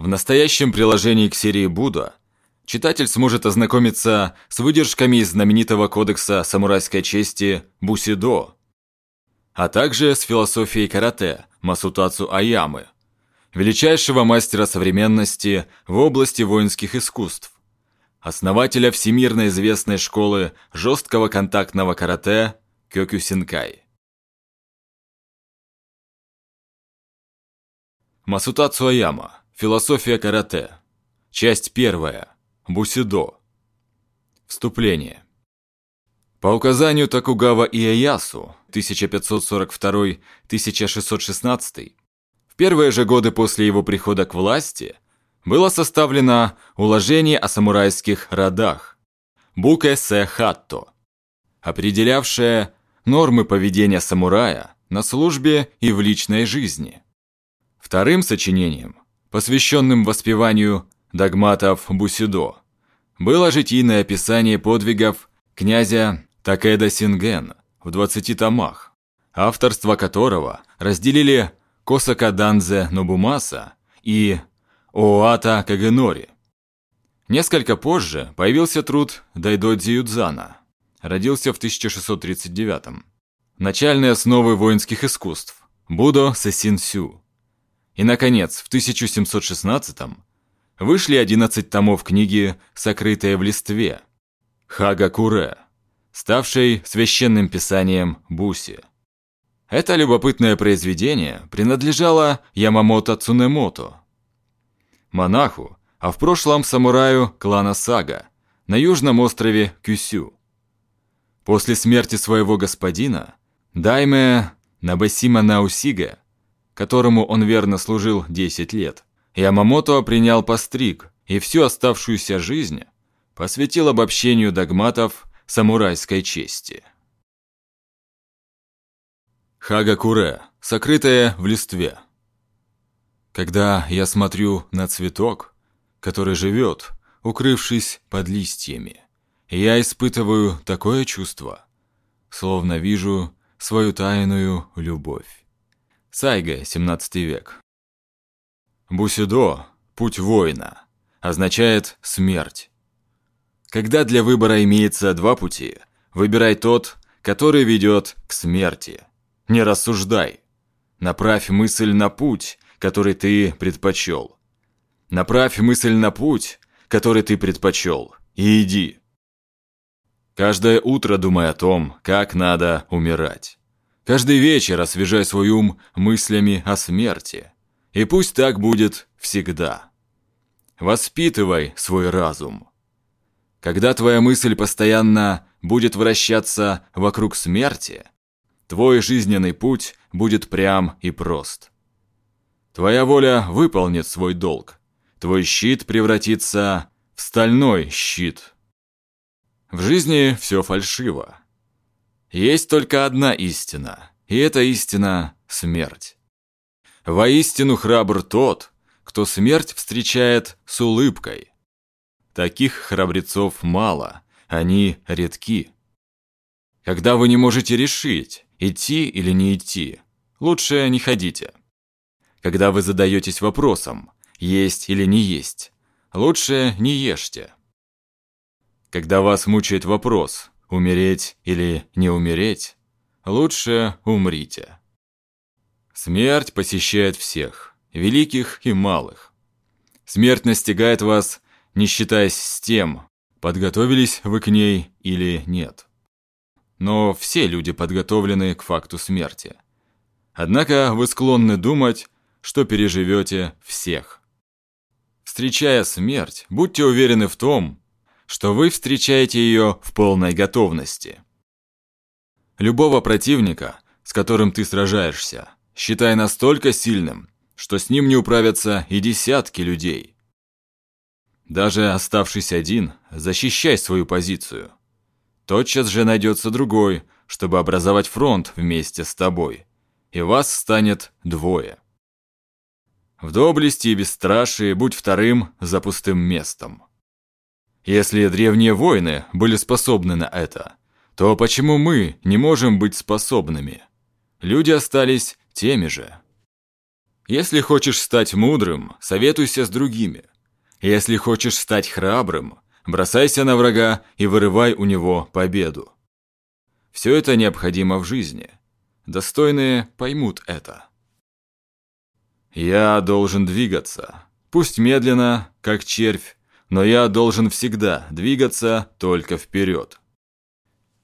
В настоящем приложении к серии Будда читатель сможет ознакомиться с выдержками из знаменитого кодекса самурайской чести Бусидо, а также с философией карате Масутацу Аямы, величайшего мастера современности в области воинских искусств, основателя всемирно известной школы жесткого контактного карате Кёкюсинкай. Масутацу Аяма. Философия карате. Часть первая. Бусидо. Вступление. По указанию Токугава Иэясу 1542-1616 в первые же годы после его прихода к власти было составлено уложение о самурайских родах Буке Се Хатто, определявшее нормы поведения самурая на службе и в личной жизни. Вторым сочинением, посвященным воспеванию догматов Бусидо, было житийное описание подвигов князя Такеда Синген в 20 томах, авторство которого разделили Косака Данзе Нобумаса и Оата Кагенори. Несколько позже появился труд Дайдодзи Юдзана, родился в 1639 -м. Начальные основы воинских искусств Будо Сесинсю. И, наконец, в 1716 вышли 11 томов книги «Сокрытая в листве» Хага Куре, ставшей священным писанием Буси. Это любопытное произведение принадлежало Ямамото Цунемото, монаху, а в прошлом самураю клана Сага на южном острове Кюсю. После смерти своего господина Дайме Набасима Наусига, которому он верно служил 10 лет, Ямамото принял постриг и всю оставшуюся жизнь посвятил обобщению догматов самурайской чести. Хагакуре, сокрытая в листве. Когда я смотрю на цветок, который живет, укрывшись под листьями, я испытываю такое чувство, словно вижу свою тайную любовь. Сайга, 17 век. Бусидо, путь воина, означает смерть. Когда для выбора имеется два пути, выбирай тот, который ведет к смерти. Не рассуждай. Направь мысль на путь, который ты предпочел. Направь мысль на путь, который ты предпочел, и иди. Каждое утро думай о том, как надо умирать. Каждый вечер освежай свой ум мыслями о смерти. И пусть так будет всегда. Воспитывай свой разум. Когда твоя мысль постоянно будет вращаться вокруг смерти, твой жизненный путь будет прям и прост. Твоя воля выполнит свой долг. Твой щит превратится в стальной щит. В жизни все фальшиво. Есть только одна истина, и эта истина – смерть. Воистину храбр тот, кто смерть встречает с улыбкой. Таких храбрецов мало, они редки. Когда вы не можете решить, идти или не идти, лучше не ходите. Когда вы задаетесь вопросом, есть или не есть, лучше не ешьте. Когда вас мучает вопрос, умереть или не умереть, лучше умрите. Смерть посещает всех, великих и малых. Смерть настигает вас, не считаясь с тем, подготовились вы к ней или нет. Но все люди подготовлены к факту смерти. Однако вы склонны думать, что переживете всех. Встречая смерть, будьте уверены в том, что вы встречаете ее в полной готовности. Любого противника, с которым ты сражаешься, считай настолько сильным, что с ним не управятся и десятки людей. Даже оставшись один, защищай свою позицию. Тотчас же найдется другой, чтобы образовать фронт вместе с тобой, и вас станет двое. В доблести и бесстрашии будь вторым за пустым местом. Если древние воины были способны на это, то почему мы не можем быть способными? Люди остались теми же. Если хочешь стать мудрым, советуйся с другими. Если хочешь стать храбрым, бросайся на врага и вырывай у него победу. Все это необходимо в жизни. Достойные поймут это. Я должен двигаться. Пусть медленно, как червь, но я должен всегда двигаться только вперед.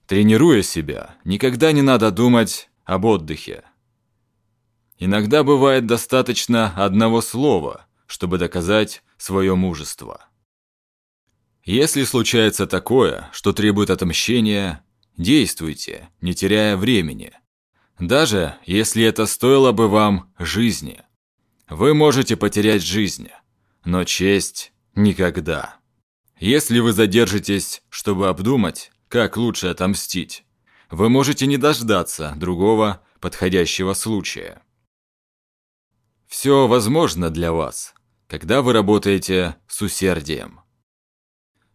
Тренируя себя, никогда не надо думать об отдыхе. Иногда бывает достаточно одного слова, чтобы доказать свое мужество. Если случается такое, что требует отмщения, действуйте, не теряя времени. Даже если это стоило бы вам жизни. Вы можете потерять жизнь, но честь никогда. Если вы задержитесь, чтобы обдумать, как лучше отомстить, вы можете не дождаться другого подходящего случая. Все возможно для вас, когда вы работаете с усердием.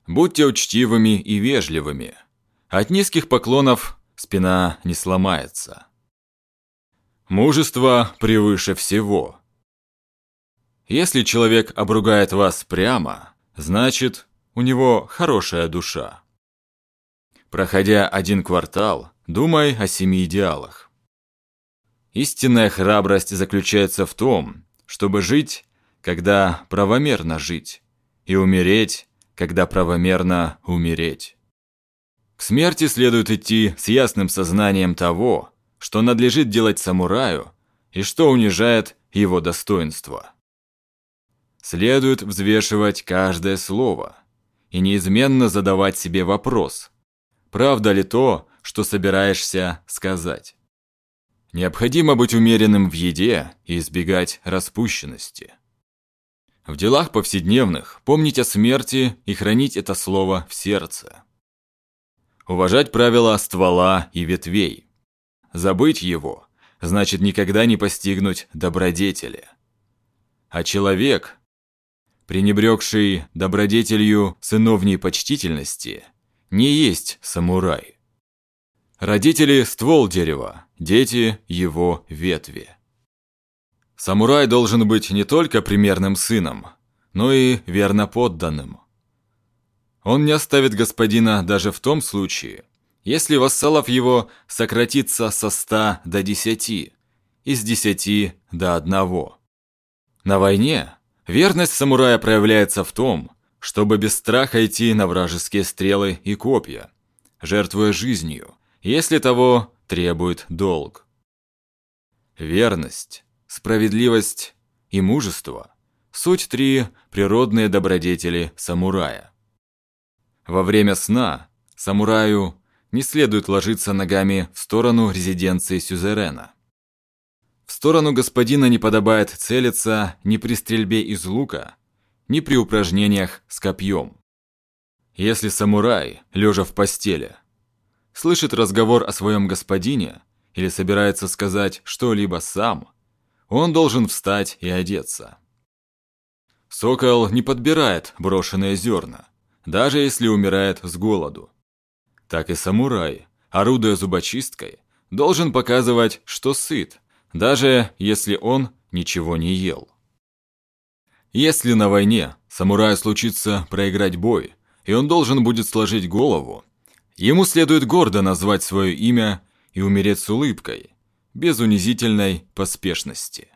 Будьте учтивыми и вежливыми. От низких поклонов спина не сломается. Мужество превыше всего. Если человек обругает вас прямо, значит, у него хорошая душа. Проходя один квартал, думай о семи идеалах. Истинная храбрость заключается в том, чтобы жить, когда правомерно жить, и умереть, когда правомерно умереть. К смерти следует идти с ясным сознанием того, что надлежит делать самураю и что унижает его достоинство. Следует взвешивать каждое слово и неизменно задавать себе вопрос, правда ли то, что собираешься сказать. Необходимо быть умеренным в еде и избегать распущенности. В делах повседневных помнить о смерти и хранить это слово в сердце. Уважать правила ствола и ветвей. Забыть его значит никогда не постигнуть добродетели. А человек, пренебрегший добродетелью сыновней почтительности, не есть самурай. Родители – ствол дерева, дети – его ветви. Самурай должен быть не только примерным сыном, но и верно подданным. Он не оставит господина даже в том случае, если вассалов его сократится со ста до десяти, из десяти до одного. На войне верность самурая проявляется в том, чтобы без страха идти на вражеские стрелы и копья, жертвуя жизнью, если того требует долг. Верность, справедливость и мужество – суть три природные добродетели самурая. Во время сна самураю не следует ложиться ногами в сторону резиденции сюзерена. Сторону господина не подобает целиться ни при стрельбе из лука, ни при упражнениях с копьем. Если самурай, лежа в постели, слышит разговор о своем господине или собирается сказать что-либо сам, он должен встать и одеться. Сокол не подбирает брошенные зерна, даже если умирает с голоду. Так и самурай, орудуя зубочисткой, должен показывать, что сыт, даже если он ничего не ел. Если на войне самураю случится проиграть бой, и он должен будет сложить голову, Ему следует гордо назвать свое имя и умереть с улыбкой, без унизительной поспешности.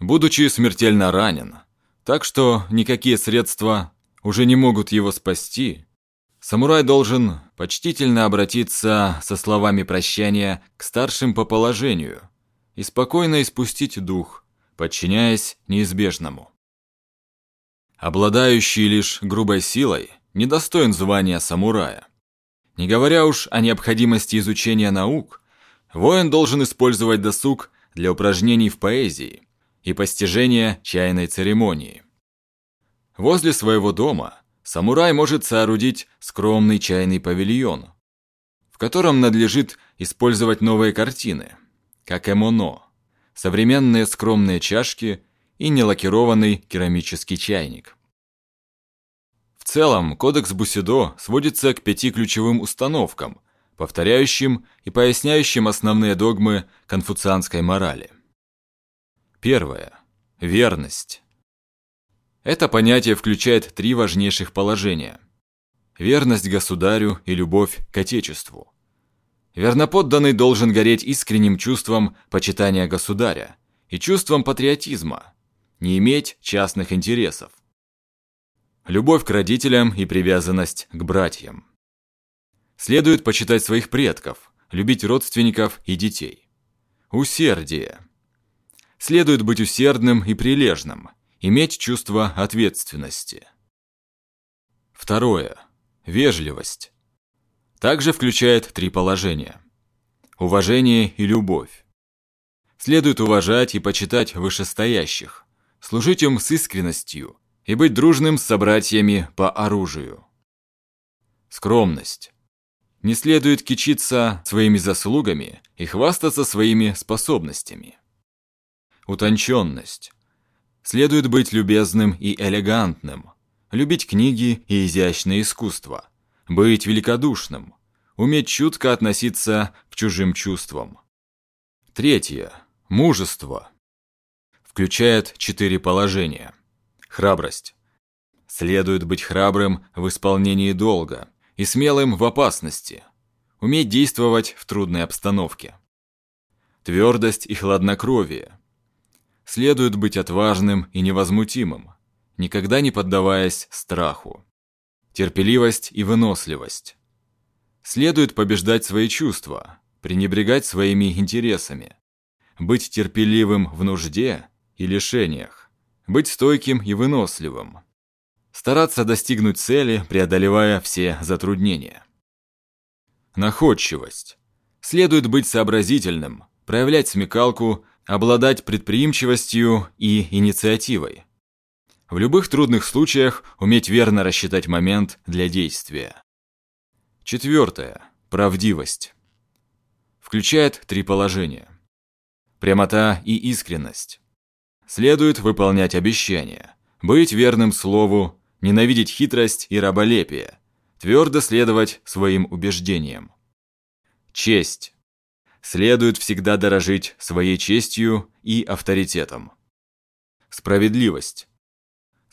Будучи смертельно ранен, так что никакие средства уже не могут его спасти, самурай должен почтительно обратиться со словами прощания к старшим по положению и спокойно испустить дух, подчиняясь неизбежному. Обладающий лишь грубой силой, недостоин звания самурая. Не говоря уж о необходимости изучения наук, воин должен использовать досуг для упражнений в поэзии и постижения чайной церемонии. Возле своего дома самурай может соорудить скромный чайный павильон, в котором надлежит использовать новые картины, как эмоно, современные скромные чашки и нелакированный керамический чайник. В целом, кодекс Бусидо сводится к пяти ключевым установкам, повторяющим и поясняющим основные догмы конфуцианской морали. Первое. Верность. Это понятие включает три важнейших положения. Верность государю и любовь к Отечеству. Верноподданный должен гореть искренним чувством почитания государя и чувством патриотизма, не иметь частных интересов. Любовь к родителям и привязанность к братьям. Следует почитать своих предков, любить родственников и детей. Усердие. Следует быть усердным и прилежным, иметь чувство ответственности. Второе. Вежливость. Также включает три положения. Уважение и любовь. Следует уважать и почитать вышестоящих, служить им с искренностью и быть дружным с собратьями по оружию. Скромность. Не следует кичиться своими заслугами и хвастаться своими способностями. Утонченность. Следует быть любезным и элегантным, любить книги и изящное искусство, быть великодушным, уметь чутко относиться к чужим чувствам. Третье. Мужество. Включает четыре положения. Храбрость. Следует быть храбрым в исполнении долга и смелым в опасности. Уметь действовать в трудной обстановке. Твердость и хладнокровие. Следует быть отважным и невозмутимым, никогда не поддаваясь страху. Терпеливость и выносливость. Следует побеждать свои чувства, пренебрегать своими интересами, быть терпеливым в нужде и лишениях, быть стойким и выносливым, стараться достигнуть цели, преодолевая все затруднения. Находчивость. Следует быть сообразительным, проявлять смекалку, обладать предприимчивостью и инициативой. В любых трудных случаях уметь верно рассчитать момент для действия. Четвертое. Правдивость. Включает три положения. Прямота и искренность. Следует выполнять обещания, быть верным слову, ненавидеть хитрость и раболепие, твердо следовать своим убеждениям. Честь. Следует всегда дорожить своей честью и авторитетом. Справедливость.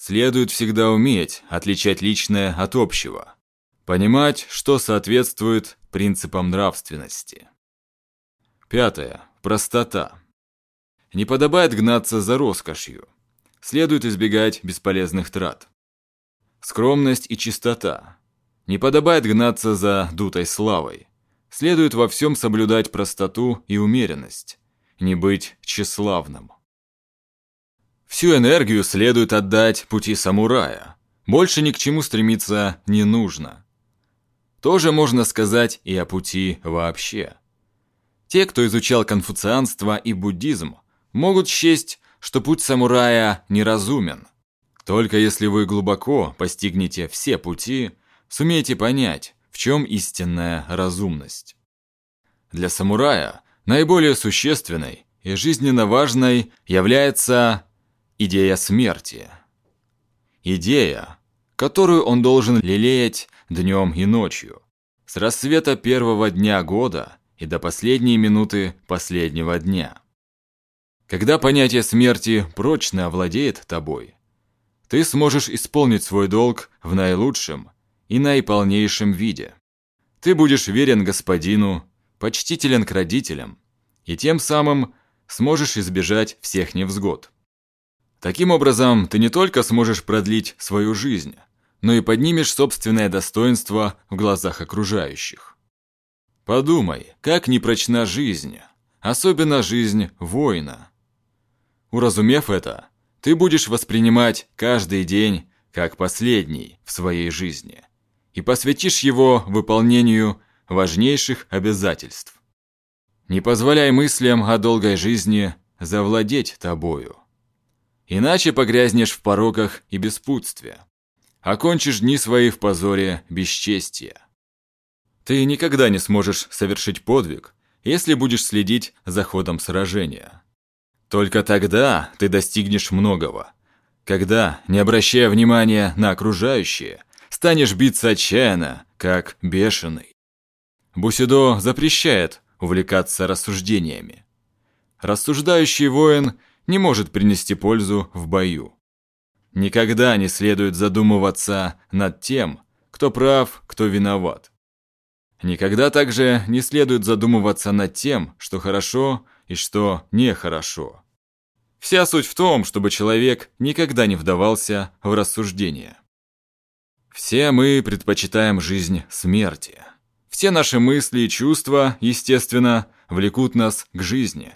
Следует всегда уметь отличать личное от общего, понимать, что соответствует принципам нравственности. Пятое. Простота. Не подобает гнаться за роскошью. Следует избегать бесполезных трат. Скромность и чистота. Не подобает гнаться за дутой славой. Следует во всем соблюдать простоту и умеренность. Не быть тщеславным. Всю энергию следует отдать пути самурая. Больше ни к чему стремиться не нужно. Тоже можно сказать и о пути вообще. Те, кто изучал конфуцианство и буддизм, могут счесть, что путь самурая неразумен. Только если вы глубоко постигнете все пути, сумеете понять, в чем истинная разумность. Для самурая наиболее существенной и жизненно важной является идея смерти. Идея, которую он должен лелеять днем и ночью, с рассвета первого дня года и до последней минуты последнего дня. Когда понятие смерти прочно овладеет тобой, ты сможешь исполнить свой долг в наилучшем и наиполнейшем виде. Ты будешь верен господину, почтителен к родителям, и тем самым сможешь избежать всех невзгод. Таким образом, ты не только сможешь продлить свою жизнь, но и поднимешь собственное достоинство в глазах окружающих. Подумай, как непрочна жизнь, особенно жизнь воина. Уразумев это, ты будешь воспринимать каждый день как последний в своей жизни и посвятишь его выполнению важнейших обязательств. Не позволяй мыслям о долгой жизни завладеть тобою. Иначе погрязнешь в пороках и беспутстве. Окончишь дни свои в позоре бесчестия. Ты никогда не сможешь совершить подвиг, если будешь следить за ходом сражения. Только тогда ты достигнешь многого. Когда, не обращая внимания на окружающее, станешь биться отчаянно, как бешеный. Бусидо запрещает увлекаться рассуждениями. Рассуждающий воин не может принести пользу в бою. Никогда не следует задумываться над тем, кто прав, кто виноват. Никогда также не следует задумываться над тем, что хорошо и что нехорошо. Вся суть в том, чтобы человек никогда не вдавался в рассуждения. Все мы предпочитаем жизнь смерти. Все наши мысли и чувства, естественно, влекут нас к жизни.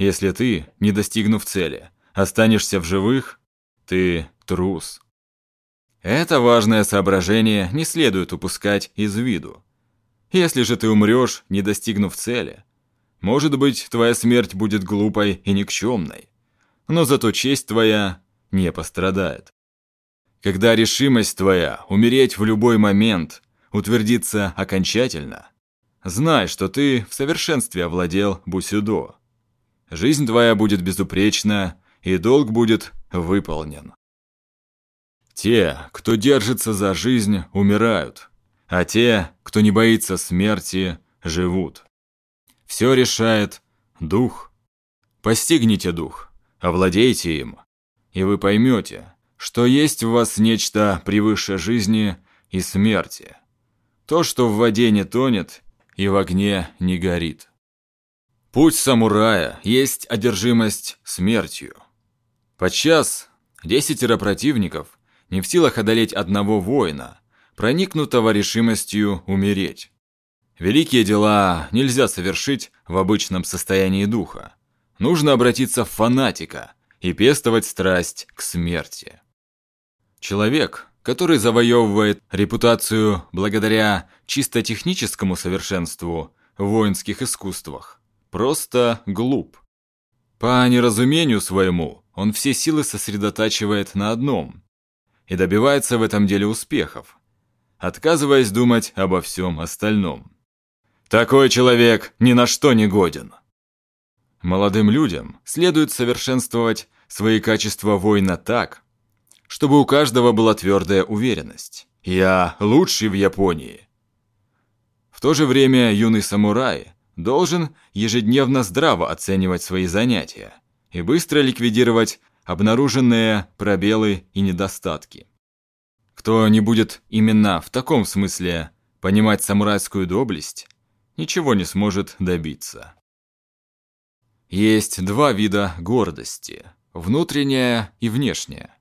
Если ты, не достигнув цели, останешься в живых, ты трус. Это важное соображение не следует упускать из виду. Если же ты умрешь, не достигнув цели, может быть, твоя смерть будет глупой и никчемной, но зато честь твоя не пострадает. Когда решимость твоя умереть в любой момент утвердится окончательно, знай, что ты в совершенстве овладел Бусюдо. Жизнь твоя будет безупречна, и долг будет выполнен. Те, кто держится за жизнь, умирают, а те, кто не боится смерти, живут. Все решает дух. Постигните дух, овладейте им, и вы поймете, что есть в вас нечто превыше жизни и смерти. То, что в воде не тонет и в огне не горит. Путь самурая есть одержимость смертью. Подчас десятеро противников не в силах одолеть одного воина, проникнутого решимостью умереть. Великие дела нельзя совершить в обычном состоянии духа. Нужно обратиться в фанатика и пестовать страсть к смерти. Человек, который завоевывает репутацию благодаря чисто техническому совершенству в воинских искусствах, просто глуп. По неразумению своему он все силы сосредотачивает на одном и добивается в этом деле успехов, отказываясь думать обо всем остальном. Такой человек ни на что не годен. Молодым людям следует совершенствовать свои качества воина так, чтобы у каждого была твердая уверенность. Я лучший в Японии. В то же время юный самурай должен ежедневно здраво оценивать свои занятия и быстро ликвидировать обнаруженные пробелы и недостатки. Кто не будет именно в таком смысле понимать самурайскую доблесть, ничего не сможет добиться. Есть два вида гордости – внутренняя и внешняя.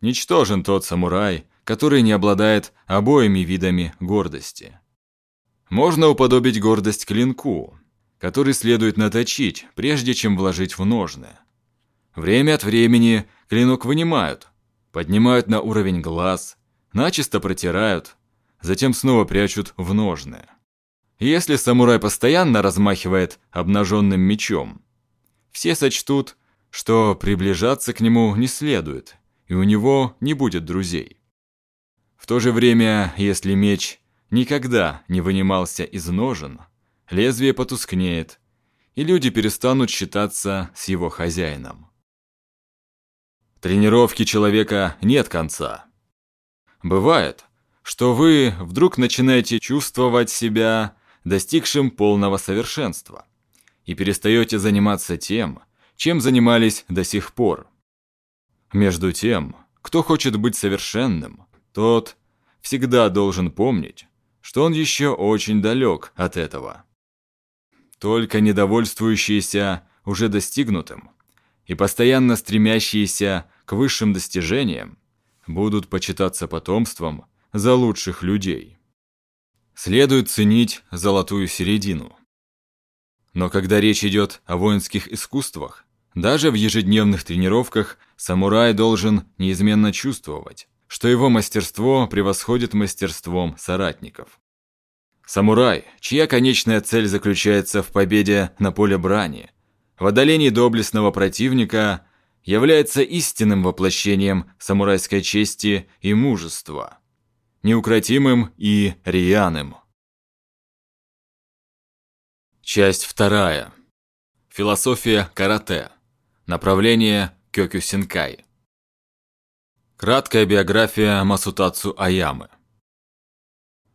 Ничтожен тот самурай, который не обладает обоими видами гордости. Можно уподобить гордость клинку, который следует наточить, прежде чем вложить в ножны. Время от времени клинок вынимают, поднимают на уровень глаз, начисто протирают, затем снова прячут в ножны. Если самурай постоянно размахивает обнаженным мечом, все сочтут, что приближаться к нему не следует, и у него не будет друзей. В то же время, если меч никогда не вынимался из ножен, лезвие потускнеет, и люди перестанут считаться с его хозяином. Тренировки человека нет конца. Бывает, что вы вдруг начинаете чувствовать себя достигшим полного совершенства и перестаете заниматься тем, чем занимались до сих пор. Между тем, кто хочет быть совершенным, тот всегда должен помнить, что он еще очень далек от этого. Только недовольствующиеся уже достигнутым и постоянно стремящиеся к высшим достижениям будут почитаться потомством за лучших людей. Следует ценить золотую середину. Но когда речь идет о воинских искусствах, даже в ежедневных тренировках самурай должен неизменно чувствовать, что его мастерство превосходит мастерством соратников. Самурай, чья конечная цель заключается в победе на поле брани, в одолении доблестного противника, является истинным воплощением самурайской чести и мужества, неукротимым и рьяным. Часть вторая. Философия карате. Направление Кёкю-синкай. Краткая биография Масутацу Аямы.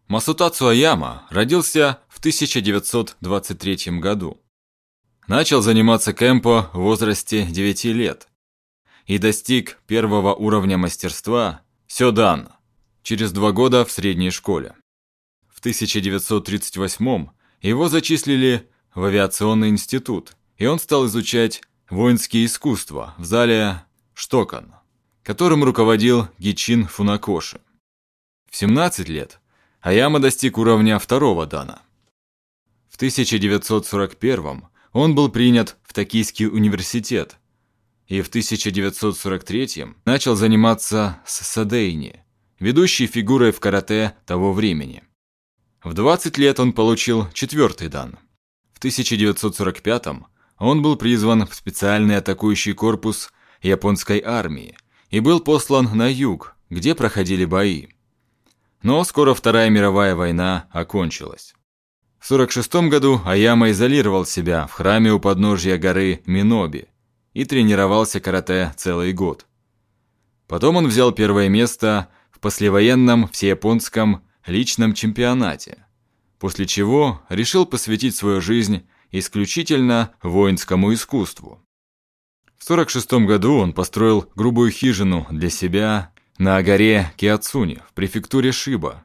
Масутацу Аяма родился в 1923 году. начал заниматься кэмпо в возрасте 9 лет и достиг первого уровня мастерства сёдан через два года в средней школе. В 1938 его зачислили в авиационный институт, и он стал изучать воинские искусства в зале Штокан, которым руководил Гичин Фунакоши. В 17 лет Аяма достиг уровня второго дана. В 1941 он был принят в Токийский университет и в 1943 начал заниматься с садейни, ведущей фигурой в карате того времени. В 20 лет он получил четвертый дан. В 1945 он был призван в специальный атакующий корпус японской армии и был послан на юг, где проходили бои. Но скоро Вторая мировая война окончилась. В 46 году Аяма изолировал себя в храме у подножья горы Миноби и тренировался карате целый год. Потом он взял первое место в послевоенном всеяпонском личном чемпионате, после чего решил посвятить свою жизнь исключительно воинскому искусству. В 46 году он построил грубую хижину для себя на горе Киацуни в префектуре Шиба,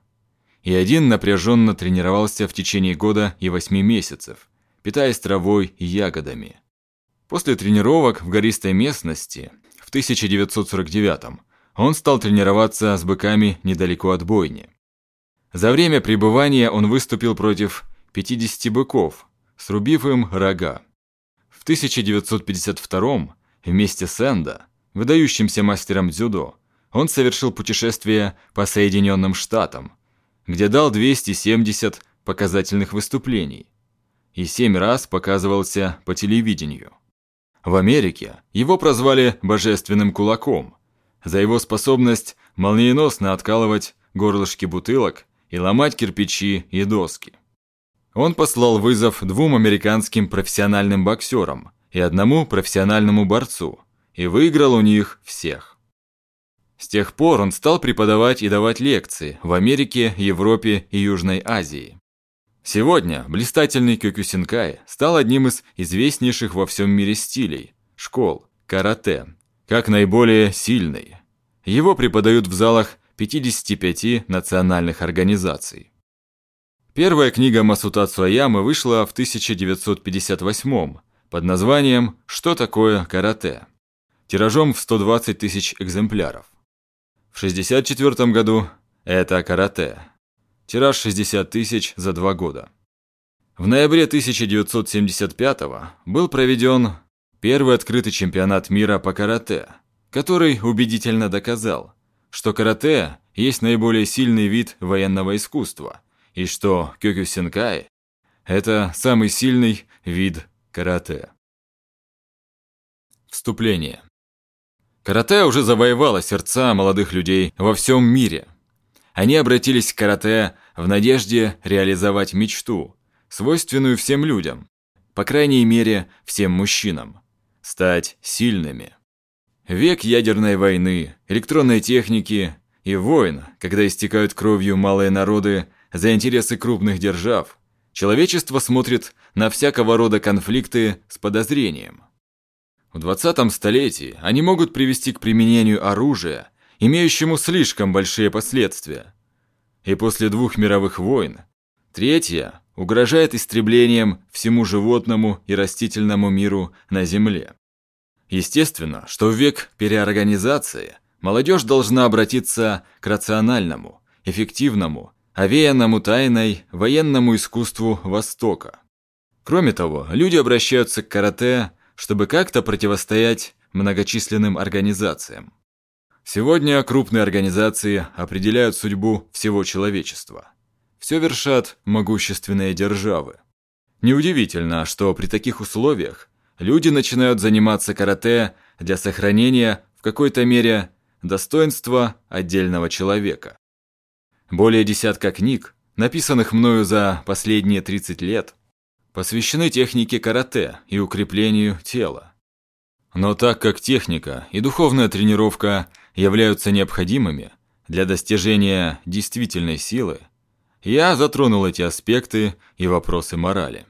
и один напряженно тренировался в течение года и восьми месяцев, питаясь травой и ягодами. После тренировок в гористой местности в 1949 он стал тренироваться с быками недалеко от бойни. За время пребывания он выступил против 50 быков, срубив им рога. В 1952 вместе с Эндо, выдающимся мастером дзюдо, он совершил путешествие по Соединенным Штатам, где дал 270 показательных выступлений и семь раз показывался по телевидению. В Америке его прозвали «божественным кулаком» за его способность молниеносно откалывать горлышки бутылок и ломать кирпичи и доски. Он послал вызов двум американским профессиональным боксерам и одному профессиональному борцу и выиграл у них всех. С тех пор он стал преподавать и давать лекции в Америке, Европе и Южной Азии. Сегодня блистательный Кёкюсинкай стал одним из известнейших во всем мире стилей, школ, карате, как наиболее сильный. Его преподают в залах 55 национальных организаций. Первая книга Масута Цуаямы вышла в 1958 под названием «Что такое карате?», тиражом в 120 тысяч экземпляров. В 1964 году «Это карате», Тираж 60 тысяч за два года. В ноябре 1975 был проведен первый открытый чемпионат мира по карате, который убедительно доказал, что карате есть наиболее сильный вид военного искусства и что кёкюсинкай – это самый сильный вид карате. Вступление. Карате уже завоевало сердца молодых людей во всем мире – они обратились к карате в надежде реализовать мечту, свойственную всем людям, по крайней мере, всем мужчинам – стать сильными. Век ядерной войны, электронной техники и войн, когда истекают кровью малые народы за интересы крупных держав, человечество смотрит на всякого рода конфликты с подозрением. В 20 столетии они могут привести к применению оружия имеющему слишком большие последствия. И после двух мировых войн, третья угрожает истреблением всему животному и растительному миру на Земле. Естественно, что в век переорганизации молодежь должна обратиться к рациональному, эффективному, овеянному тайной военному искусству Востока. Кроме того, люди обращаются к карате, чтобы как-то противостоять многочисленным организациям. Сегодня крупные организации определяют судьбу всего человечества. Все вершат могущественные державы. Неудивительно, что при таких условиях люди начинают заниматься карате для сохранения в какой-то мере достоинства отдельного человека. Более десятка книг, написанных мною за последние 30 лет, посвящены технике карате и укреплению тела. Но так как техника и духовная тренировка являются необходимыми для достижения действительной силы, я затронул эти аспекты и вопросы морали.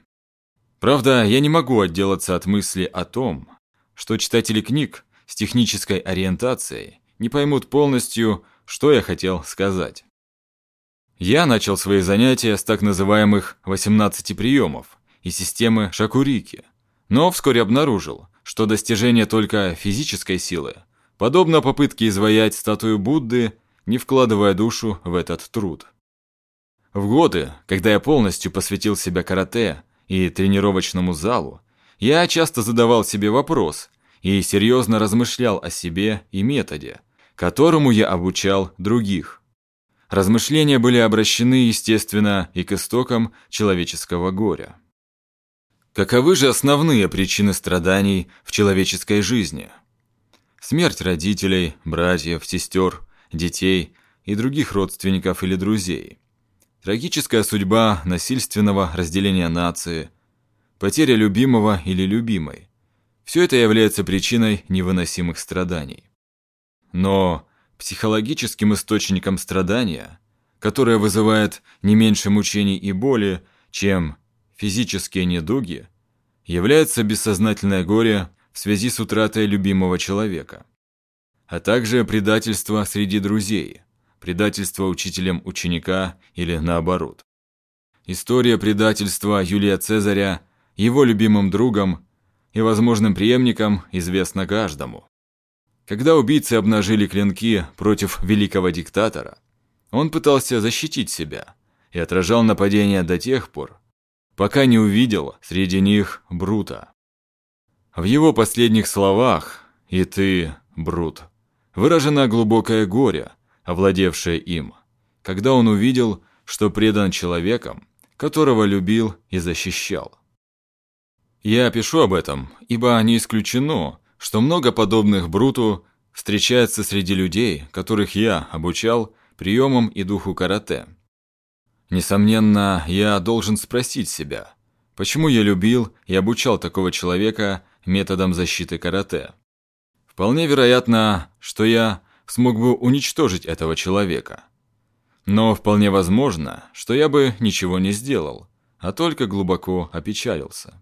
Правда, я не могу отделаться от мысли о том, что читатели книг с технической ориентацией не поймут полностью, что я хотел сказать. Я начал свои занятия с так называемых 18 приемов и системы Шакурики, но вскоре обнаружил, что достижение только физической силы подобно попытке изваять статую Будды, не вкладывая душу в этот труд. В годы, когда я полностью посвятил себя карате и тренировочному залу, я часто задавал себе вопрос и серьезно размышлял о себе и методе, которому я обучал других. Размышления были обращены, естественно, и к истокам человеческого горя. Каковы же основные причины страданий в человеческой жизни? Смерть родителей, братьев, сестер, детей и других родственников или друзей. Трагическая судьба насильственного разделения нации, потеря любимого или любимой. Все это является причиной невыносимых страданий. Но психологическим источником страдания, которое вызывает не меньше мучений и боли, чем физические недуги, является бессознательное горе в связи с утратой любимого человека, а также предательство среди друзей, предательство учителем ученика или наоборот. История предательства Юлия Цезаря его любимым другом и возможным преемником известна каждому. Когда убийцы обнажили клинки против великого диктатора, он пытался защитить себя и отражал нападения до тех пор, пока не увидел среди них Брута. В его последних словах «И ты, Брут» выражено глубокое горе, овладевшее им, когда он увидел, что предан человеком, которого любил и защищал. Я пишу об этом, ибо не исключено, что много подобных Бруту встречается среди людей, которых я обучал приемам и духу карате. Несомненно, я должен спросить себя, почему я любил и обучал такого человека методом защиты карате. Вполне вероятно, что я смог бы уничтожить этого человека. Но вполне возможно, что я бы ничего не сделал, а только глубоко опечалился.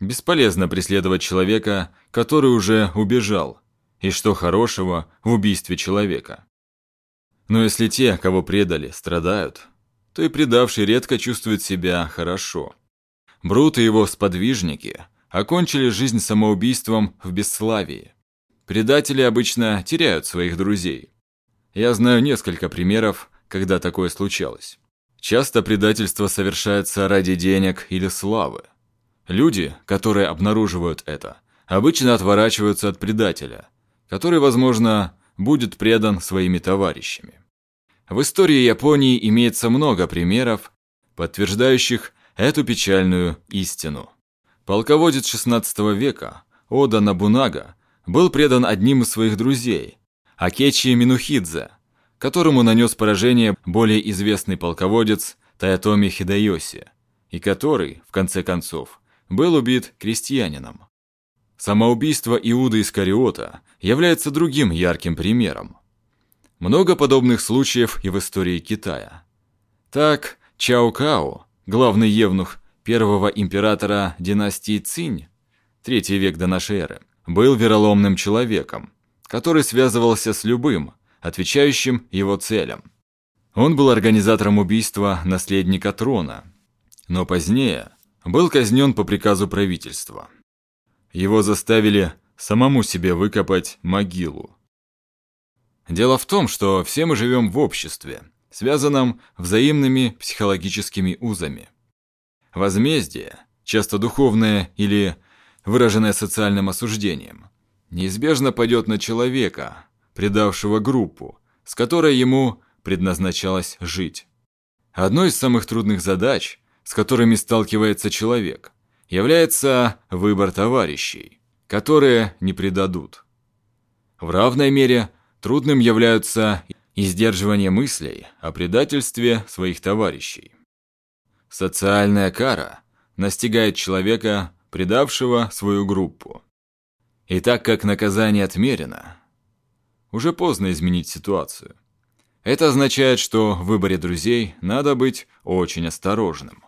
Бесполезно преследовать человека, который уже убежал, и что хорошего в убийстве человека. Но если те, кого предали, страдают, то и предавший редко чувствует себя хорошо. Брут и его сподвижники – окончили жизнь самоубийством в бесславии. Предатели обычно теряют своих друзей. Я знаю несколько примеров, когда такое случалось. Часто предательство совершается ради денег или славы. Люди, которые обнаруживают это, обычно отворачиваются от предателя, который, возможно, будет предан своими товарищами. В истории Японии имеется много примеров, подтверждающих эту печальную истину. Полководец XVI века Ода Набунага был предан одним из своих друзей, Акечи Минухидзе, которому нанес поражение более известный полководец Таятоми Хидайоси, и который, в конце концов, был убит крестьянином. Самоубийство Иуда Искариота является другим ярким примером. Много подобных случаев и в истории Китая. Так, Чао Као, главный евнух первого императора династии Цинь, третий век до нашей эры, был вероломным человеком, который связывался с любым, отвечающим его целям. Он был организатором убийства наследника трона, но позднее был казнен по приказу правительства. Его заставили самому себе выкопать могилу. Дело в том, что все мы живем в обществе, связанном взаимными психологическими узами. Возмездие, часто духовное или выраженное социальным осуждением, неизбежно пойдет на человека, предавшего группу, с которой ему предназначалось жить. Одной из самых трудных задач, с которыми сталкивается человек, является выбор товарищей, которые не предадут. В равной мере трудным являются и сдерживание мыслей о предательстве своих товарищей. Социальная кара настигает человека, предавшего свою группу. И так как наказание отмерено, уже поздно изменить ситуацию. Это означает, что в выборе друзей надо быть очень осторожным.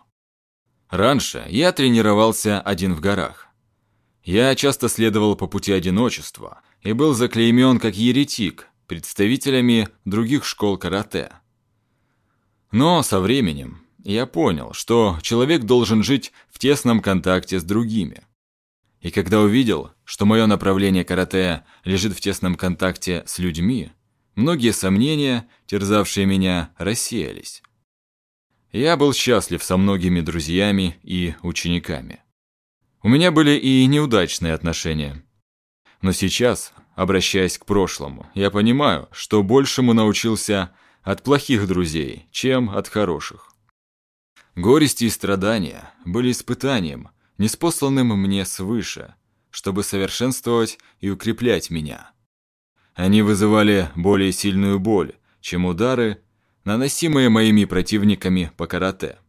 Раньше я тренировался один в горах. Я часто следовал по пути одиночества и был заклеймен как еретик представителями других школ карате. Но со временем я понял, что человек должен жить в тесном контакте с другими. И когда увидел, что мое направление карате лежит в тесном контакте с людьми, многие сомнения, терзавшие меня, рассеялись. Я был счастлив со многими друзьями и учениками. У меня были и неудачные отношения. Но сейчас, обращаясь к прошлому, я понимаю, что большему научился от плохих друзей, чем от хороших. Горести и страдания были испытанием, неспосланным мне свыше, чтобы совершенствовать и укреплять меня. Они вызывали более сильную боль, чем удары, наносимые моими противниками по карате.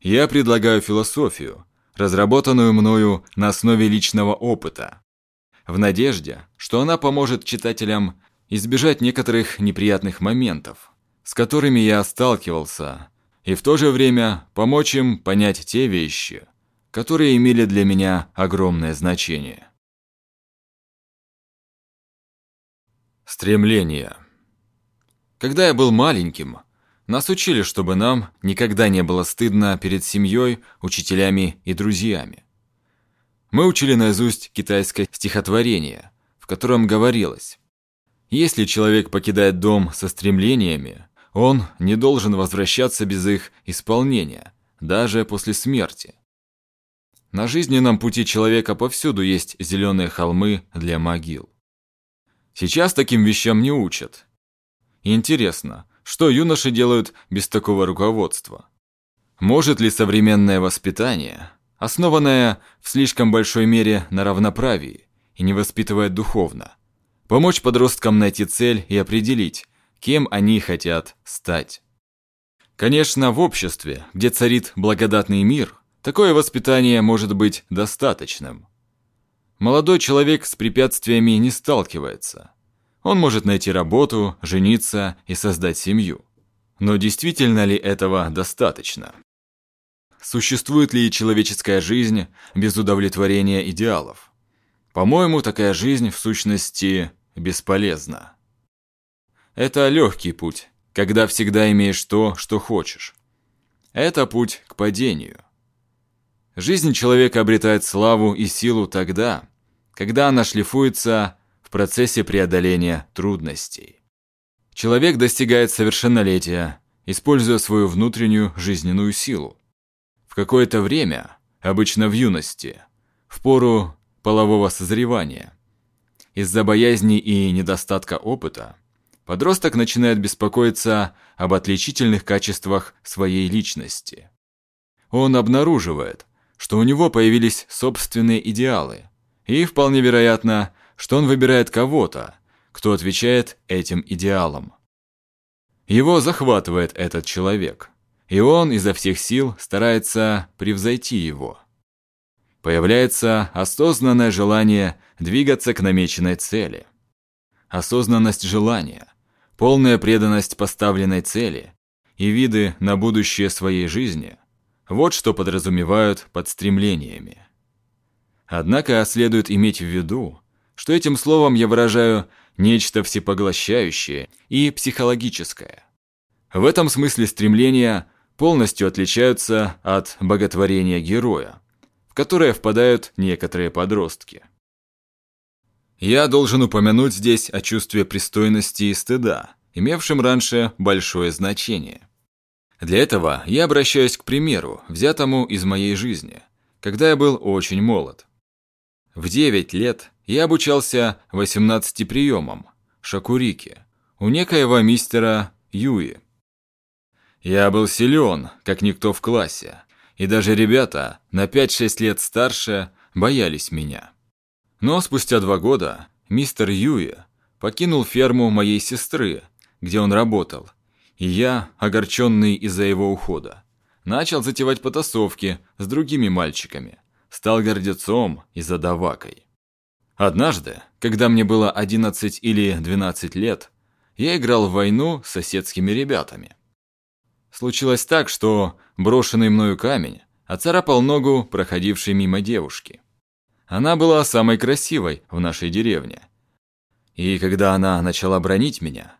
Я предлагаю философию, разработанную мною на основе личного опыта, в надежде, что она поможет читателям избежать некоторых неприятных моментов, с которыми я сталкивался, и в то же время помочь им понять те вещи, которые имели для меня огромное значение. Стремление. Когда я был маленьким, нас учили, чтобы нам никогда не было стыдно перед семьей, учителями и друзьями. Мы учили наизусть китайское стихотворение, в котором говорилось «Если человек покидает дом со стремлениями, он не должен возвращаться без их исполнения, даже после смерти». На жизненном пути человека повсюду есть зеленые холмы для могил. Сейчас таким вещам не учат. Интересно, что юноши делают без такого руководства? Может ли современное воспитание, основанное в слишком большой мере на равноправии и не воспитывая духовно, помочь подросткам найти цель и определить, кем они хотят стать? Конечно, в обществе, где царит благодатный мир, такое воспитание может быть достаточным. Молодой человек с препятствиями не сталкивается – он может найти работу, жениться и создать семью. Но действительно ли этого достаточно? Существует ли человеческая жизнь без удовлетворения идеалов? По-моему, такая жизнь в сущности бесполезна. Это легкий путь, когда всегда имеешь то, что хочешь. Это путь к падению. Жизнь человека обретает славу и силу тогда, когда она шлифуется в процессе преодоления трудностей. Человек достигает совершеннолетия, используя свою внутреннюю жизненную силу. В какое-то время, обычно в юности, в пору полового созревания, из-за боязни и недостатка опыта, подросток начинает беспокоиться об отличительных качествах своей личности. Он обнаруживает, что у него появились собственные идеалы, и, вполне вероятно, что он выбирает кого-то, кто отвечает этим идеалам. Его захватывает этот человек, и он изо всех сил старается превзойти его. Появляется осознанное желание двигаться к намеченной цели. Осознанность желания, полная преданность поставленной цели и виды на будущее своей жизни – вот что подразумевают под стремлениями. Однако следует иметь в виду, что этим словом я выражаю нечто всепоглощающее и психологическое. В этом смысле стремления полностью отличаются от боготворения героя, в которое впадают некоторые подростки. Я должен упомянуть здесь о чувстве пристойности и стыда, имевшем раньше большое значение. Для этого я обращаюсь к примеру, взятому из моей жизни, когда я был очень молод. В 9 лет я обучался 18 приемам, шакурики, у некоего мистера Юи. Я был силен, как никто в классе, и даже ребята на 5-6 лет старше боялись меня. Но спустя два года мистер Юи покинул ферму моей сестры, где он работал, и я, огорченный из-за его ухода, начал затевать потасовки с другими мальчиками, стал гордецом и задавакой. Однажды, когда мне было 11 или 12 лет, я играл в войну с соседскими ребятами. Случилось так, что брошенный мною камень оцарапал ногу проходившей мимо девушки. Она была самой красивой в нашей деревне. И когда она начала бронить меня...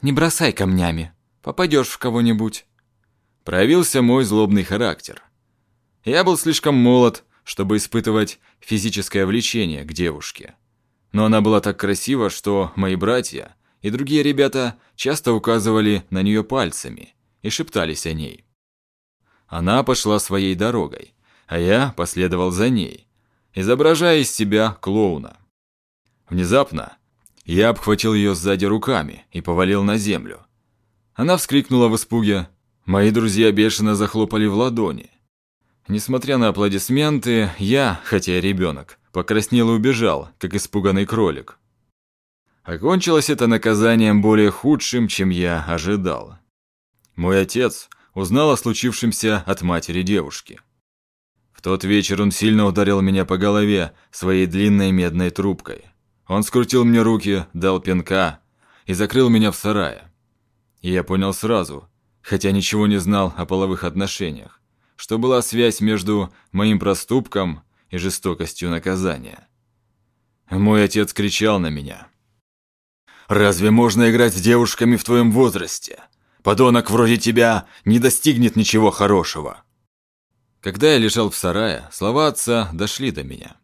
«Не бросай камнями, попадешь в кого-нибудь», проявился мой злобный характер. Я был слишком молод, чтобы испытывать физическое влечение к девушке. Но она была так красива, что мои братья и другие ребята часто указывали на нее пальцами и шептались о ней. Она пошла своей дорогой, а я последовал за ней, изображая из себя клоуна. Внезапно я обхватил ее сзади руками и повалил на землю. Она вскрикнула в испуге. Мои друзья бешено захлопали в ладони. Несмотря на аплодисменты, я, хотя и ребенок, покраснел и убежал, как испуганный кролик. Окончилось это наказанием более худшим, чем я ожидал. Мой отец узнал о случившемся от матери девушки. В тот вечер он сильно ударил меня по голове своей длинной медной трубкой. Он скрутил мне руки, дал пинка и закрыл меня в сарае. И я понял сразу, хотя ничего не знал о половых отношениях, что была связь между моим проступком и жестокостью наказания. Мой отец кричал на меня. «Разве можно играть с девушками в твоем возрасте? Подонок вроде тебя не достигнет ничего хорошего». Когда я лежал в сарае, слова отца дошли до меня.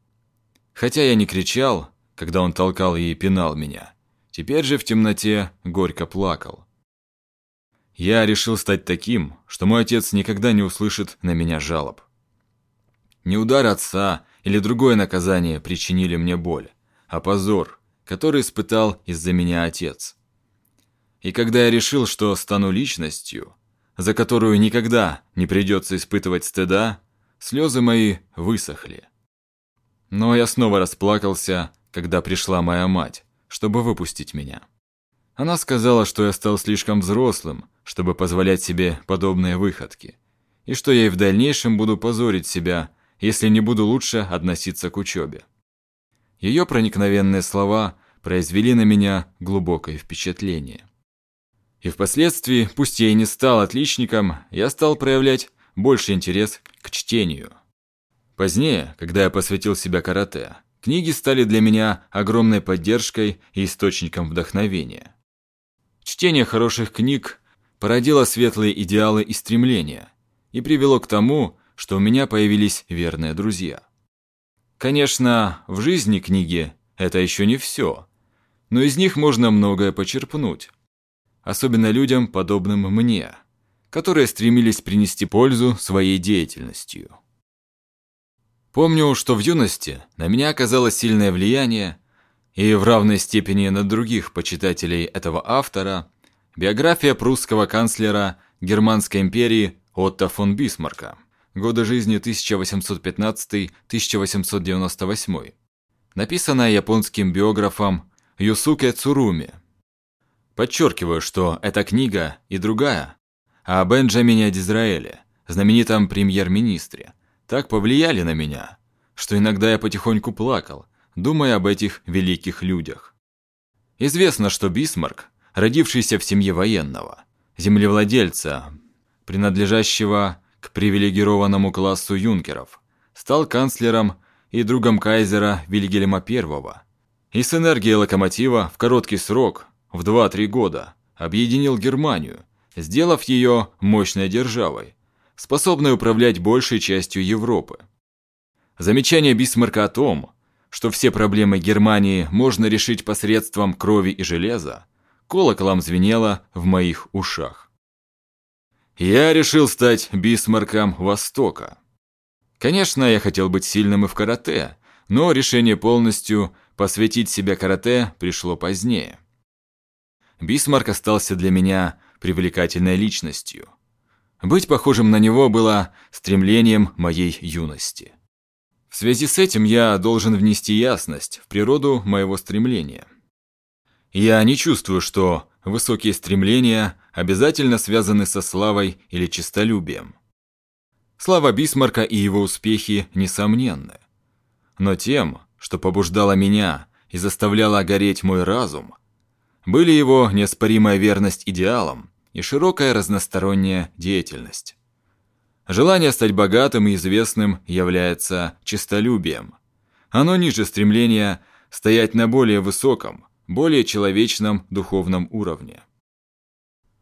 Хотя я не кричал, когда он толкал и пинал меня, теперь же в темноте горько плакал. Я решил стать таким, что мой отец никогда не услышит на меня жалоб. Не удар отца или другое наказание причинили мне боль, а позор, который испытал из-за меня отец. И когда я решил, что стану личностью, за которую никогда не придется испытывать стыда, слезы мои высохли. Но я снова расплакался, когда пришла моя мать, чтобы выпустить меня. Она сказала, что я стал слишком взрослым, чтобы позволять себе подобные выходки, и что я и в дальнейшем буду позорить себя, если не буду лучше относиться к учебе. Ее проникновенные слова произвели на меня глубокое впечатление. И впоследствии, пусть я и не стал отличником, я стал проявлять больше интерес к чтению. Позднее, когда я посвятил себя карате, книги стали для меня огромной поддержкой и источником вдохновения. Чтение хороших книг породило светлые идеалы и стремления и привело к тому, что у меня появились верные друзья. Конечно, в жизни книги это еще не все, но из них можно многое почерпнуть. Особенно людям, подобным мне, которые стремились принести пользу своей деятельностью. Помню, что в юности на меня оказалось сильное влияние, и в равной степени на других почитателей этого автора, биография прусского канцлера Германской империи Отто фон Бисмарка, годы жизни 1815-1898, написанная японским биографом Юсуке Цуруми. Подчеркиваю, что эта книга и другая о Бенджамине Дизраэле, знаменитом премьер-министре, так повлияли на меня, что иногда я потихоньку плакал, думая об этих великих людях. Известно, что Бисмарк, родившийся в семье военного, землевладельца, принадлежащего к привилегированному классу юнкеров, стал канцлером и другом кайзера Вильгельма I и с энергией локомотива в короткий срок, в 2-3 года, объединил Германию, сделав ее мощной державой, способной управлять большей частью Европы. Замечание Бисмарка о том, что все проблемы Германии можно решить посредством крови и железа, колоколом звенело в моих ушах. Я решил стать Бисмарком Востока. Конечно, я хотел быть сильным и в карате, но решение полностью посвятить себя карате пришло позднее. Бисмарк остался для меня привлекательной личностью. Быть похожим на него было стремлением моей юности. В связи с этим я должен внести ясность в природу моего стремления. Я не чувствую, что высокие стремления обязательно связаны со славой или честолюбием. Слава Бисмарка и его успехи несомненны. Но тем, что побуждало меня и заставляло гореть мой разум, были его неоспоримая верность идеалам и широкая разносторонняя деятельность. Желание стать богатым и известным является честолюбием. Оно ниже стремления стоять на более высоком, более человечном духовном уровне.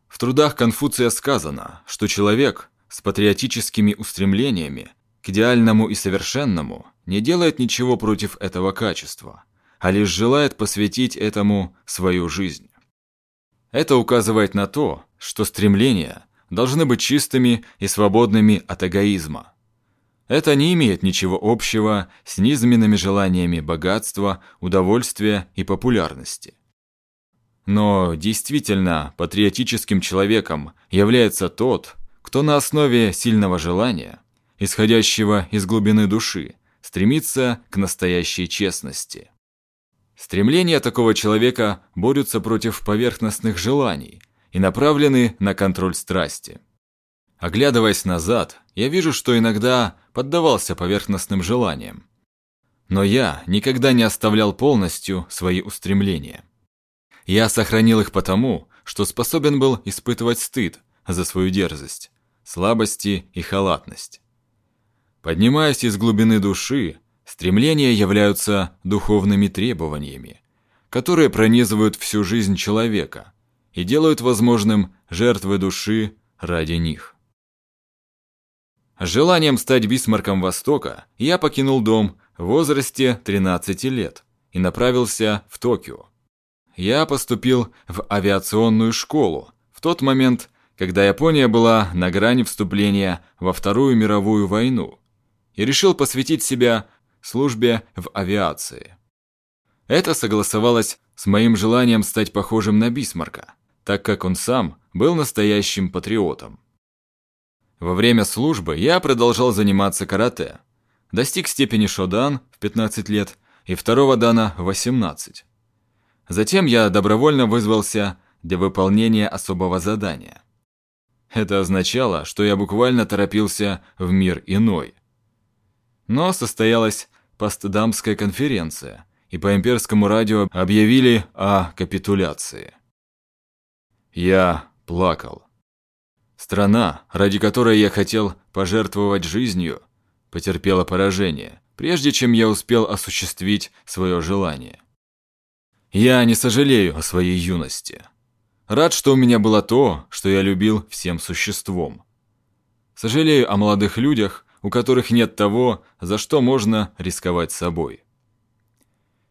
В трудах Конфуция сказано, что человек с патриотическими устремлениями к идеальному и совершенному не делает ничего против этого качества, а лишь желает посвятить этому свою жизнь. Это указывает на то, что стремления должны быть чистыми и свободными от эгоизма. Это не имеет ничего общего с низменными желаниями богатства, удовольствия и популярности. Но действительно патриотическим человеком является тот, кто на основе сильного желания, исходящего из глубины души, стремится к настоящей честности. Стремления такого человека борются против поверхностных желаний и направлены на контроль страсти. Оглядываясь назад, я вижу, что иногда поддавался поверхностным желаниям. Но я никогда не оставлял полностью свои устремления. Я сохранил их потому, что способен был испытывать стыд за свою дерзость, слабости и халатность. Поднимаясь из глубины души, стремления являются духовными требованиями, которые пронизывают всю жизнь человека и делают возможным жертвы души ради них. Желанием стать бисмарком Востока я покинул дом в возрасте 13 лет и направился в Токио. Я поступил в авиационную школу в тот момент, когда Япония была на грани вступления во Вторую мировую войну и решил посвятить себя службе в авиации. Это согласовалось с моим желанием стать похожим на Бисмарка, так как он сам был настоящим патриотом. Во время службы я продолжал заниматься карате. Достиг степени шодан в 15 лет и второго дана в 18. Затем я добровольно вызвался для выполнения особого задания. Это означало, что я буквально торопился в мир иной. Но состоялась постдамская конференция, и по имперскому радио объявили о капитуляции. Я плакал. Страна, ради которой я хотел пожертвовать жизнью, потерпела поражение, прежде чем я успел осуществить свое желание. Я не сожалею о своей юности. Рад, что у меня было то, что я любил всем существом. Сожалею о молодых людях, у которых нет того, за что можно рисковать собой.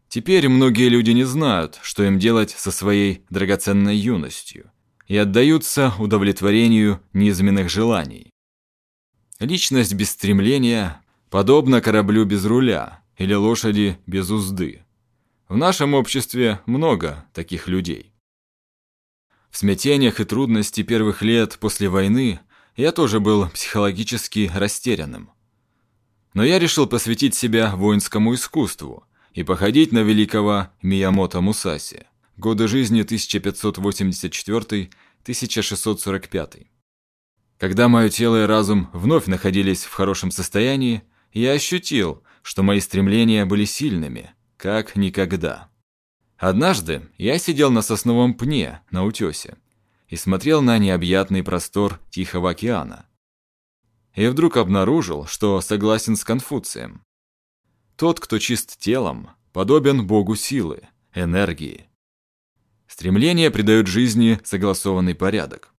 Теперь многие люди не знают, что им делать со своей драгоценной юностью – и отдаются удовлетворению низменных желаний. Личность без стремления подобна кораблю без руля или лошади без узды. В нашем обществе много таких людей. В смятениях и трудности первых лет после войны я тоже был психологически растерянным. Но я решил посвятить себя воинскому искусству и походить на великого Миямото Мусаси. Годы жизни 1584-1645. Когда мое тело и разум вновь находились в хорошем состоянии, я ощутил, что мои стремления были сильными, как никогда. Однажды я сидел на сосновом пне на утесе и смотрел на необъятный простор Тихого океана. И вдруг обнаружил, что согласен с Конфуцием. Тот, кто чист телом, подобен Богу силы, энергии, Стремления придают жизни согласованный порядок.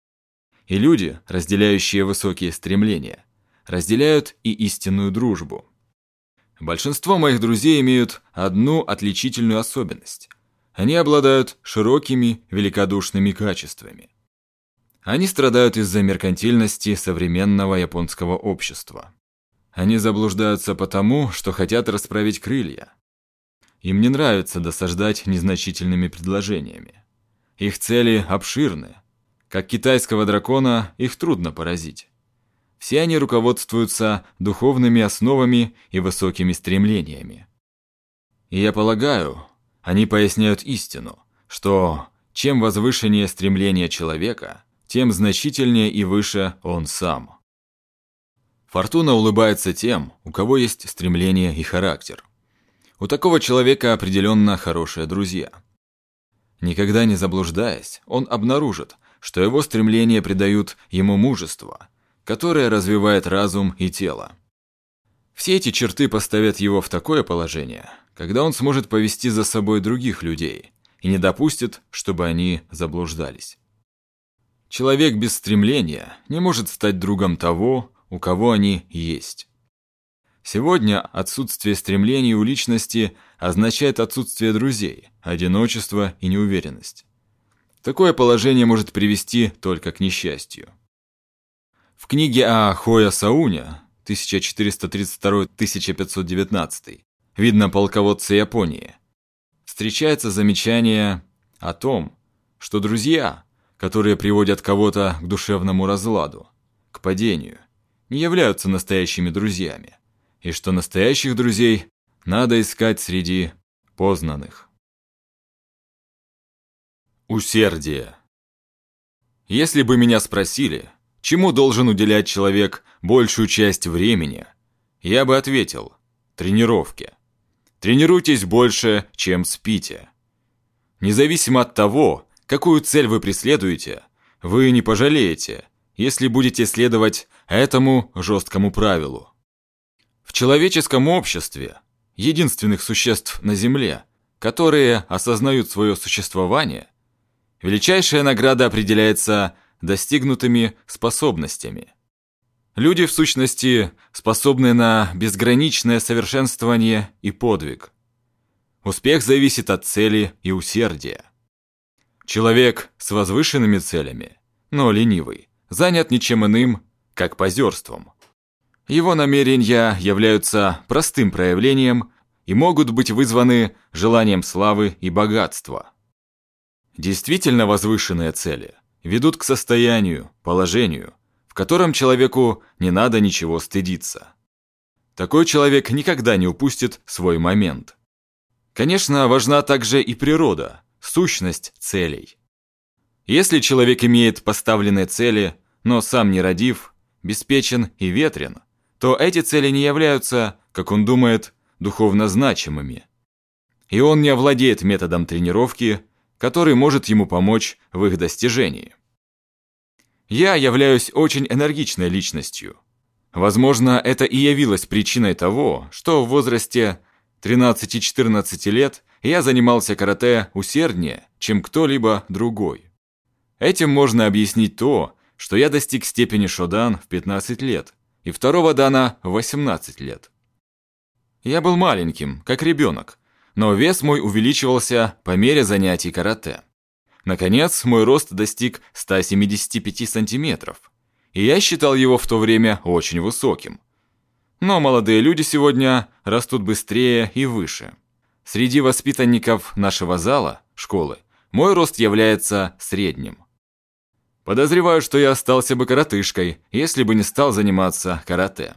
И люди, разделяющие высокие стремления, разделяют и истинную дружбу. Большинство моих друзей имеют одну отличительную особенность. Они обладают широкими, великодушными качествами. Они страдают из-за меркантильности современного японского общества. Они заблуждаются потому, что хотят расправить крылья. Им не нравится досаждать незначительными предложениями. Их цели обширны. Как китайского дракона, их трудно поразить. Все они руководствуются духовными основами и высокими стремлениями. И я полагаю, они поясняют истину, что чем возвышеннее стремление человека, тем значительнее и выше он сам. Фортуна улыбается тем, у кого есть стремление и характер. У такого человека определенно хорошие друзья – Никогда не заблуждаясь, он обнаружит, что его стремления придают ему мужество, которая развивает разум и тело. Все эти черты поставят его в такое положение, когда он сможет повести за собой других людей и не допустит, чтобы они заблуждались. Человек без стремления не может стать другом того, у кого они есть. Сегодня отсутствие стремлений у личности означает отсутствие друзей, одиночество и неуверенность. Такое положение может привести только к несчастью. В книге о Хоя Сауня 1432-1519 видно полководца Японии. Встречается замечание о том, что друзья, которые приводят кого-то к душевному разладу, к падению, не являются настоящими друзьями, и что настоящих друзей надо искать среди познанных. Усердие. Если бы меня спросили, чему должен уделять человек большую часть времени, я бы ответил – тренировке. Тренируйтесь больше, чем спите. Независимо от того, какую цель вы преследуете, вы не пожалеете, если будете следовать этому жесткому правилу. В человеческом обществе, единственных существ на Земле, которые осознают свое существование, величайшая награда определяется достигнутыми способностями. Люди, в сущности, способны на безграничное совершенствование и подвиг. Успех зависит от цели и усердия. Человек с возвышенными целями, но ленивый, занят ничем иным, как позерством. Его намерения являются простым проявлением и могут быть вызваны желанием славы и богатства. Действительно возвышенные цели ведут к состоянию, положению, в котором человеку не надо ничего стыдиться. Такой человек никогда не упустит свой момент. Конечно, важна также и природа, сущность целей. Если человек имеет поставленные цели, но сам не родив, беспечен и ветрен, то эти цели не являются, как он думает, духовно значимыми. И он не овладеет методом тренировки, который может ему помочь в их достижении. Я являюсь очень энергичной личностью. Возможно, это и явилось причиной того, что в возрасте 13-14 лет я занимался карате усерднее, чем кто-либо другой. Этим можно объяснить то, что я достиг степени шодан в 15 лет и второго дана в 18 лет. Я был маленьким, как ребенок, но вес мой увеличивался по мере занятий карате. Наконец, мой рост достиг 175 сантиметров, и я считал его в то время очень высоким. Но молодые люди сегодня растут быстрее и выше. Среди воспитанников нашего зала, школы, мой рост является средним. Подозреваю, что я остался бы коротышкой, если бы не стал заниматься карате.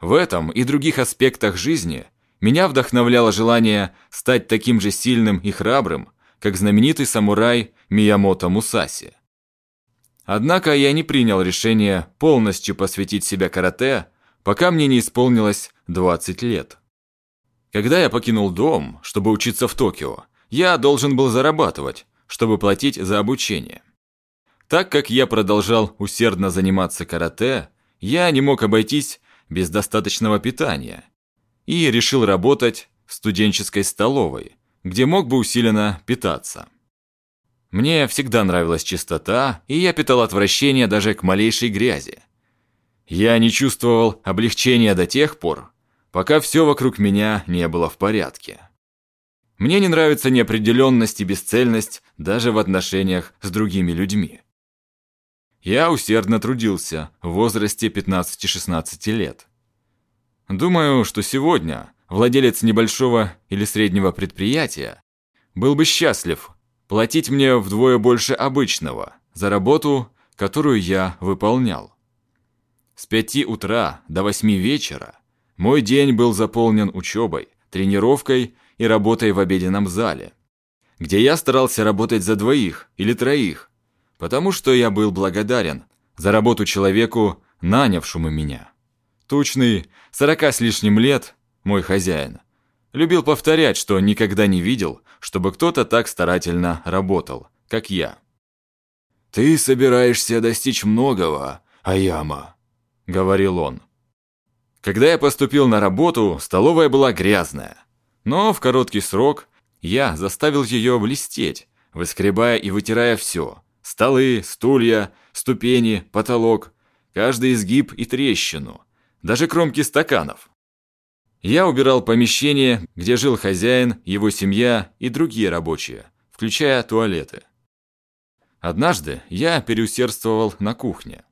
В этом и других аспектах жизни меня вдохновляло желание стать таким же сильным и храбрым, как знаменитый самурай Миямото Мусаси. Однако я не принял решение полностью посвятить себя карате, пока мне не исполнилось 20 лет. Когда я покинул дом, чтобы учиться в Токио, я должен был зарабатывать, чтобы платить за обучение. Так как я продолжал усердно заниматься карате, я не мог обойтись без достаточного питания и решил работать в студенческой столовой, где мог бы усиленно питаться. Мне всегда нравилась чистота, и я питал отвращение даже к малейшей грязи. Я не чувствовал облегчения до тех пор, пока все вокруг меня не было в порядке. Мне не нравится неопределенность и бесцельность даже в отношениях с другими людьми. Я усердно трудился в возрасте 15-16 лет. Думаю, что сегодня владелец небольшого или среднего предприятия был бы счастлив платить мне вдвое больше обычного за работу, которую я выполнял. С пяти утра до восьми вечера мой день был заполнен учебой, тренировкой и работой в обеденном зале, где я старался работать за двоих или троих, потому что я был благодарен за работу человеку, нанявшему меня. Тучный, сорока с лишним лет, мой хозяин, любил повторять, что никогда не видел, чтобы кто-то так старательно работал, как я. «Ты собираешься достичь многого, Аяма», — говорил он. Когда я поступил на работу, столовая была грязная. Но в короткий срок я заставил ее блестеть, выскребая и вытирая все. Столы, стулья, ступени, потолок, каждый изгиб и трещину, даже кромки стаканов. Я убирал помещение, где жил хозяин, его семья и другие рабочие, включая туалеты. Однажды я переусердствовал на кухне.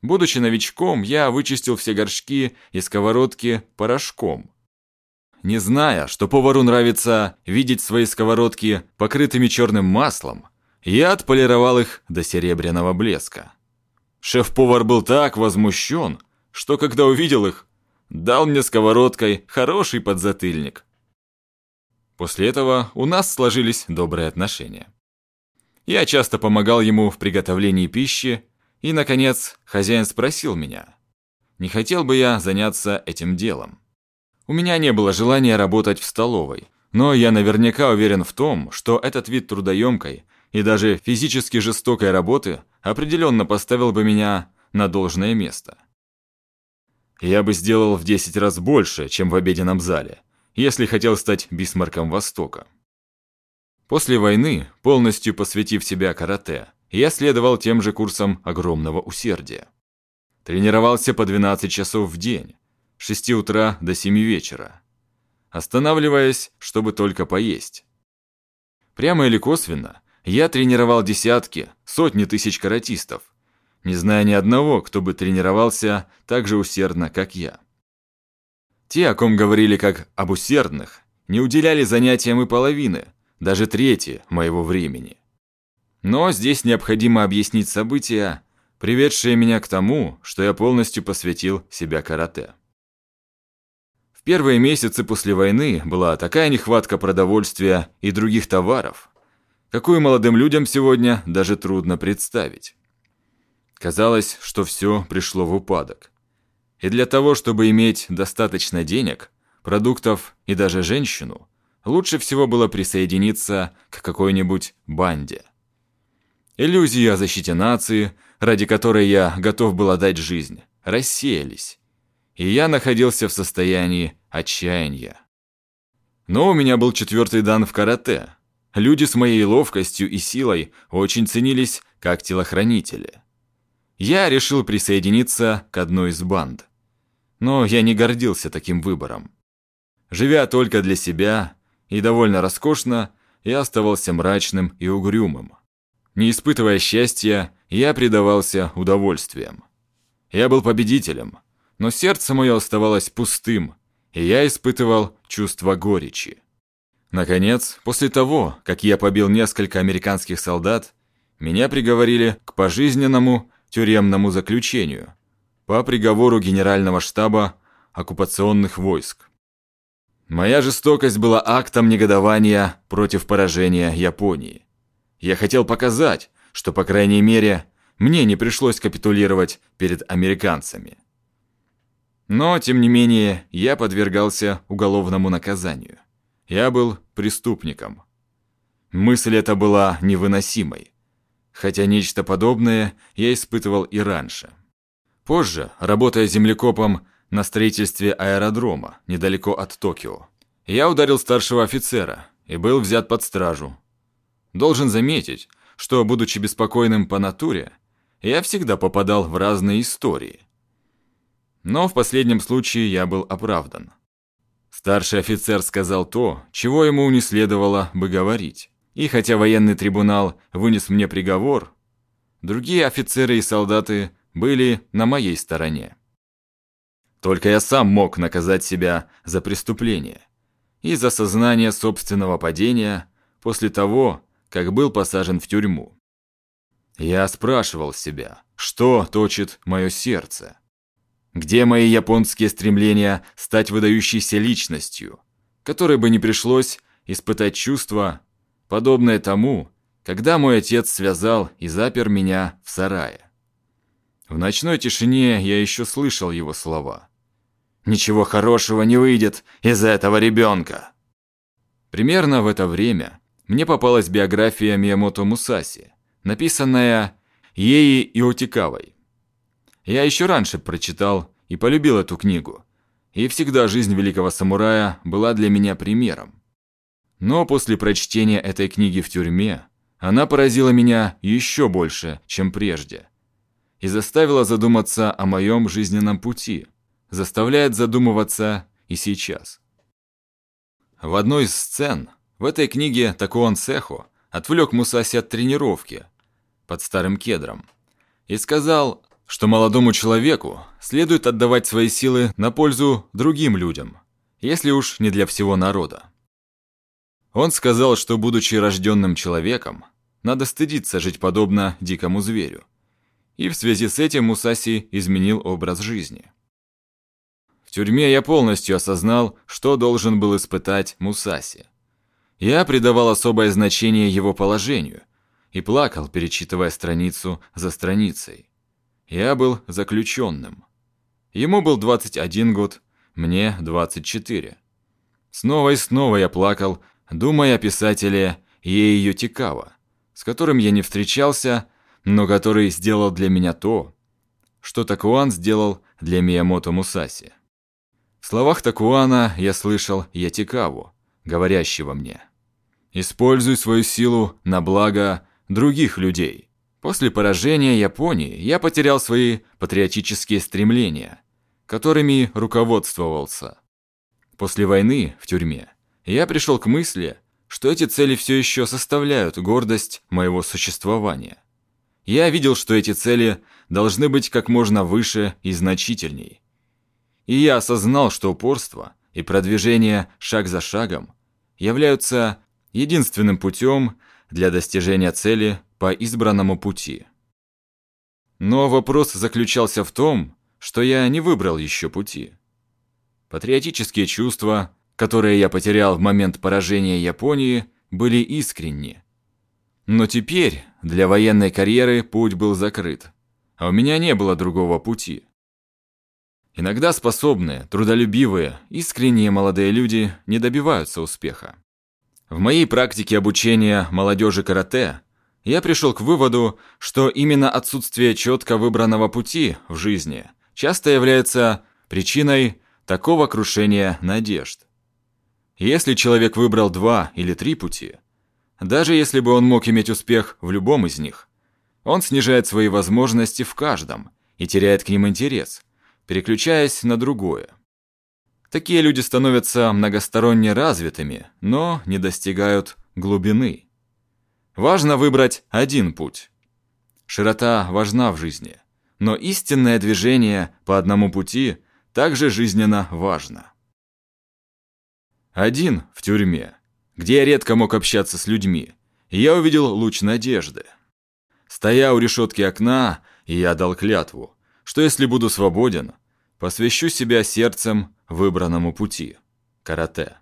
Будучи новичком, я вычистил все горшки и сковородки порошком. Не зная, что повару нравится видеть свои сковородки покрытыми черным маслом, я отполировал их до серебряного блеска. Шеф-повар был так возмущен, что когда увидел их, дал мне сковородкой хороший подзатыльник. После этого у нас сложились добрые отношения. Я часто помогал ему в приготовлении пищи, и, наконец, хозяин спросил меня, не хотел бы я заняться этим делом. У меня не было желания работать в столовой, но я наверняка уверен в том, что этот вид трудоемкой и даже физически жестокой работы определенно поставил бы меня на должное место. Я бы сделал в 10 раз больше, чем в обеденном зале, если хотел стать бисмарком Востока. После войны, полностью посвятив себя карате, я следовал тем же курсам огромного усердия. Тренировался по 12 часов в день, с 6 утра до 7 вечера, останавливаясь, чтобы только поесть. Прямо или косвенно, я тренировал десятки, сотни тысяч каратистов, не зная ни одного, кто бы тренировался так же усердно, как я. Те, о ком говорили как об усердных, не уделяли занятиям и половины, даже трети моего времени. Но здесь необходимо объяснить события, приведшие меня к тому, что я полностью посвятил себя карате. В первые месяцы после войны была такая нехватка продовольствия и других товаров, какую молодым людям сегодня даже трудно представить. Казалось, что все пришло в упадок. И для того, чтобы иметь достаточно денег, продуктов и даже женщину, лучше всего было присоединиться к какой-нибудь банде – Иллюзии о защите нации, ради которой я готов был отдать жизнь, рассеялись, и я находился в состоянии отчаяния. Но у меня был четвертый дан в карате. Люди с моей ловкостью и силой очень ценились как телохранители. Я решил присоединиться к одной из банд. Но я не гордился таким выбором. Живя только для себя и довольно роскошно, я оставался мрачным и угрюмым. Не испытывая счастья, я предавался удовольствиям. Я был победителем, но сердце мое оставалось пустым, и я испытывал чувство горечи. Наконец, после того, как я побил несколько американских солдат, меня приговорили к пожизненному тюремному заключению по приговору Генерального штаба оккупационных войск. Моя жестокость была актом негодования против поражения Японии. Я хотел показать, что, по крайней мере, мне не пришлось капитулировать перед американцами. Но, тем не менее, я подвергался уголовному наказанию. Я был преступником. Мысль эта была невыносимой. Хотя нечто подобное я испытывал и раньше. Позже, работая землекопом на строительстве аэродрома недалеко от Токио, я ударил старшего офицера и был взят под стражу, Должен заметить, что, будучи беспокойным по натуре, я всегда попадал в разные истории. Но в последнем случае я был оправдан. Старший офицер сказал то, чего ему не следовало бы говорить. И хотя военный трибунал вынес мне приговор, другие офицеры и солдаты были на моей стороне. Только я сам мог наказать себя за преступление и за сознание собственного падения после того, как был посажен в тюрьму. Я спрашивал себя, что точит мое сердце? Где мои японские стремления стать выдающейся личностью, которой бы не пришлось испытать чувство, подобное тому, когда мой отец связал и запер меня в сарае? В ночной тишине я еще слышал его слова. «Ничего хорошего не выйдет из этого ребенка!» Примерно в это время мне попалась биография Миямото Мусаси, написанная Еи Иотикавой. Я еще раньше прочитал и полюбил эту книгу, и всегда жизнь великого самурая была для меня примером. Но после прочтения этой книги в тюрьме, она поразила меня еще больше, чем прежде, и заставила задуматься о моем жизненном пути, заставляет задумываться и сейчас. В одной из сцен в этой книге Такуан Сехо отвлек Мусаси от тренировки под старым кедром и сказал, что молодому человеку следует отдавать свои силы на пользу другим людям, если уж не для всего народа. Он сказал, что, будучи рожденным человеком, надо стыдиться жить подобно дикому зверю. И в связи с этим Мусаси изменил образ жизни. В тюрьме я полностью осознал, что должен был испытать Мусаси. Я придавал особое значение его положению и плакал, перечитывая страницу за страницей. Я был заключенным. Ему был 21 год, мне 24. Снова и снова я плакал, думая о писателе Ей Ютикава, с которым я не встречался, но который сделал для меня то, что Такуан сделал для Миямото Мусаси. В словах Такуана я слышал Ятикаву, говорящего мне «Используй свою силу на благо других людей». После поражения Японии я потерял свои патриотические стремления, которыми руководствовался. После войны в тюрьме я пришел к мысли, что эти цели все еще составляют гордость моего существования. Я видел, что эти цели должны быть как можно выше и значительней. И я осознал, что упорство и продвижение шаг за шагом являются единственным путем для достижения цели по избранному пути. Но вопрос заключался в том, что я не выбрал еще пути. Патриотические чувства, которые я потерял в момент поражения Японии, были искренни. Но теперь для военной карьеры путь был закрыт, а у меня не было другого пути. Иногда способные, трудолюбивые, искренние молодые люди не добиваются успеха. В моей практике обучения молодежи карате я пришел к выводу, что именно отсутствие четко выбранного пути в жизни часто является причиной такого крушения надежд. Если человек выбрал два или три пути, даже если бы он мог иметь успех в любом из них, он снижает свои возможности в каждом и теряет к ним интерес, переключаясь на другое. Такие люди становятся многосторонне развитыми, но не достигают глубины. Важно выбрать один путь. Широта важна в жизни, но истинное движение по одному пути также жизненно важно. Один в тюрьме, где я редко мог общаться с людьми, я увидел луч надежды. Стоя у решетки окна, я дал клятву, что если буду свободен, посвящу себя сердцем выбранному пути – карате.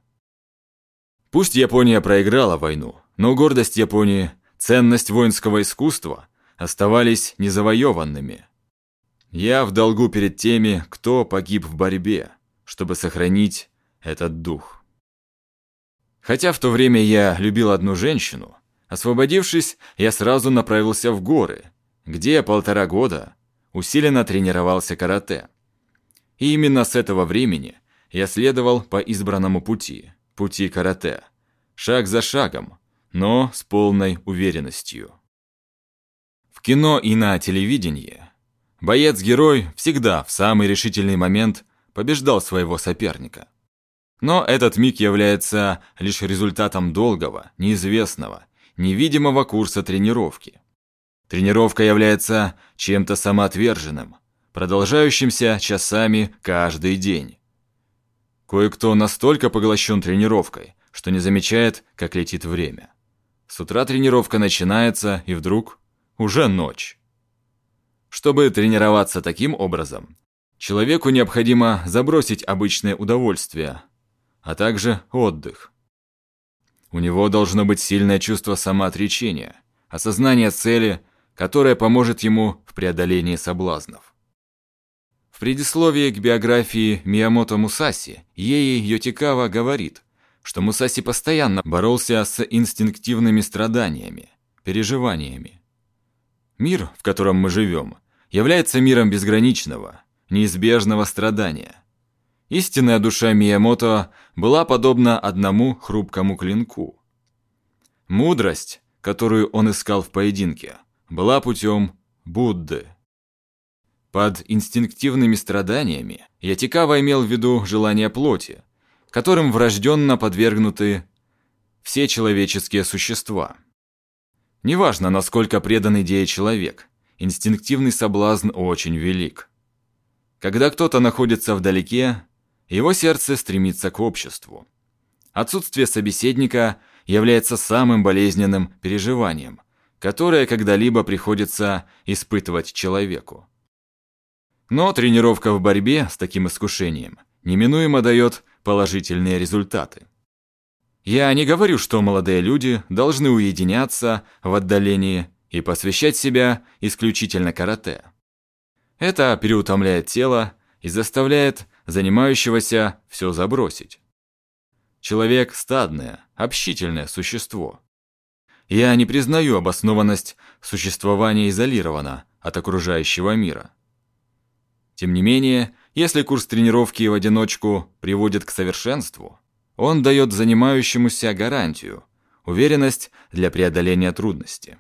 Пусть Япония проиграла войну, но гордость Японии, ценность воинского искусства оставались незавоеванными. Я в долгу перед теми, кто погиб в борьбе, чтобы сохранить этот дух. Хотя в то время я любил одну женщину, освободившись, я сразу направился в горы, где полтора года усиленно тренировался карате. И именно с этого времени я следовал по избранному пути, пути карате, шаг за шагом, но с полной уверенностью. В кино и на телевидении боец-герой всегда в самый решительный момент побеждал своего соперника. Но этот миг является лишь результатом долгого, неизвестного, невидимого курса тренировки. Тренировка является чем-то самоотверженным, продолжающимся часами каждый день. Кое-кто настолько поглощен тренировкой, что не замечает, как летит время. С утра тренировка начинается, и вдруг уже ночь. Чтобы тренироваться таким образом, человеку необходимо забросить обычное удовольствие, а также отдых. У него должно быть сильное чувство самоотречения, осознание цели, которое поможет ему в преодолении соблазнов. В предисловии к биографии Миямото Мусаси Ей Йотикава говорит – что Мусаси постоянно боролся с инстинктивными страданиями, переживаниями. Мир, в котором мы живем, является миром безграничного, неизбежного страдания. Истинная душа Миямото была подобна одному хрупкому клинку. Мудрость, которую он искал в поединке, была путем Будды. Под инстинктивными страданиями Ятикава имел в виду желание плоти, которым врожденно подвергнуты все человеческие существа. Неважно, насколько предан идее человек, инстинктивный соблазн очень велик. Когда кто-то находится вдалеке, его сердце стремится к обществу. Отсутствие собеседника является самым болезненным переживанием, которое когда-либо приходится испытывать человеку. Но тренировка в борьбе с таким искушением неминуемо дает положительные результаты. Я не говорю, что молодые люди должны уединяться в отдалении и посвящать себя исключительно карате. Это переутомляет тело и заставляет занимающегося все забросить. Человек – стадное, общительное существо. Я не признаю обоснованность существования изолированно от окружающего мира. Тем не менее, если курс тренировки в одиночку приводит к совершенству, он дает занимающемуся гарантию, уверенность для преодоления трудности.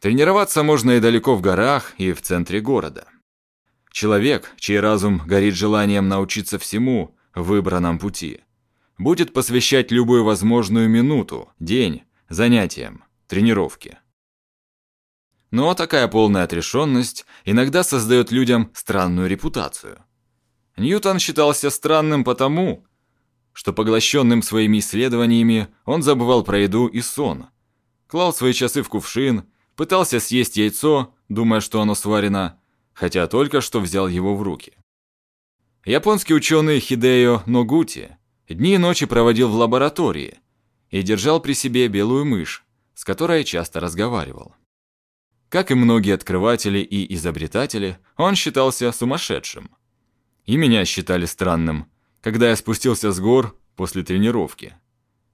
Тренироваться можно и далеко в горах, и в центре города. Человек, чей разум горит желанием научиться всему в выбранном пути, будет посвящать любую возможную минуту, день, занятиям, тренировке. Но такая полная отрешенность иногда создает людям странную репутацию. Ньютон считался странным потому, что поглощенным своими исследованиями он забывал про еду и сон, клал свои часы в кувшин, пытался съесть яйцо, думая, что оно сварено, хотя только что взял его в руки. Японский ученый Хидео Ногути дни и ночи проводил в лаборатории и держал при себе белую мышь, с которой часто разговаривал. Как и многие открыватели и изобретатели, он считался сумасшедшим. И меня считали странным, когда я спустился с гор после тренировки.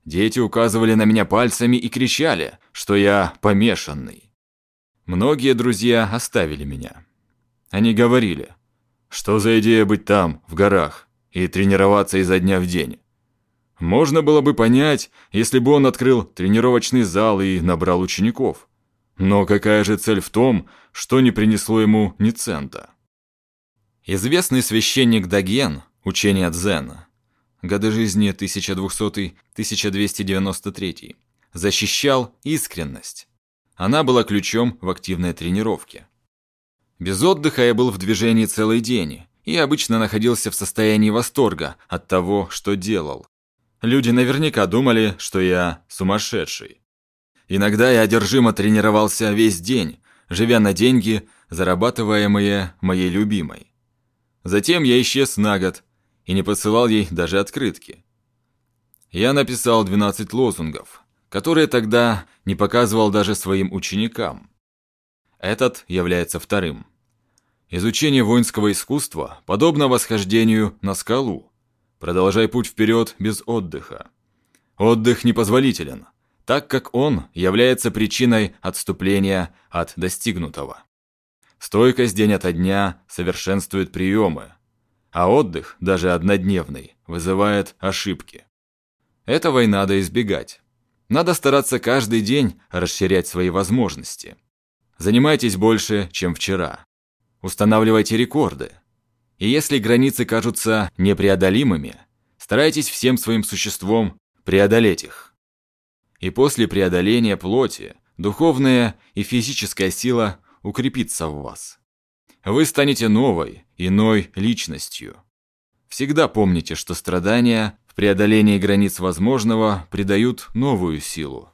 Дети указывали на меня пальцами и кричали, что я помешанный. Многие друзья оставили меня. Они говорили, что за идея быть там, в горах, и тренироваться изо дня в день. Можно было бы понять, если бы он открыл тренировочный зал и набрал учеников. Но какая же цель в том, что не принесло ему ни цента? Известный священник Даген, учение Дзена, годы жизни 1200-1293, защищал искренность. Она была ключом в активной тренировке. Без отдыха я был в движении целый день и обычно находился в состоянии восторга от того, что делал. Люди наверняка думали, что я сумасшедший. Иногда я одержимо тренировался весь день, живя на деньги, зарабатываемые моей любимой. Затем я исчез на год и не посылал ей даже открытки. Я написал 12 лозунгов, которые тогда не показывал даже своим ученикам. Этот является вторым. Изучение воинского искусства подобно восхождению на скалу. Продолжай путь вперед без отдыха. Отдых непозволителен так как он является причиной отступления от достигнутого. Стойкость день ото дня совершенствует приемы, а отдых, даже однодневный, вызывает ошибки. Этого и надо избегать. Надо стараться каждый день расширять свои возможности. Занимайтесь больше, чем вчера. Устанавливайте рекорды. И если границы кажутся непреодолимыми, старайтесь всем своим существом преодолеть их и после преодоления плоти духовная и физическая сила укрепится в вас. Вы станете новой, иной личностью. Всегда помните, что страдания в преодолении границ возможного придают новую силу.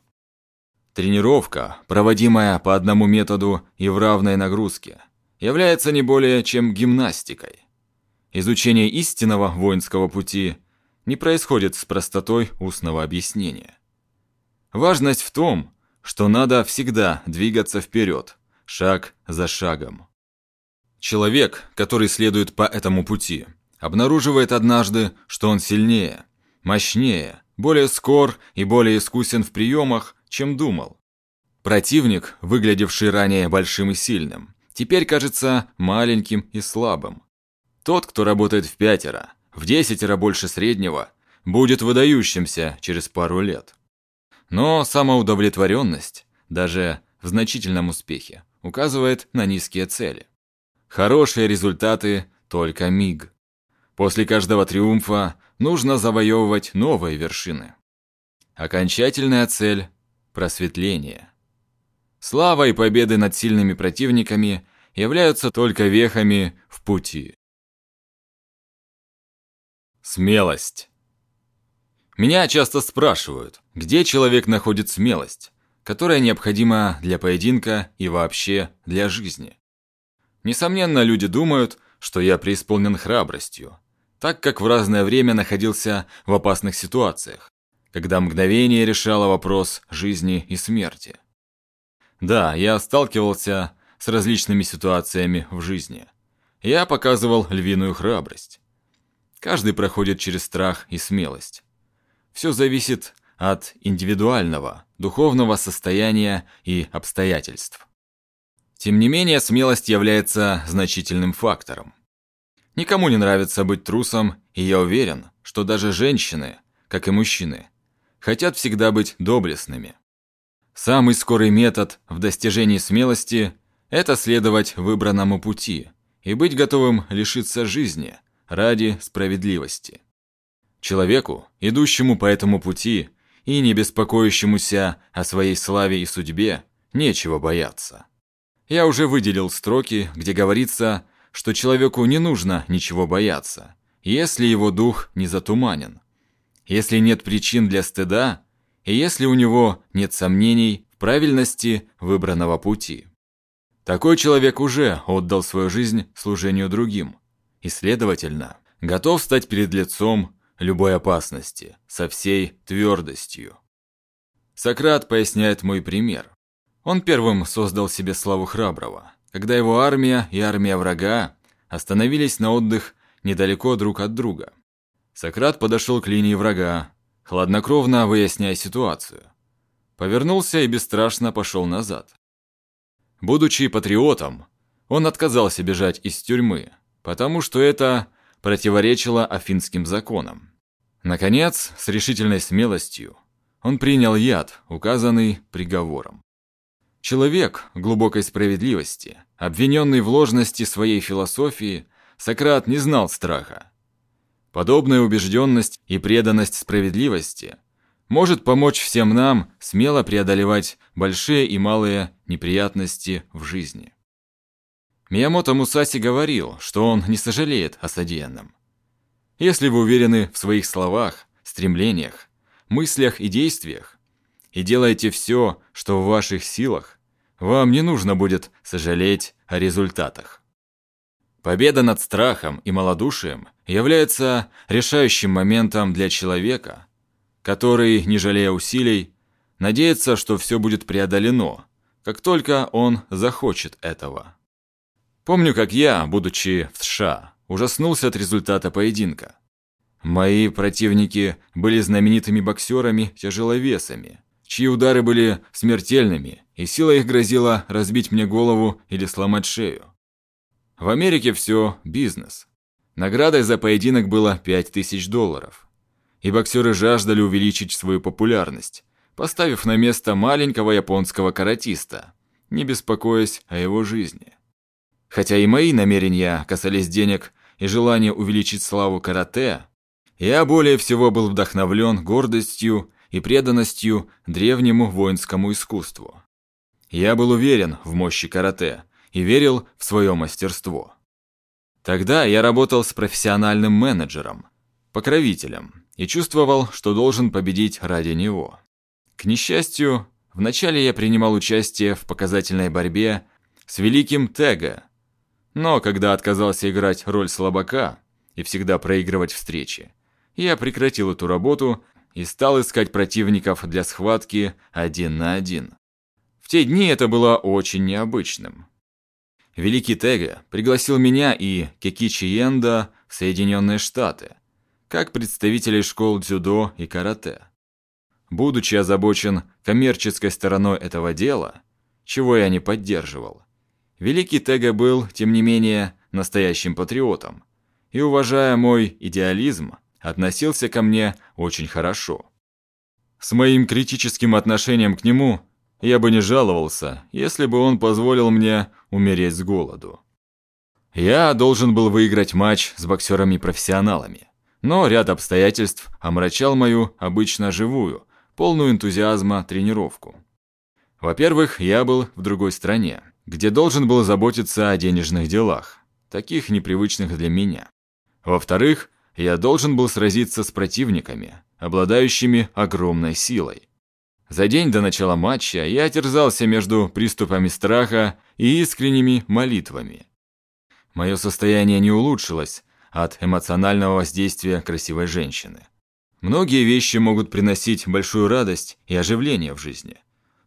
Тренировка, проводимая по одному методу и в равной нагрузке, является не более чем гимнастикой. Изучение истинного воинского пути не происходит с простотой устного объяснения. Важность в том, что надо всегда двигаться вперед, шаг за шагом. Человек, который следует по этому пути, обнаруживает однажды, что он сильнее, мощнее, более скор и более искусен в приемах, чем думал. Противник, выглядевший ранее большим и сильным, теперь кажется маленьким и слабым. Тот, кто работает в пятеро, в десятеро больше среднего, будет выдающимся через пару лет. Но самоудовлетворенность, даже в значительном успехе, указывает на низкие цели. Хорошие результаты – только миг. После каждого триумфа нужно завоевывать новые вершины. Окончательная цель – просветление. Слава и победы над сильными противниками являются только вехами в пути. Смелость. Меня часто спрашивают, где человек находит смелость, которая необходима для поединка и вообще для жизни. Несомненно, люди думают, что я преисполнен храбростью, так как в разное время находился в опасных ситуациях, когда мгновение решало вопрос жизни и смерти. Да, я сталкивался с различными ситуациями в жизни. Я показывал львиную храбрость. Каждый проходит через страх и смелость. Все зависит от индивидуального, духовного состояния и обстоятельств. Тем не менее, смелость является значительным фактором. Никому не нравится быть трусом, и я уверен, что даже женщины, как и мужчины, хотят всегда быть доблестными. Самый скорый метод в достижении смелости – это следовать выбранному пути и быть готовым лишиться жизни ради справедливости. Человеку, идущему по этому пути и не беспокоящемуся о своей славе и судьбе, нечего бояться. Я уже выделил строки, где говорится, что человеку не нужно ничего бояться, если его дух не затуманен, если нет причин для стыда и если у него нет сомнений в правильности выбранного пути. Такой человек уже отдал свою жизнь служению другим и, следовательно, готов стать перед лицом любой опасности со всей твердостью. Сократ поясняет мой пример. Он первым создал себе славу храброго, когда его армия и армия врага остановились на отдых недалеко друг от друга. Сократ подошел к линии врага, хладнокровно выясняя ситуацию. Повернулся и бесстрашно пошел назад. Будучи патриотом, он отказался бежать из тюрьмы, потому что это противоречило афинским законам. Наконец, с решительной смелостью, он принял яд, указанный приговором. Человек глубокой справедливости, обвиненный в ложности своей философии, Сократ не знал страха. Подобная убежденность и преданность справедливости может помочь всем нам смело преодолевать большие и малые неприятности в жизни. Миямото Мусаси говорил, что он не сожалеет о содеянном. Если вы уверены в своих словах, стремлениях, мыслях и действиях, и делаете все, что в ваших силах, вам не нужно будет сожалеть о результатах. Победа над страхом и малодушием является решающим моментом для человека, который, не жалея усилий, надеется, что все будет преодолено, как только он захочет этого. Помню, как я, будучи в США, ужаснулся от результата поединка. Мои противники были знаменитыми боксерами-тяжеловесами, чьи удары были смертельными, и сила их грозила разбить мне голову или сломать шею. В Америке все бизнес. Наградой за поединок было 5000 долларов. И боксеры жаждали увеличить свою популярность, поставив на место маленького японского каратиста, не беспокоясь о его жизни. Хотя и мои намерения касались денег и желания увеличить славу карате, я более всего был вдохновлен гордостью и преданностью древнему воинскому искусству. Я был уверен в мощи карате и верил в свое мастерство. Тогда я работал с профессиональным менеджером, покровителем, и чувствовал, что должен победить ради него. К несчастью, вначале я принимал участие в показательной борьбе с великим Тега, но когда отказался играть роль слабака и всегда проигрывать встречи, я прекратил эту работу и стал искать противников для схватки один на один. В те дни это было очень необычным. Великий Тега пригласил меня и Кекичи Йенда в Соединенные Штаты, как представителей школ дзюдо и карате. Будучи озабочен коммерческой стороной этого дела, чего я не поддерживал, Великий Тега был, тем не менее, настоящим патриотом, и, уважая мой идеализм, относился ко мне очень хорошо. С моим критическим отношением к нему я бы не жаловался, если бы он позволил мне умереть с голоду. Я должен был выиграть матч с боксерами-профессионалами, но ряд обстоятельств омрачал мою обычно живую, полную энтузиазма тренировку. Во-первых, я был в другой стране, где должен был заботиться о денежных делах, таких непривычных для меня. Во-вторых, я должен был сразиться с противниками, обладающими огромной силой. За день до начала матча я терзался между приступами страха и искренними молитвами. Мое состояние не улучшилось от эмоционального воздействия красивой женщины. Многие вещи могут приносить большую радость и оживление в жизни.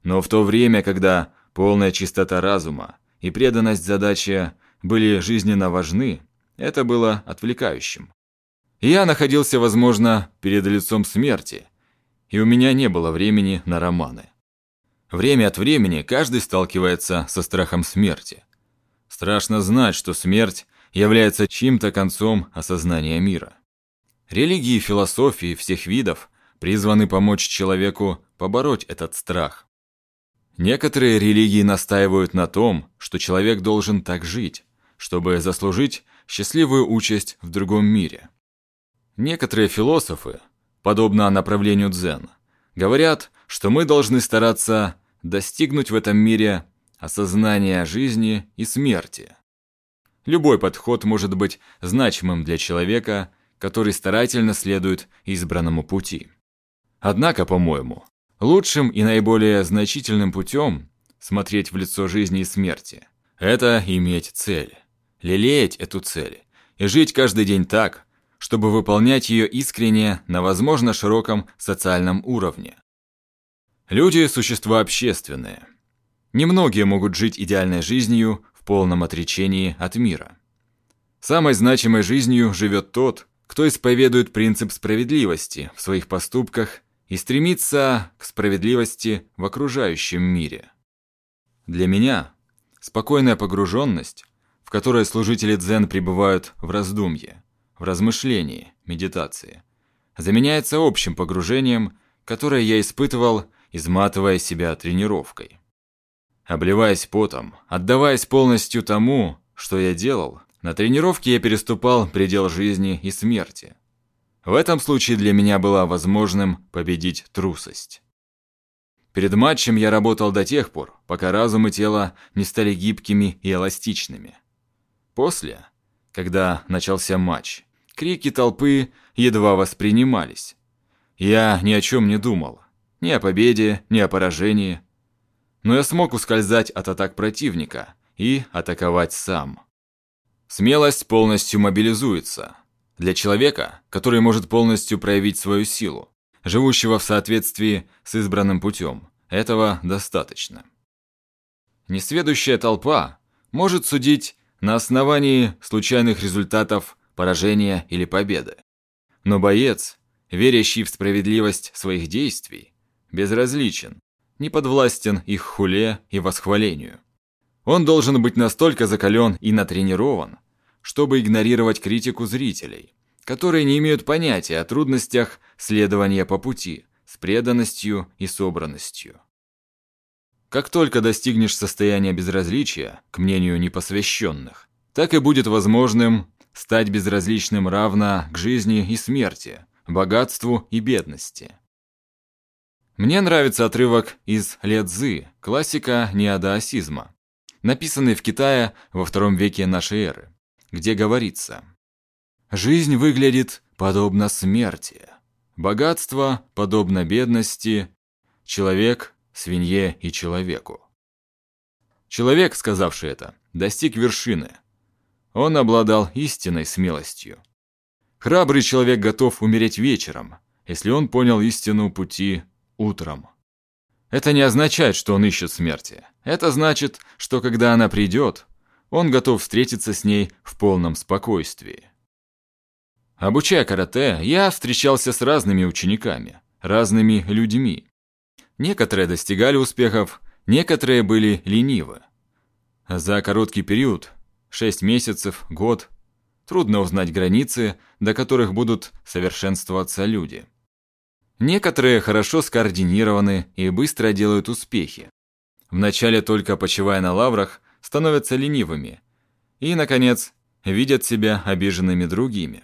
Но в то время, когда полная чистота разума и преданность задаче были жизненно важны, это было отвлекающим. Я находился, возможно, перед лицом смерти, и у меня не было времени на романы. Время от времени каждый сталкивается со страхом смерти. Страшно знать, что смерть является чьим-то концом осознания мира. Религии и философии всех видов призваны помочь человеку побороть этот страх. Некоторые религии настаивают на том, что человек должен так жить, чтобы заслужить счастливую участь в другом мире. Некоторые философы, подобно направлению дзен, говорят, что мы должны стараться достигнуть в этом мире осознания жизни и смерти. Любой подход может быть значимым для человека, который старательно следует избранному пути. Однако, по-моему, лучшим и наиболее значительным путем смотреть в лицо жизни и смерти – это иметь цель, лелеять эту цель и жить каждый день так, чтобы выполнять ее искренне на возможно широком социальном уровне. Люди – существа общественные. Немногие могут жить идеальной жизнью в полном отречении от мира. Самой значимой жизнью живет тот, кто исповедует принцип справедливости в своих поступках и стремится к справедливости в окружающем мире. Для меня спокойная погруженность, в которой служители дзен пребывают в раздумье, в размышлении, медитации, заменяется общим погружением, которое я испытывал, изматывая себя тренировкой. Обливаясь потом, отдаваясь полностью тому, что я делал, на тренировке я переступал предел жизни и смерти. В этом случае для меня было возможным победить трусость. Перед матчем я работал до тех пор, пока разум и тело не стали гибкими и эластичными. После когда начался матч. Крики толпы едва воспринимались. Я ни о чем не думал. Ни о победе, ни о поражении. Но я смог ускользать от атак противника и атаковать сам. Смелость полностью мобилизуется. Для человека, который может полностью проявить свою силу, живущего в соответствии с избранным путем, этого достаточно. Несведущая толпа может судить на основании случайных результатов поражения или победы. Но боец, верящий в справедливость своих действий, безразличен, не подвластен их хуле и восхвалению. Он должен быть настолько закален и натренирован, чтобы игнорировать критику зрителей, которые не имеют понятия о трудностях следования по пути с преданностью и собранностью. Как только достигнешь состояния безразличия к мнению непосвященных, так и будет возможным стать безразличным равно к жизни и смерти, богатству и бедности. Мне нравится отрывок из Ле Цзы, классика неодаосизма, написанный в Китае во втором веке нашей эры, где говорится «Жизнь выглядит подобно смерти, богатство подобно бедности, человек свинье и человеку. Человек, сказавший это, достиг вершины. Он обладал истинной смелостью. Храбрый человек готов умереть вечером, если он понял истину пути утром. Это не означает, что он ищет смерти. Это значит, что когда она придет, он готов встретиться с ней в полном спокойствии. Обучая карате, я встречался с разными учениками, разными людьми. Некоторые достигали успехов, некоторые были ленивы. За короткий период, 6 месяцев, год, трудно узнать границы, до которых будут совершенствоваться люди. Некоторые хорошо скоординированы и быстро делают успехи. Вначале только почивая на лаврах, становятся ленивыми. И, наконец, видят себя обиженными другими.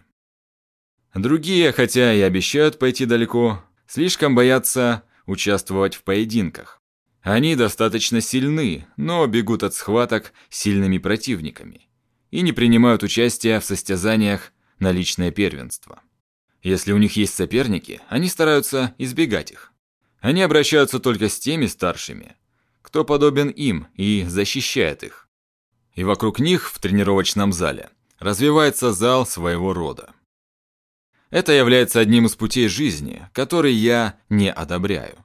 Другие, хотя и обещают пойти далеко, слишком боятся участвовать в поединках. Они достаточно сильны, но бегут от схваток сильными противниками и не принимают участия в состязаниях на личное первенство. Если у них есть соперники, они стараются избегать их. Они обращаются только с теми старшими, кто подобен им и защищает их. И вокруг них в тренировочном зале развивается зал своего рода. Это является одним из путей жизни, который я не одобряю.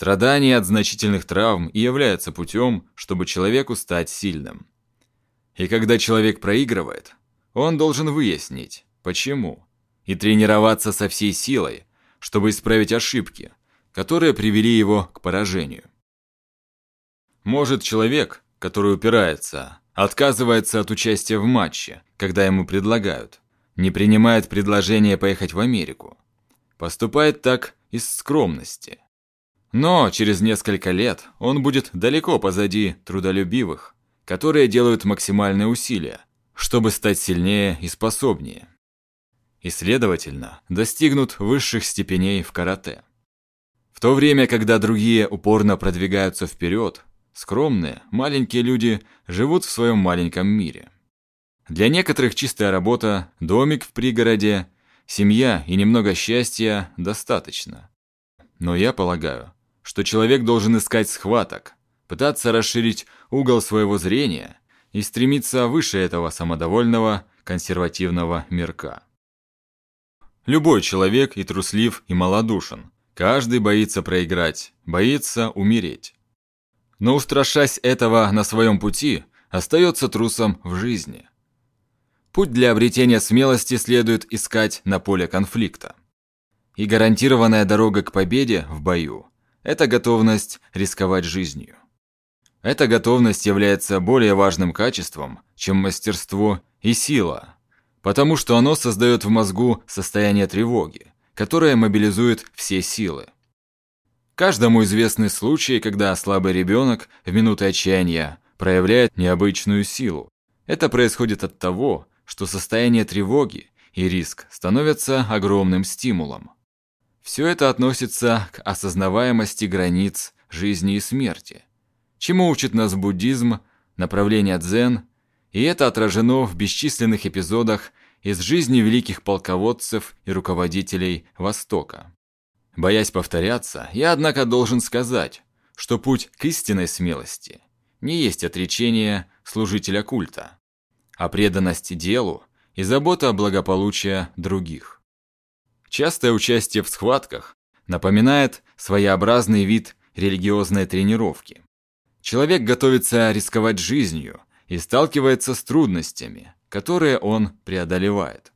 Страдание от значительных травм и является путем, чтобы человеку стать сильным. И когда человек проигрывает, он должен выяснить, почему, и тренироваться со всей силой, чтобы исправить ошибки, которые привели его к поражению. Может, человек, который упирается, отказывается от участия в матче, когда ему предлагают, не принимает предложение поехать в Америку. Поступает так из скромности. Но через несколько лет он будет далеко позади трудолюбивых, которые делают максимальные усилия, чтобы стать сильнее и способнее. И, следовательно, достигнут высших степеней в карате. В то время, когда другие упорно продвигаются вперед, скромные, маленькие люди живут в своем маленьком мире. Для некоторых чистая работа, домик в пригороде, семья и немного счастья достаточно. Но я полагаю, что человек должен искать схваток, пытаться расширить угол своего зрения и стремиться выше этого самодовольного консервативного мирка. Любой человек и труслив, и малодушен. Каждый боится проиграть, боится умереть. Но устрашась этого на своем пути, остается трусом в жизни. Путь для обретения смелости следует искать на поле конфликта. И гарантированная дорога к победе в бою – это готовность рисковать жизнью. Эта готовность является более важным качеством, чем мастерство и сила, потому что оно создает в мозгу состояние тревоги, которое мобилизует все силы. Каждому известны случаи, когда слабый ребенок в минуты отчаяния проявляет необычную силу. Это происходит от того, что состояние тревоги и риск становятся огромным стимулом. Все это относится к осознаваемости границ жизни и смерти, чему учит нас буддизм, направление дзен, и это отражено в бесчисленных эпизодах из жизни великих полководцев и руководителей Востока. Боясь повторяться, я, однако, должен сказать, что путь к истинной смелости не есть отречение служителя культа а преданность делу и забота о благополучии других. Частое участие в схватках напоминает своеобразный вид религиозной тренировки. Человек готовится рисковать жизнью и сталкивается с трудностями, которые он преодолевает.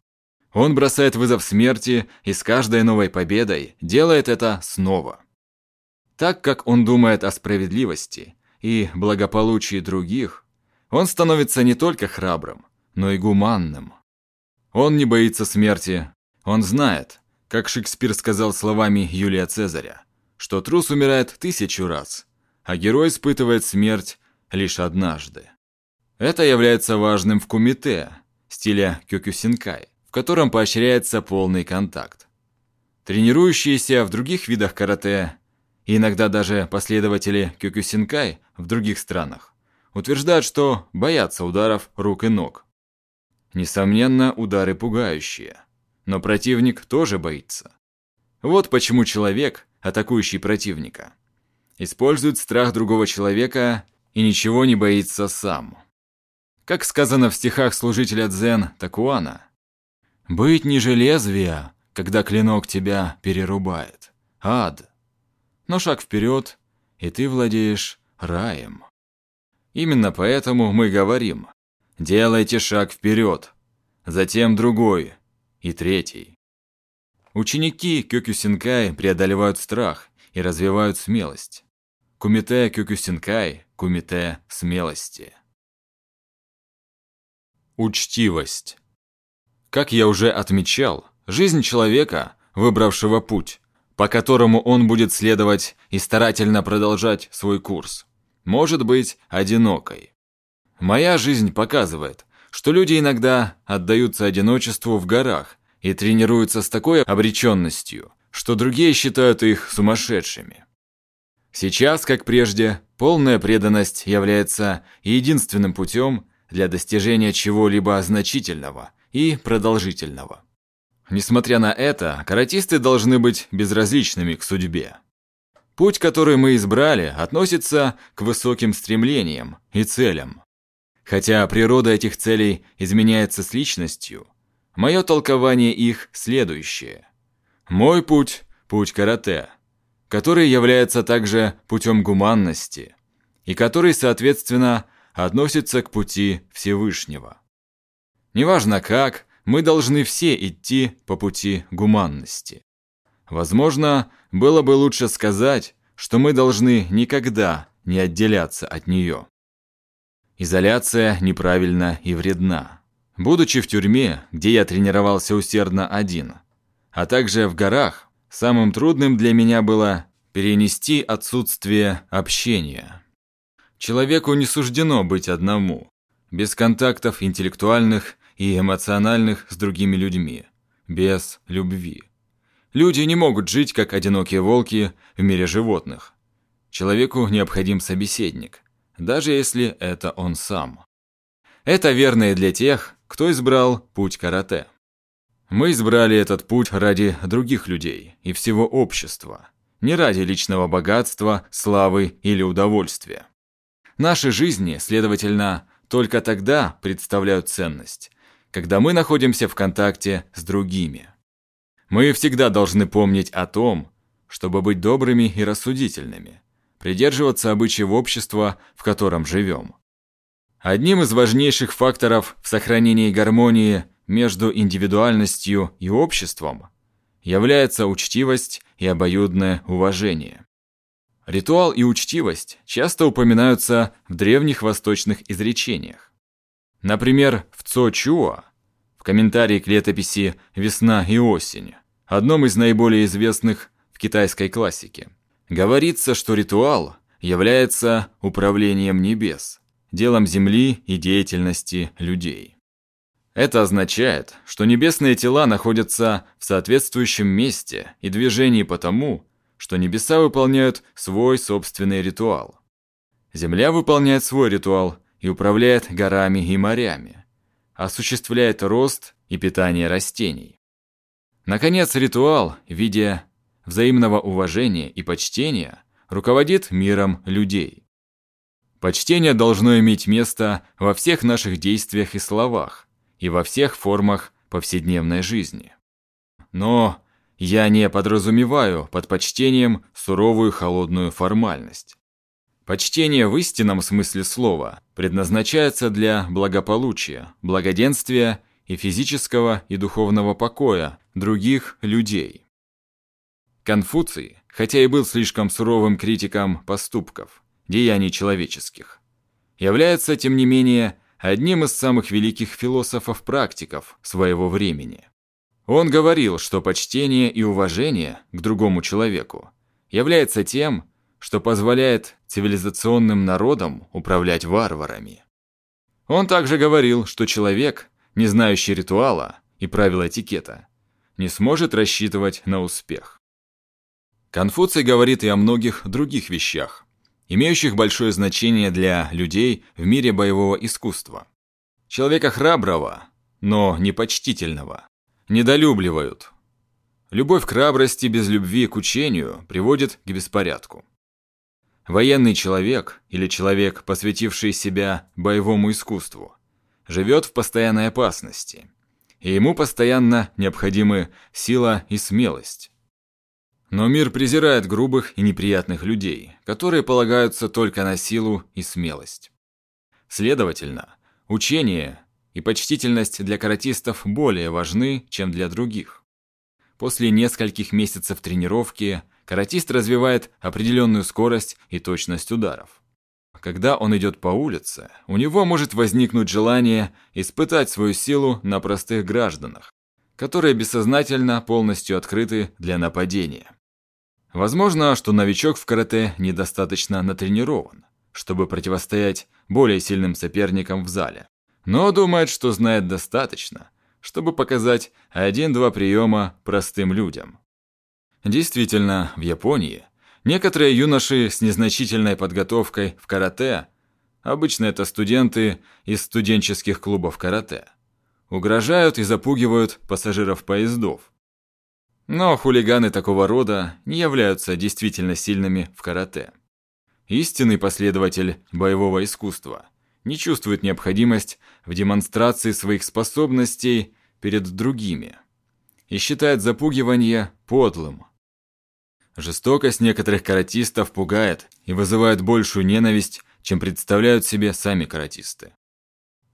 Он бросает вызов смерти и с каждой новой победой делает это снова. Так как он думает о справедливости и благополучии других, он становится не только храбрым, но и гуманным. Он не боится смерти. Он знает, как Шекспир сказал словами Юлия Цезаря, что трус умирает тысячу раз, а герой испытывает смерть лишь однажды. Это является важным в кумите, стиле кёкюсинкай, в котором поощряется полный контакт. Тренирующиеся в других видах карате, и иногда даже последователи кёкюсинкай в других странах, утверждают, что боятся ударов рук и ног. Несомненно, удары пугающие, но противник тоже боится. Вот почему человек, атакующий противника, использует страх другого человека и ничего не боится сам. Как сказано в стихах служителя дзен Такуана, «Быть ниже лезвия, когда клинок тебя перерубает. Ад. Но шаг вперед, и ты владеешь раем». Именно поэтому мы говорим «делайте шаг вперед», затем другой и третий. Ученики Кёкюсинкай преодолевают страх и развивают смелость. Кумите Кёкюсинкай кумите смелости. Учтивость. Как я уже отмечал, жизнь человека, выбравшего путь, по которому он будет следовать и старательно продолжать свой курс, может быть одинокой. Моя жизнь показывает, что люди иногда отдаются одиночеству в горах и тренируются с такой обреченностью, что другие считают их сумасшедшими. Сейчас, как прежде, полная преданность является единственным путем для достижения чего-либо значительного и продолжительного. Несмотря на это, каратисты должны быть безразличными к судьбе. Путь, который мы избрали, относится к высоким стремлениям и целям. Хотя природа этих целей изменяется с личностью, мое толкование их следующее. Мой путь – путь карате, который является также путем гуманности и который, соответственно, относится к пути Всевышнего. Неважно как, мы должны все идти по пути гуманности. Возможно, было бы лучше сказать, что мы должны никогда не отделяться от нее. Изоляция неправильна и вредна. Будучи в тюрьме, где я тренировался усердно один, а также в горах, самым трудным для меня было перенести отсутствие общения. Человеку не суждено быть одному, без контактов интеллектуальных и эмоциональных с другими людьми, без любви. Люди не могут жить как одинокие волки в мире животных. Человеку необходим собеседник, даже если это он сам. Это верно и для тех, кто избрал путь карате. Мы избрали этот путь ради других людей и всего общества, не ради личного богатства, славы или удовольствия. Наши жизни, следовательно, только тогда представляют ценность, когда мы находимся в контакте с другими. Мы всегда должны помнить о том, чтобы быть добрыми и рассудительными, придерживаться обычаев общества, в котором живем. Одним из важнейших факторов в сохранении гармонии между индивидуальностью и обществом является учтивость и обоюдное уважение. Ритуал и учтивость часто упоминаются в древних восточных изречениях. Например, в Цо Чуа, в комментарии к летописи «Весна и осень», одном из наиболее известных в китайской классике, говорится, что ритуал является управлением небес, делом земли и деятельности людей. Это означает, что небесные тела находятся в соответствующем месте и движении потому, что небеса выполняют свой собственный ритуал. Земля выполняет свой ритуал и управляет горами и морями, осуществляет рост и питание растений. Наконец, ритуал в виде взаимного уважения и почтения руководит миром людей. Почтение должно иметь место во всех наших действиях и словах и во всех формах повседневной жизни. Но я не подразумеваю под почтением суровую холодную формальность. Почтение в истинном смысле слова предназначается для благополучия, благоденствия и физического и духовного покоя других людей. Конфуций, хотя и был слишком суровым критиком поступков, деяний человеческих, является, тем не менее, одним из самых великих философов-практиков своего времени. Он говорил, что почтение и уважение к другому человеку является тем, что позволяет цивилизационным народам управлять варварами. Он также говорил, что человек, не знающий ритуала и правил этикета, не сможет рассчитывать на успех. Конфуций говорит и о многих других вещах, имеющих большое значение для людей в мире боевого искусства. Человека храброго, но непочтительного, недолюбливают. Любовь к храбрости без любви к учению приводит к беспорядку. Военный человек или человек, посвятивший себя боевому искусству, живет в постоянной опасности, и ему постоянно необходимы сила и смелость. Но мир презирает грубых и неприятных людей, которые полагаются только на силу и смелость. Следовательно, учение и почтительность для каратистов более важны, чем для других. После нескольких месяцев тренировки каратист развивает определенную скорость и точность ударов. когда он идет по улице, у него может возникнуть желание испытать свою силу на простых гражданах, которые бессознательно полностью открыты для нападения. Возможно, что новичок в карате недостаточно натренирован, чтобы противостоять более сильным соперникам в зале, но думает, что знает достаточно, чтобы показать один-два приема простым людям. Действительно, в Японии некоторые юноши с незначительной подготовкой в карате, обычно это студенты из студенческих клубов карате, угрожают и запугивают пассажиров поездов. Но хулиганы такого рода не являются действительно сильными в карате. Истинный последователь боевого искусства не чувствует необходимость в демонстрации своих способностей перед другими и считает запугивание подлым. Жестокость некоторых каратистов пугает и вызывает большую ненависть, чем представляют себе сами каратисты.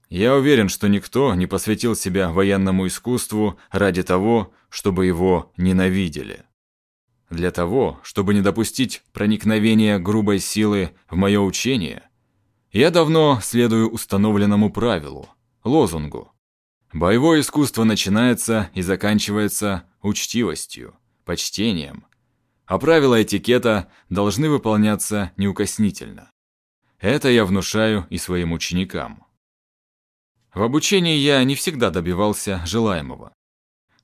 Я уверен, что никто не посвятил себя военному искусству ради того, чтобы его ненавидели. Для того, чтобы не допустить проникновения грубой силы в мое учение, я давно следую установленному правилу, лозунгу. Боевое искусство начинается и заканчивается учтивостью, почтением, а правила этикета должны выполняться неукоснительно. Это я внушаю и своим ученикам. В обучении я не всегда добивался желаемого.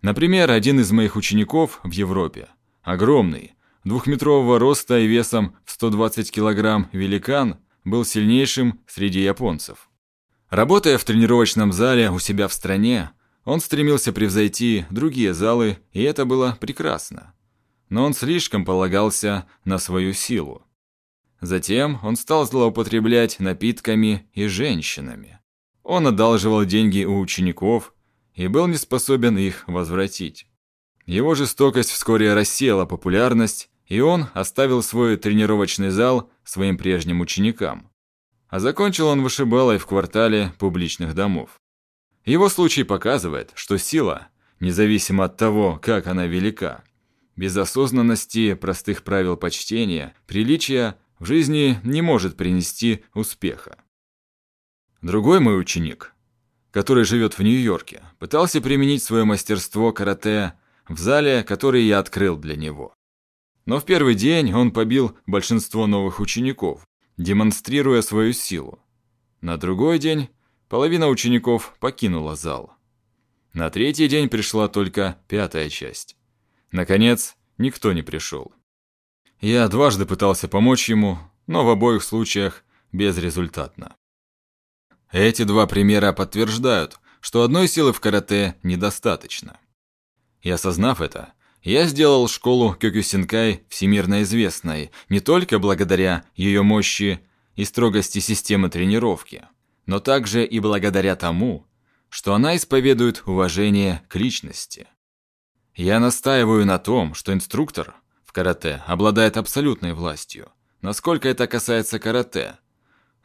Например, один из моих учеников в Европе, огромный, двухметрового роста и весом в 120 килограмм великан, был сильнейшим среди японцев. Работая в тренировочном зале у себя в стране, он стремился превзойти другие залы, и это было прекрасно. Но он слишком полагался на свою силу. Затем он стал злоупотреблять напитками и женщинами. Он одалживал деньги у учеников и был не способен их возвратить. Его жестокость вскоре рассеяла популярность, и он оставил свой тренировочный зал своим прежним ученикам. А закончил он вышибалой в квартале публичных домов. Его случай показывает, что сила, независимо от того, как она велика, без осознанности простых правил почтения, приличия в жизни не может принести успеха. Другой мой ученик, который живет в Нью-Йорке, пытался применить свое мастерство карате в зале, который я открыл для него. Но в первый день он побил большинство новых учеников, демонстрируя свою силу. На другой день половина учеников покинула зал. На третий день пришла только пятая часть. Наконец, никто не пришел. Я дважды пытался помочь ему, но в обоих случаях безрезультатно. Эти два примера подтверждают, что одной силы в карате недостаточно. И осознав это, я сделал школу Кёкюсинкай всемирно известной не только благодаря ее мощи и строгости системы тренировки, но также и благодаря тому, что она исповедует уважение к личности. Я настаиваю на том, что инструктор в карате обладает абсолютной властью, насколько это касается карате –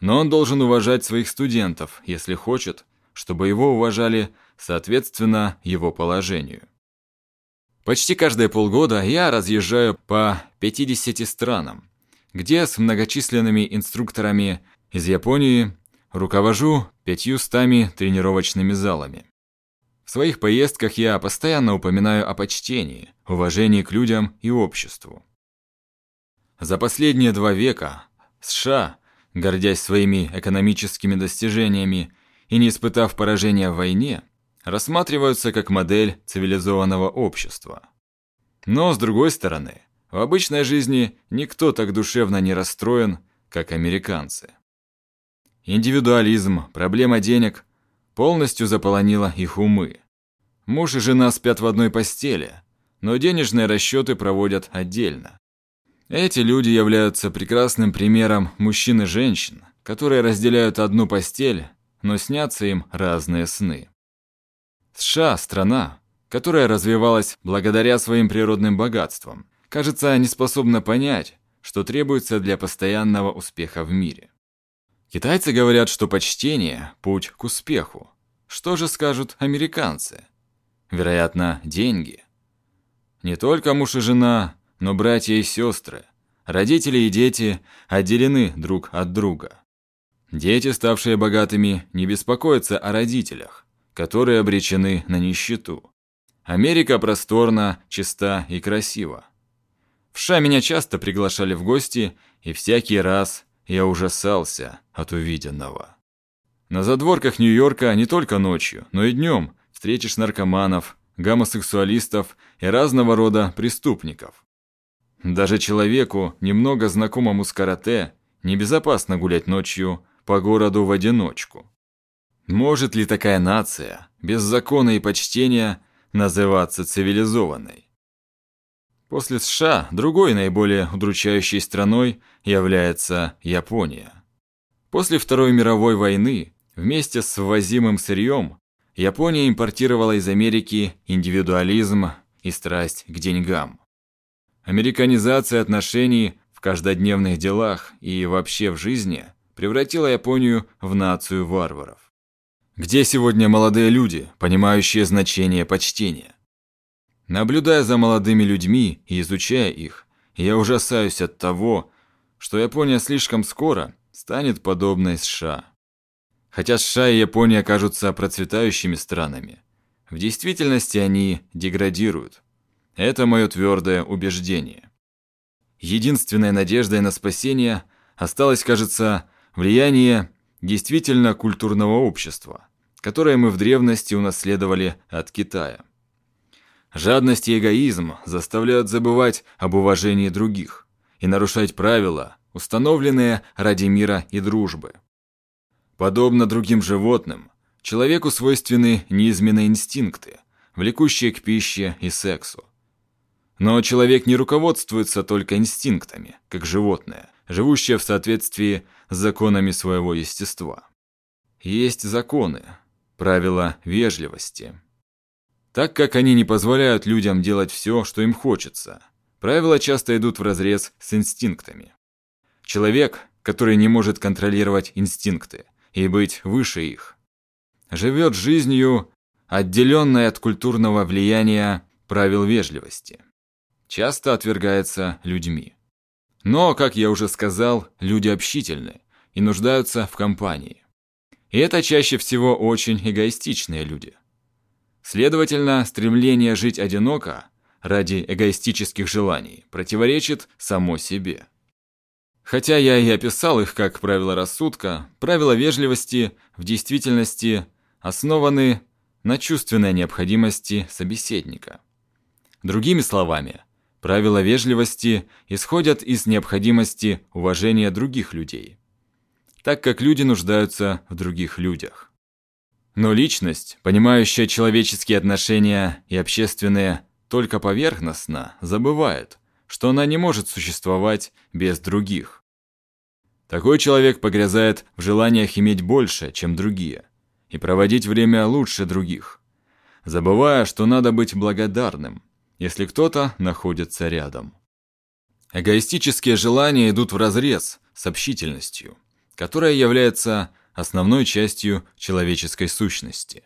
но он должен уважать своих студентов, если хочет, чтобы его уважали соответственно его положению. Почти каждые полгода я разъезжаю по 50 странам, где с многочисленными инструкторами из Японии руковожу 500 тренировочными залами. В своих поездках я постоянно упоминаю о почтении, уважении к людям и обществу. За последние два века США гордясь своими экономическими достижениями и не испытав поражения в войне, рассматриваются как модель цивилизованного общества. Но, с другой стороны, в обычной жизни никто так душевно не расстроен, как американцы. Индивидуализм, проблема денег полностью заполонила их умы. Муж и жена спят в одной постели, но денежные расчеты проводят отдельно. Эти люди являются прекрасным примером мужчин и женщин, которые разделяют одну постель, но снятся им разные сны. США – страна, которая развивалась благодаря своим природным богатствам, кажется, не способна понять, что требуется для постоянного успеха в мире. Китайцы говорят, что почтение – путь к успеху. Что же скажут американцы? Вероятно, деньги. Не только муж и жена, но братья и сестры, родители и дети отделены друг от друга. Дети, ставшие богатыми, не беспокоятся о родителях, которые обречены на нищету. Америка просторна, чиста и красива. В США меня часто приглашали в гости, и всякий раз я ужасался от увиденного. На задворках Нью-Йорка не только ночью, но и днем встретишь наркоманов, гомосексуалистов и разного рода преступников. Даже человеку, немного знакомому с карате, небезопасно гулять ночью по городу в одиночку. Может ли такая нация, без закона и почтения, называться цивилизованной? После США другой наиболее удручающей страной является Япония. После Второй мировой войны вместе с ввозимым сырьем Япония импортировала из Америки индивидуализм и страсть к деньгам. Американизация отношений в каждодневных делах и вообще в жизни превратила Японию в нацию варваров. Где сегодня молодые люди, понимающие значение почтения? Наблюдая за молодыми людьми и изучая их, я ужасаюсь от того, что Япония слишком скоро станет подобной США. Хотя США и Япония кажутся процветающими странами, в действительности они деградируют. Это мое твердое убеждение. Единственной надеждой на спасение осталось, кажется, влияние действительно культурного общества, которое мы в древности унаследовали от Китая. Жадность и эгоизм заставляют забывать об уважении других и нарушать правила, установленные ради мира и дружбы. Подобно другим животным, человеку свойственны неизменные инстинкты, влекущие к пище и сексу. Но человек не руководствуется только инстинктами, как животное, живущее в соответствии с законами своего естества. Есть законы, правила вежливости. Так как они не позволяют людям делать все, что им хочется, правила часто идут вразрез с инстинктами. Человек, который не может контролировать инстинкты и быть выше их, живет жизнью, отделенной от культурного влияния правил вежливости часто отвергается людьми. Но, как я уже сказал, люди общительны и нуждаются в компании. И это чаще всего очень эгоистичные люди. Следовательно, стремление жить одиноко ради эгоистических желаний противоречит само себе. Хотя я и описал их как правило рассудка, правила вежливости в действительности основаны на чувственной необходимости собеседника. Другими словами, Правила вежливости исходят из необходимости уважения других людей, так как люди нуждаются в других людях. Но личность, понимающая человеческие отношения и общественные только поверхностно, забывает, что она не может существовать без других. Такой человек погрязает в желаниях иметь больше, чем другие, и проводить время лучше других, забывая, что надо быть благодарным – если кто-то находится рядом. Эгоистические желания идут вразрез с общительностью, которая является основной частью человеческой сущности.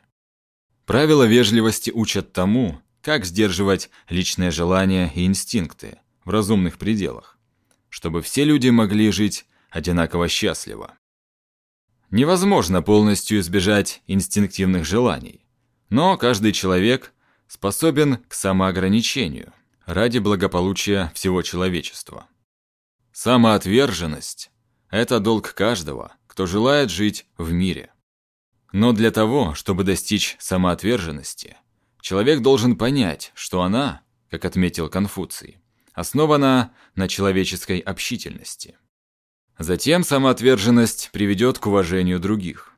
Правила вежливости учат тому, как сдерживать личные желания и инстинкты в разумных пределах, чтобы все люди могли жить одинаково счастливо. Невозможно полностью избежать инстинктивных желаний, но каждый человек способен к самоограничению ради благополучия всего человечества. Самоотверженность – это долг каждого, кто желает жить в мире. Но для того, чтобы достичь самоотверженности, человек должен понять, что она, как отметил Конфуций, основана на человеческой общительности. Затем самоотверженность приведет к уважению других.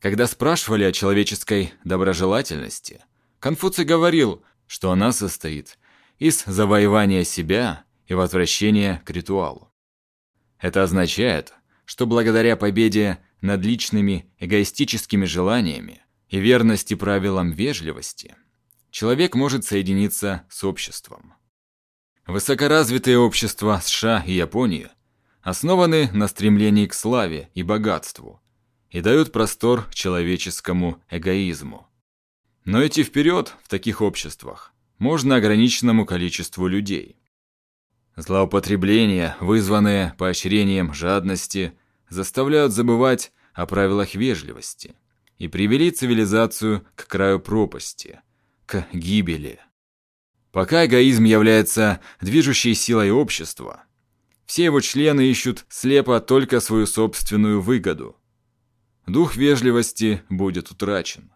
Когда спрашивали о человеческой доброжелательности – Конфуций говорил, что она состоит из завоевания себя и возвращения к ритуалу. Это означает, что благодаря победе над личными эгоистическими желаниями и верности правилам вежливости, человек может соединиться с обществом. Высокоразвитые общества США и Японии основаны на стремлении к славе и богатству и дают простор человеческому эгоизму. Но идти вперед в таких обществах можно ограниченному количеству людей. Злоупотребления, вызванные поощрением жадности, заставляют забывать о правилах вежливости и привели цивилизацию к краю пропасти, к гибели. Пока эгоизм является движущей силой общества, все его члены ищут слепо только свою собственную выгоду. Дух вежливости будет утрачен.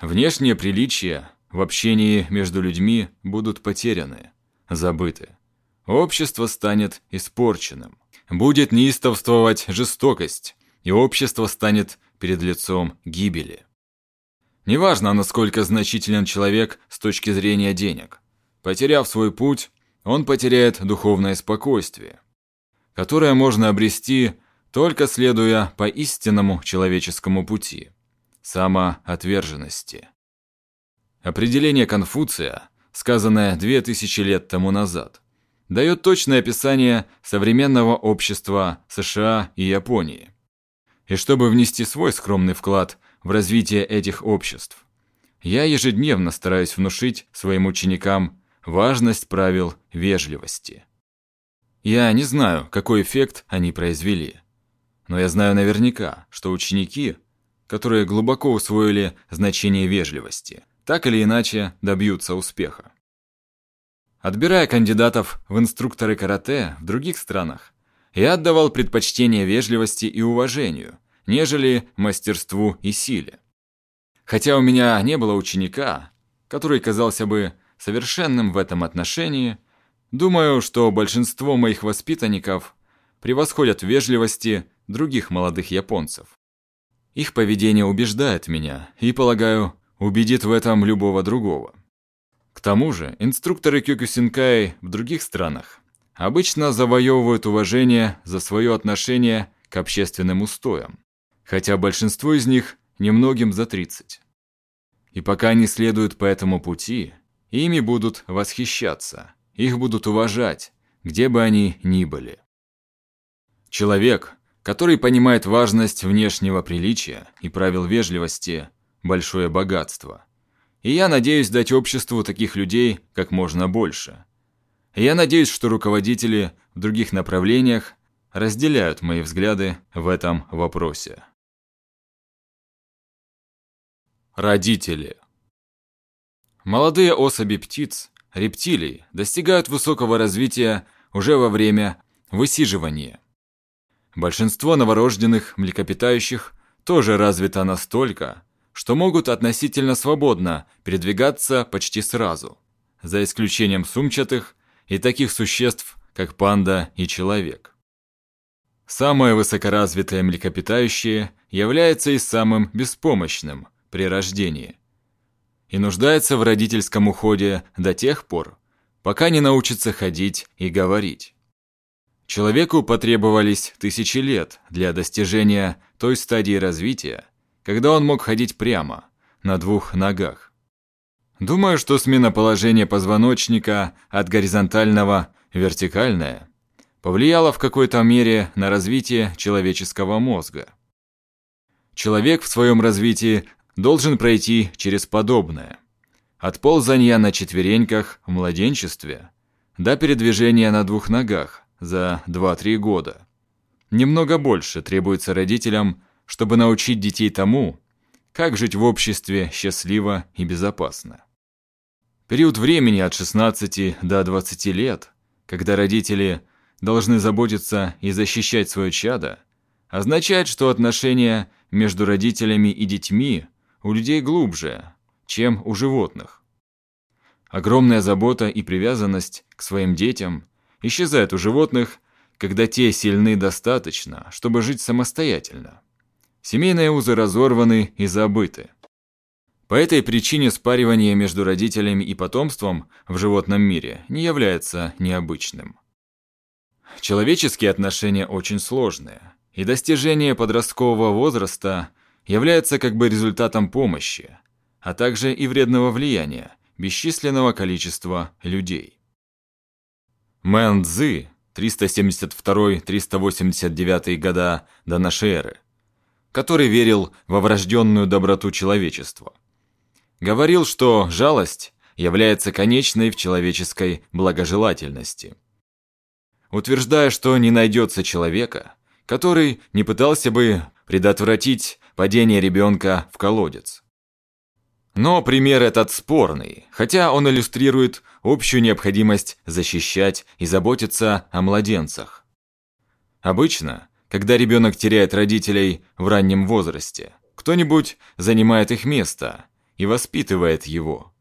Внешние приличия в общении между людьми будут потеряны, забыты. Общество станет испорченным. Будет неистовствовать жестокость, и общество станет перед лицом гибели. Неважно, насколько значителен человек с точки зрения денег. Потеряв свой путь, он потеряет духовное спокойствие, которое можно обрести, только следуя по истинному человеческому пути – самоотверженности. Определение Конфуция, сказанное две тысячи лет тому назад, дает точное описание современного общества США и Японии. И чтобы внести свой скромный вклад в развитие этих обществ, я ежедневно стараюсь внушить своим ученикам важность правил вежливости. Я не знаю, какой эффект они произвели, но я знаю наверняка, что ученики, которые глубоко усвоили значение вежливости, так или иначе добьются успеха. Отбирая кандидатов в инструкторы карате в других странах, я отдавал предпочтение вежливости и уважению, нежели мастерству и силе. Хотя у меня не было ученика, который казался бы совершенным в этом отношении, думаю, что большинство моих воспитанников превосходят в вежливости других молодых японцев. Их поведение убеждает меня и, полагаю, убедит в этом любого другого. К тому же, инструкторы Кёкюсинкай в других странах обычно завоевывают уважение за свое отношение к общественным устоям, хотя большинство из них немногим за 30. И пока они следуют по этому пути, ими будут восхищаться, их будут уважать, где бы они ни были. Человек, который понимает важность внешнего приличия и правил вежливости – большое богатство. И я надеюсь дать обществу таких людей как можно больше. Я надеюсь, что руководители в других направлениях разделяют мои взгляды в этом вопросе. Родители Молодые особи птиц, рептилий, достигают высокого развития уже во время высиживания. Большинство новорожденных млекопитающих тоже развито настолько, что могут относительно свободно передвигаться почти сразу, за исключением сумчатых и таких существ, как панда и человек. Самое высокоразвитое млекопитающее является и самым беспомощным при рождении и нуждается в родительском уходе до тех пор, пока не научится ходить и говорить. Человеку потребовались тысячи лет для достижения той стадии развития, когда он мог ходить прямо, на двух ногах. Думаю, что смена положения позвоночника от горизонтального вертикальное повлияла в какой-то мере на развитие человеческого мозга. Человек в своем развитии должен пройти через подобное. От ползания на четвереньках в младенчестве до передвижения на двух ногах за 2-3 года. Немного больше требуется родителям чтобы научить детей тому, как жить в обществе счастливо и безопасно. Период времени от 16 до 20 лет, когда родители должны заботиться и защищать свое чадо, означает, что отношения между родителями и детьми у людей глубже, чем у животных. Огромная забота и привязанность к своим детям исчезает у животных, когда те сильны достаточно, чтобы жить самостоятельно. Семейные узы разорваны и забыты. По этой причине спаривание между родителями и потомством в животном мире не является необычным. Человеческие отношения очень сложные, и достижение подросткового возраста является как бы результатом помощи, а также и вредного влияния бесчисленного количества людей. Мэн Цзы 372-389 года до нашей эры который верил во врожденную доброту человечества. Говорил, что жалость является конечной в человеческой благожелательности. Утверждая, что не найдется человека, который не пытался бы предотвратить падение ребенка в колодец. Но пример этот спорный, хотя он иллюстрирует общую необходимость защищать и заботиться о младенцах. Обычно, когда ребенок теряет родителей в раннем возрасте, кто-нибудь занимает их место и воспитывает его.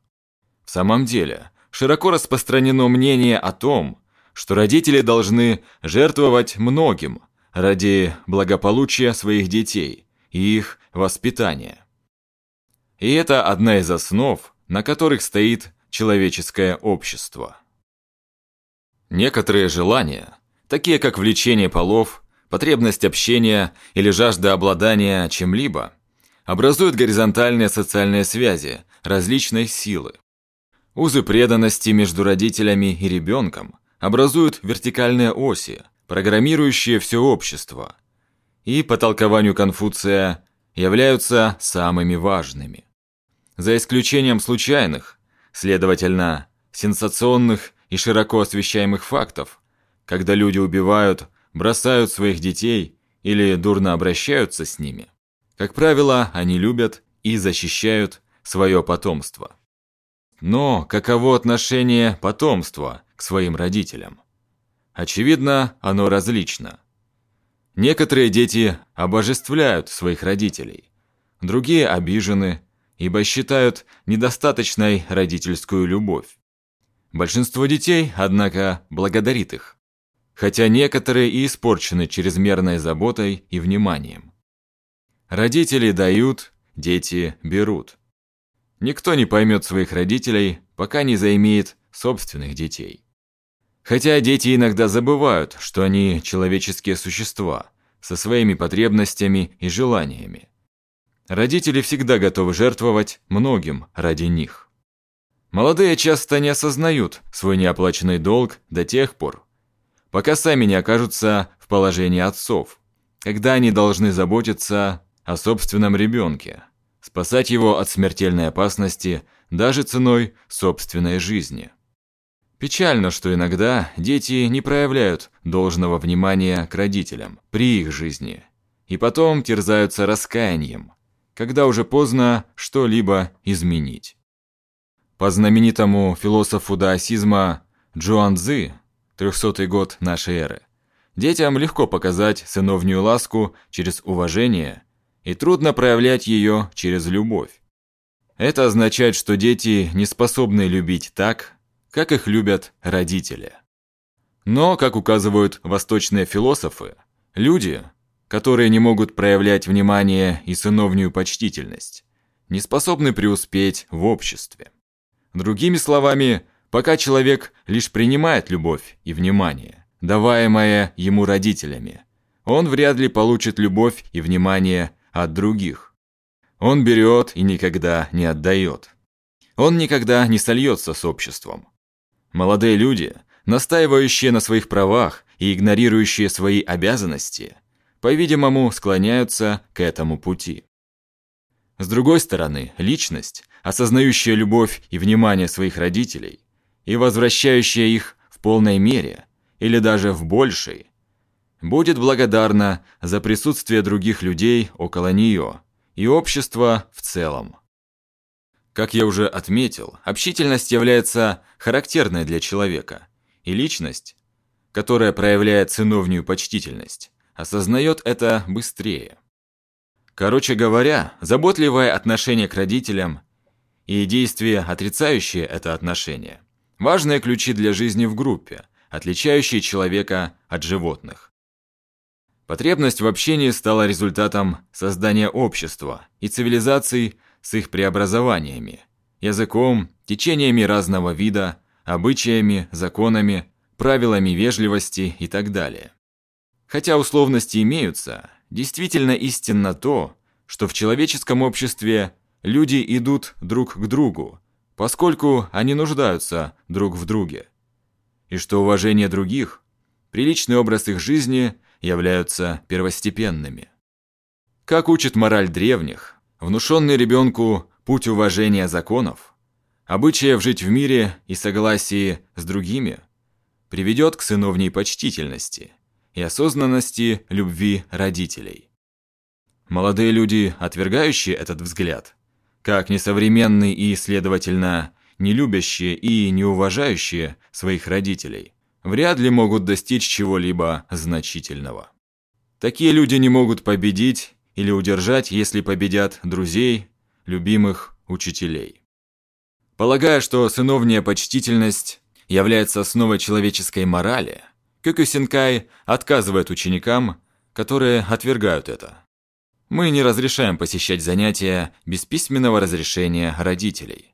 В самом деле, широко распространено мнение о том, что родители должны жертвовать многим ради благополучия своих детей и их воспитания. И это одна из основ, на которых стоит человеческое общество. Некоторые желания, такие как влечение полов, потребность общения или жажда обладания чем-либо, образуют горизонтальные социальные связи различной силы. Узы преданности между родителями и ребенком образуют вертикальные оси, программирующие все общество, и по толкованию Конфуция являются самыми важными. За исключением случайных, следовательно, сенсационных и широко освещаемых фактов, когда люди убивают, бросают своих детей или дурно обращаются с ними, как правило, они любят и защищают свое потомство. Но каково отношение потомства к своим родителям? Очевидно, оно различно. Некоторые дети обожествляют своих родителей, другие обижены, ибо считают недостаточной родительскую любовь. Большинство детей, однако, благодарит их, хотя некоторые и испорчены чрезмерной заботой и вниманием. Родители дают, дети берут. Никто не поймет своих родителей, пока не заимеет собственных детей. Хотя дети иногда забывают, что они человеческие существа, со своими потребностями и желаниями. Родители всегда готовы жертвовать многим ради них. Молодые часто не осознают свой неоплаченный долг до тех пор, пока сами не окажутся в положении отцов, когда они должны заботиться о собственном ребенке, спасать его от смертельной опасности даже ценой собственной жизни. Печально, что иногда дети не проявляют должного внимания к родителям при их жизни, и потом терзаются раскаянием, когда уже поздно что-либо изменить. По знаменитому философу даосизма Джуан Цзы, 300 год нашей эры, детям легко показать сыновнюю ласку через уважение и трудно проявлять ее через любовь. Это означает, что дети не способны любить так, как их любят родители. Но, как указывают восточные философы, люди, которые не могут проявлять внимание и сыновнюю почтительность, не способны преуспеть в обществе. Другими словами, пока человек лишь принимает любовь и внимание, даваемое ему родителями, он вряд ли получит любовь и внимание от других. Он берет и никогда не отдает. Он никогда не сольется с обществом. Молодые люди, настаивающие на своих правах и игнорирующие свои обязанности, по-видимому, склоняются к этому пути. С другой стороны, личность, осознающая любовь и внимание своих родителей и возвращающая их в полной мере или даже в большей, будет благодарна за присутствие других людей около нее и общества в целом. Как я уже отметил, общительность является характерной для человека, и личность, которая проявляет сыновнюю почтительность, осознает это быстрее. Короче говоря, заботливое отношение к родителям и действия, отрицающие это отношение, важные ключи для жизни в группе, отличающие человека от животных. Потребность в общении стала результатом создания общества и цивилизаций с их преобразованиями, языком, течениями разного вида, обычаями, законами, правилами вежливости и так далее. Хотя условности имеются, действительно истинно то, что в человеческом обществе люди идут друг к другу, поскольку они нуждаются друг в друге, и что уважение других, приличный образ их жизни – являются первостепенными. Как учит мораль древних, внушенный ребенку путь уважения законов, обычаев жить в мире и согласии с другими, приведет к сыновней почтительности и осознанности любви родителей. Молодые люди, отвергающие этот взгляд, как несовременный и, следовательно, не любящие и не уважающие своих родителей, вряд ли могут достичь чего-либо значительного. Такие люди не могут победить или удержать, если победят друзей, любимых учителей. Полагая, что сыновняя почтительность является основой человеческой морали, Кёкюсинкай отказывает ученикам, которые отвергают это. Мы не разрешаем посещать занятия без письменного разрешения родителей.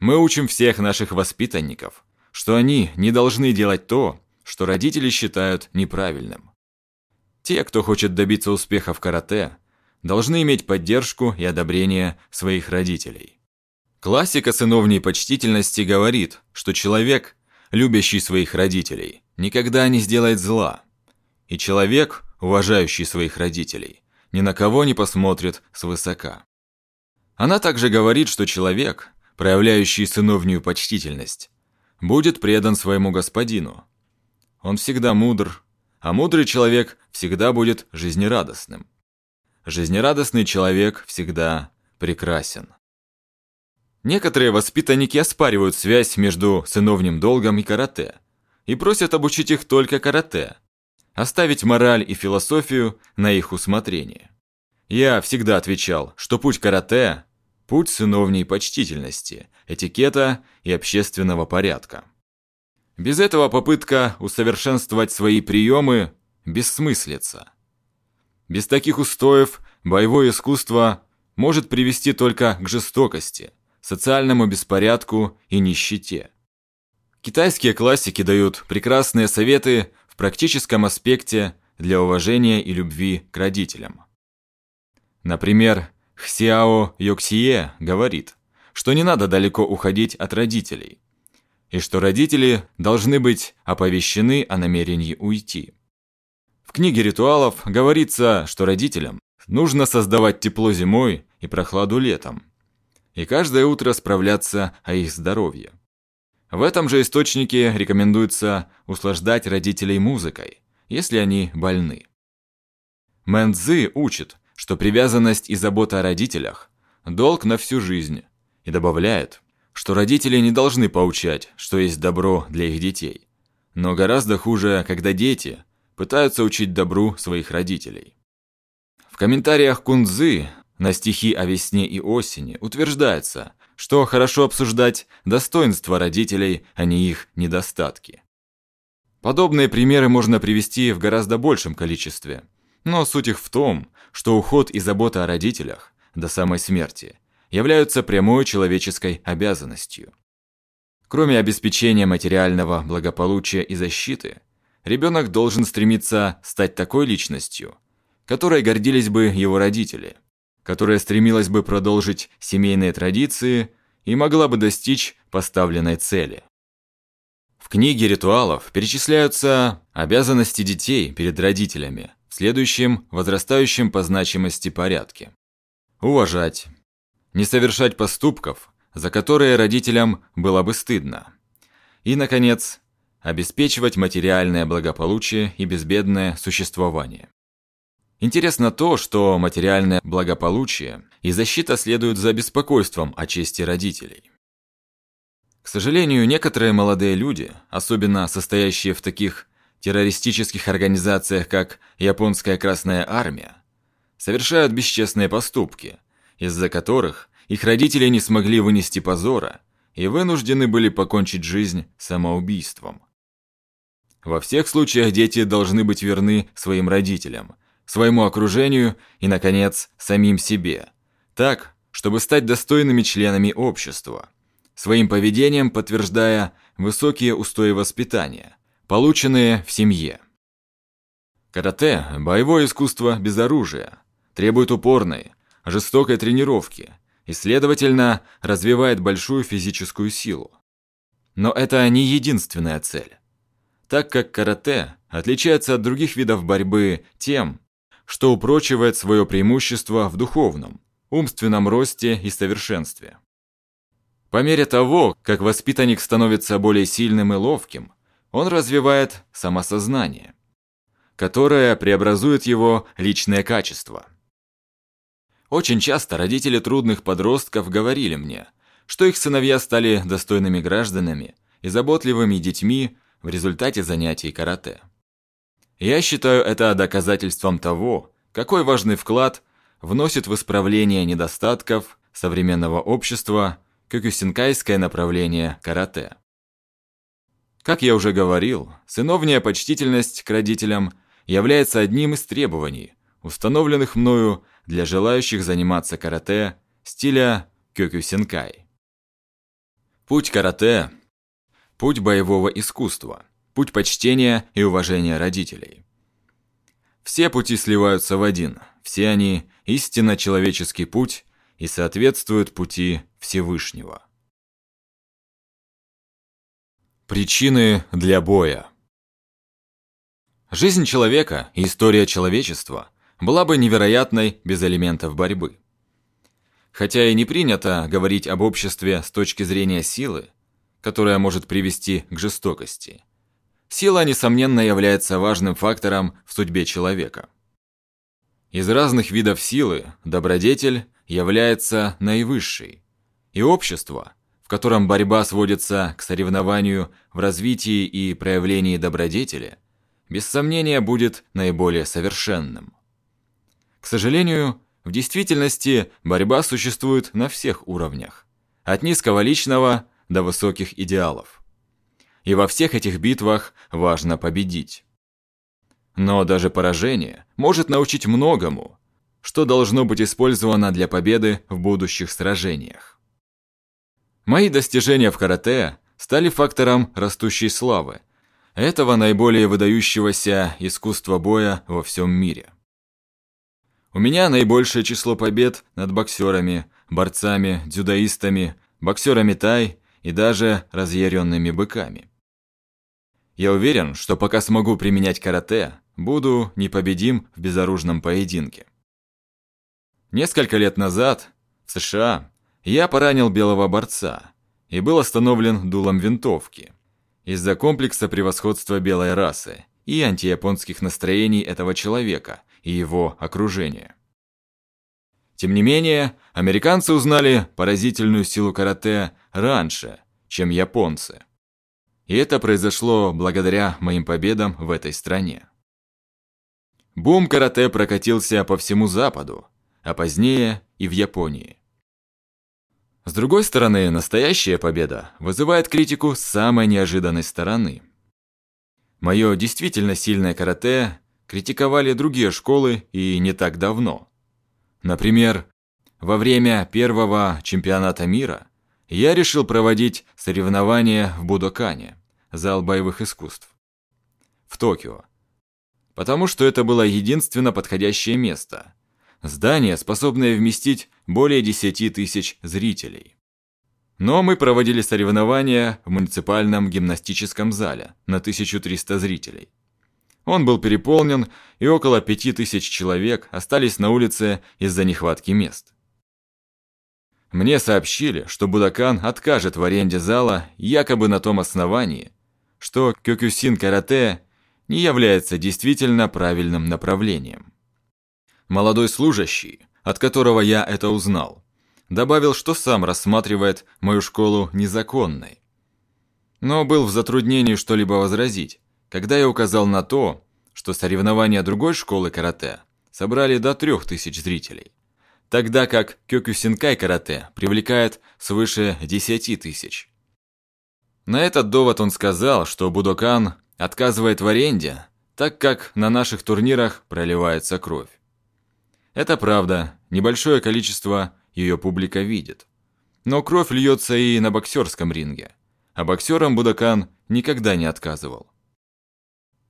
Мы учим всех наших воспитанников, что они не должны делать то, что родители считают неправильным. Те, кто хочет добиться успеха в карате, должны иметь поддержку и одобрение своих родителей. Классика сыновней почтительности говорит, что человек, любящий своих родителей, никогда не сделает зла. И человек, уважающий своих родителей, ни на кого не посмотрит свысока. Она также говорит, что человек, проявляющий сыновнюю почтительность, будет предан своему господину. Он всегда мудр, а мудрый человек всегда будет жизнерадостным. Жизнерадостный человек всегда прекрасен. Некоторые воспитанники оспаривают связь между сыновним долгом и карате и просят обучить их только карате, оставить мораль и философию на их усмотрение. Я всегда отвечал, что путь карате – путь сыновней почтительности, этикета и общественного порядка. Без этого попытка усовершенствовать свои приемы бессмыслица. Без таких устоев боевое искусство может привести только к жестокости, социальному беспорядку и нищете. Китайские классики дают прекрасные советы в практическом аспекте для уважения и любви к родителям. Например, Хсяо Йоксие говорит, что не надо далеко уходить от родителей, и что родители должны быть оповещены о намерении уйти. В книге ритуалов говорится, что родителям нужно создавать тепло зимой и прохладу летом, и каждое утро справляться о их здоровье. В этом же источнике рекомендуется услаждать родителей музыкой, если они больны. Мэн Цзы учит, что привязанность и забота о родителях – долг на всю жизнь, и добавляет, что родители не должны поучать, что есть добро для их детей. Но гораздо хуже, когда дети пытаются учить добру своих родителей. В комментариях Кунзы на стихи о весне и осени утверждается, что хорошо обсуждать достоинства родителей, а не их недостатки. Подобные примеры можно привести в гораздо большем количестве, но суть их в том, что уход и забота о родителях до самой смерти являются прямой человеческой обязанностью. Кроме обеспечения материального благополучия и защиты, ребенок должен стремиться стать такой личностью, которой гордились бы его родители – которая стремилась бы продолжить семейные традиции и могла бы достичь поставленной цели. В книге ритуалов перечисляются обязанности детей перед родителями в следующем возрастающем по значимости порядке. Уважать. Не совершать поступков, за которые родителям было бы стыдно. И, наконец, обеспечивать материальное благополучие и безбедное существование. Интересно то, что материальное благополучие и защита следуют за беспокойством о чести родителей. К сожалению, некоторые молодые люди, особенно состоящие в таких террористических организациях, как Японская Красная Армия, совершают бесчестные поступки, из-за которых их родители не смогли вынести позора и вынуждены были покончить жизнь самоубийством. Во всех случаях дети должны быть верны своим родителям – своему окружению и, наконец, самим себе. Так, чтобы стать достойными членами общества, своим поведением подтверждая высокие устои воспитания, полученные в семье. Карате – боевое искусство без оружия, требует упорной, жестокой тренировки и, следовательно, развивает большую физическую силу. Но это не единственная цель. Так как карате отличается от других видов борьбы тем, что упрочивает свое преимущество в духовном, умственном росте и совершенстве. По мере того, как воспитанник становится более сильным и ловким, он развивает самосознание. которое преобразует его личное качество. Очень часто родители трудных подростков говорили мне, что их сыновья стали достойными гражданами и заботливыми детьми в результате занятий карате. Я считаю это доказательством того, какой важный вклад вносит в исправление недостатков современного общества кёкюсинкайское направление карате. Как я уже говорил, сыновняя почтительность к родителям является одним из требований, установленных мною для желающих заниматься карате стиля кёкюсинкай. Путь карате – путь боевого искусства, путь почтения и уважения родителей. Все пути сливаются в один, все они – истинно человеческий путь и соответствуют пути Всевышнего. Причины для боя Жизнь человека и история человечества была бы невероятной без элементов борьбы. Хотя и не принято говорить об обществе с точки зрения силы, которая может привести к жестокости, сила, несомненно, является важным фактором в судьбе человека. Из разных видов силы добродетель является наивысшей, и общество, в котором борьба сводится к соревнованию в развитии и проявлении добродетели, без сомнения будет наиболее совершенным. К сожалению, в действительности борьба существует на всех уровнях, от низкого личного до высоких идеалов. И во всех этих битвах важно победить. Но даже поражение может научить многому, что должно быть использовано для победы в будущих сражениях. Мои достижения в карате стали фактором растущей славы, этого наиболее выдающегося искусства боя во всем мире. У меня наибольшее число побед над боксерами, борцами, дзюдоистами, боксерами тай и даже разъяренными быками. Я уверен, что пока смогу применять карате, буду непобедим в безоружном поединке. Несколько лет назад в США я поранил белого борца и был остановлен дулом винтовки из-за комплекса превосходства белой расы и антияпонских настроений этого человека – и его окружения. Тем не менее, американцы узнали поразительную силу карате раньше, чем японцы. И это произошло благодаря моим победам в этой стране. Бум карате прокатился по всему Западу, а позднее и в Японии. С другой стороны, настоящая победа вызывает критику с самой неожиданной стороны. Мое действительно сильное карате критиковали другие школы и не так давно. Например, во время первого чемпионата мира я решил проводить соревнования в Будокане, зал боевых искусств, в Токио, потому что это было единственно подходящее место, здание, способное вместить более 10 тысяч зрителей. Но мы проводили соревнования в муниципальном гимнастическом зале на 1300 зрителей. Он был переполнен, и около пяти тысяч человек остались на улице из-за нехватки мест. Мне сообщили, что Будакан откажет в аренде зала якобы на том основании, что кёкюсин карате не является действительно правильным направлением. Молодой служащий, от которого я это узнал, добавил, что сам рассматривает мою школу незаконной. Но был в затруднении что-либо возразить, когда я указал на то, что соревнования другой школы карате собрали до 3000 зрителей, тогда как Кёкюсинкай карате привлекает свыше 10 тысяч. На этот довод он сказал, что Будокан отказывает в аренде, так как на наших турнирах проливается кровь. Это правда, небольшое количество ее публика видит. Но кровь льется и на боксерском ринге, а боксерам Будокан никогда не отказывал.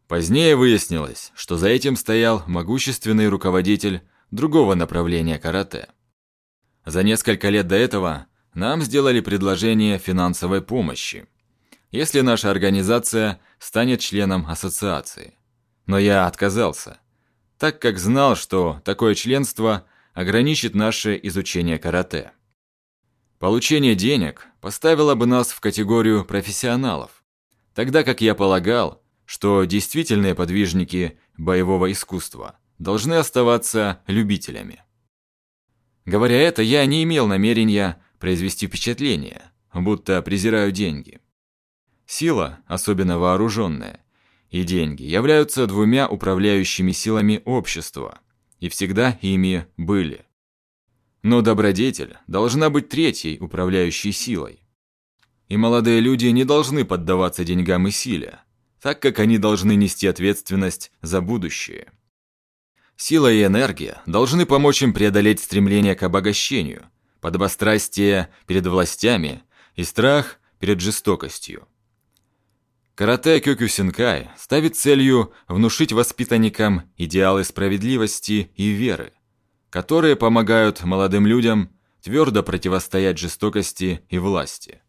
Позднее выяснилось, что за этим стоял могущественный руководитель другого направления карате. За несколько лет до этого нам сделали предложение финансовой помощи, если наша организация станет членом ассоциации. Но я отказался, так как знал, что такое членство ограничит наше изучение карате. Получение денег поставило бы нас в категорию профессионалов, тогда как я полагал, что действительные подвижники боевого искусства должны оставаться любителями. Говоря это, я не имел намерения произвести впечатление, будто презираю деньги. Сила, особенно вооруженная, и деньги являются двумя управляющими силами общества, и всегда ими были. Но добродетель должна быть третьей управляющей силой. И молодые люди не должны поддаваться деньгам и силе, так как они должны нести ответственность за будущее. Сила и энергия должны помочь им преодолеть стремление к обогащению, подобострастие перед властями и страх перед жестокостью. Карате Кёкюсинкай ставит целью внушить воспитанникам идеалы справедливости и веры, которые помогают молодым людям твердо противостоять жестокости и власти.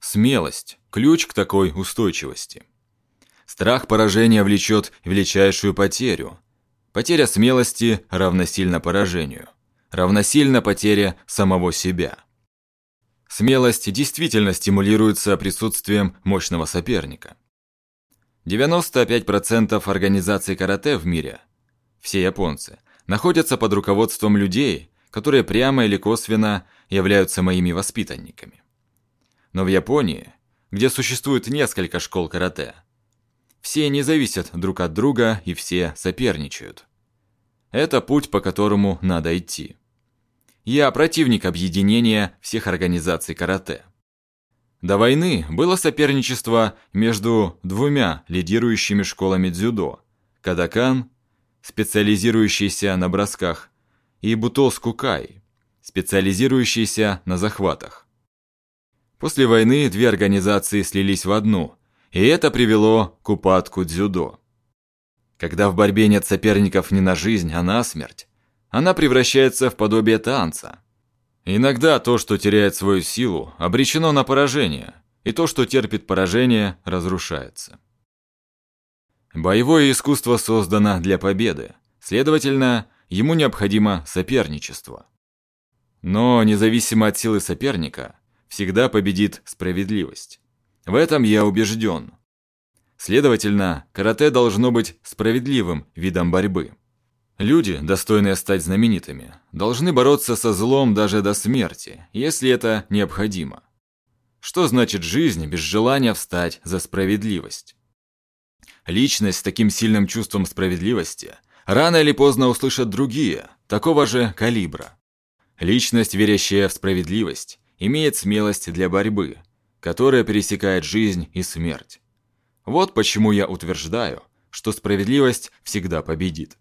Смелость – ключ к такой устойчивости. Страх поражения влечет величайшую потерю. Потеря смелости равносильно поражению. Равносильно потере самого себя. Смелость действительно стимулируется присутствием мощного соперника. 95% организаций карате в мире, все японцы, находятся под руководством людей, которые прямо или косвенно являются моими воспитанниками. Но в Японии, где существует несколько школ карате, все не зависят друг от друга и все соперничают. Это путь, по которому надо идти. Я противник объединения всех организаций карате. До войны было соперничество между двумя лидирующими школами дзюдо – Кадакан, специализирующийся на бросках, и Бутоскукай, специализирующийся на захватах. После войны две организации слились в одну, и это привело к упадку дзюдо. Когда в борьбе нет соперников не на жизнь, а на смерть, она превращается в подобие танца. Иногда то, что теряет свою силу, обречено на поражение, и то, что терпит поражение, разрушается. Боевое искусство создано для победы, следовательно, ему необходимо соперничество. Но независимо от силы соперника, всегда победит справедливость. В этом я убежден. Следовательно, карате должно быть справедливым видом борьбы. Люди, достойные стать знаменитыми, должны бороться со злом даже до смерти, если это необходимо. Что значит жизнь без желания встать за справедливость? Личность с таким сильным чувством справедливости рано или поздно услышат другие, такого же калибра. Личность, верящая в справедливость, имеет смелость для борьбы, которая пересекает жизнь и смерть. Вот почему я утверждаю, что справедливость всегда победит.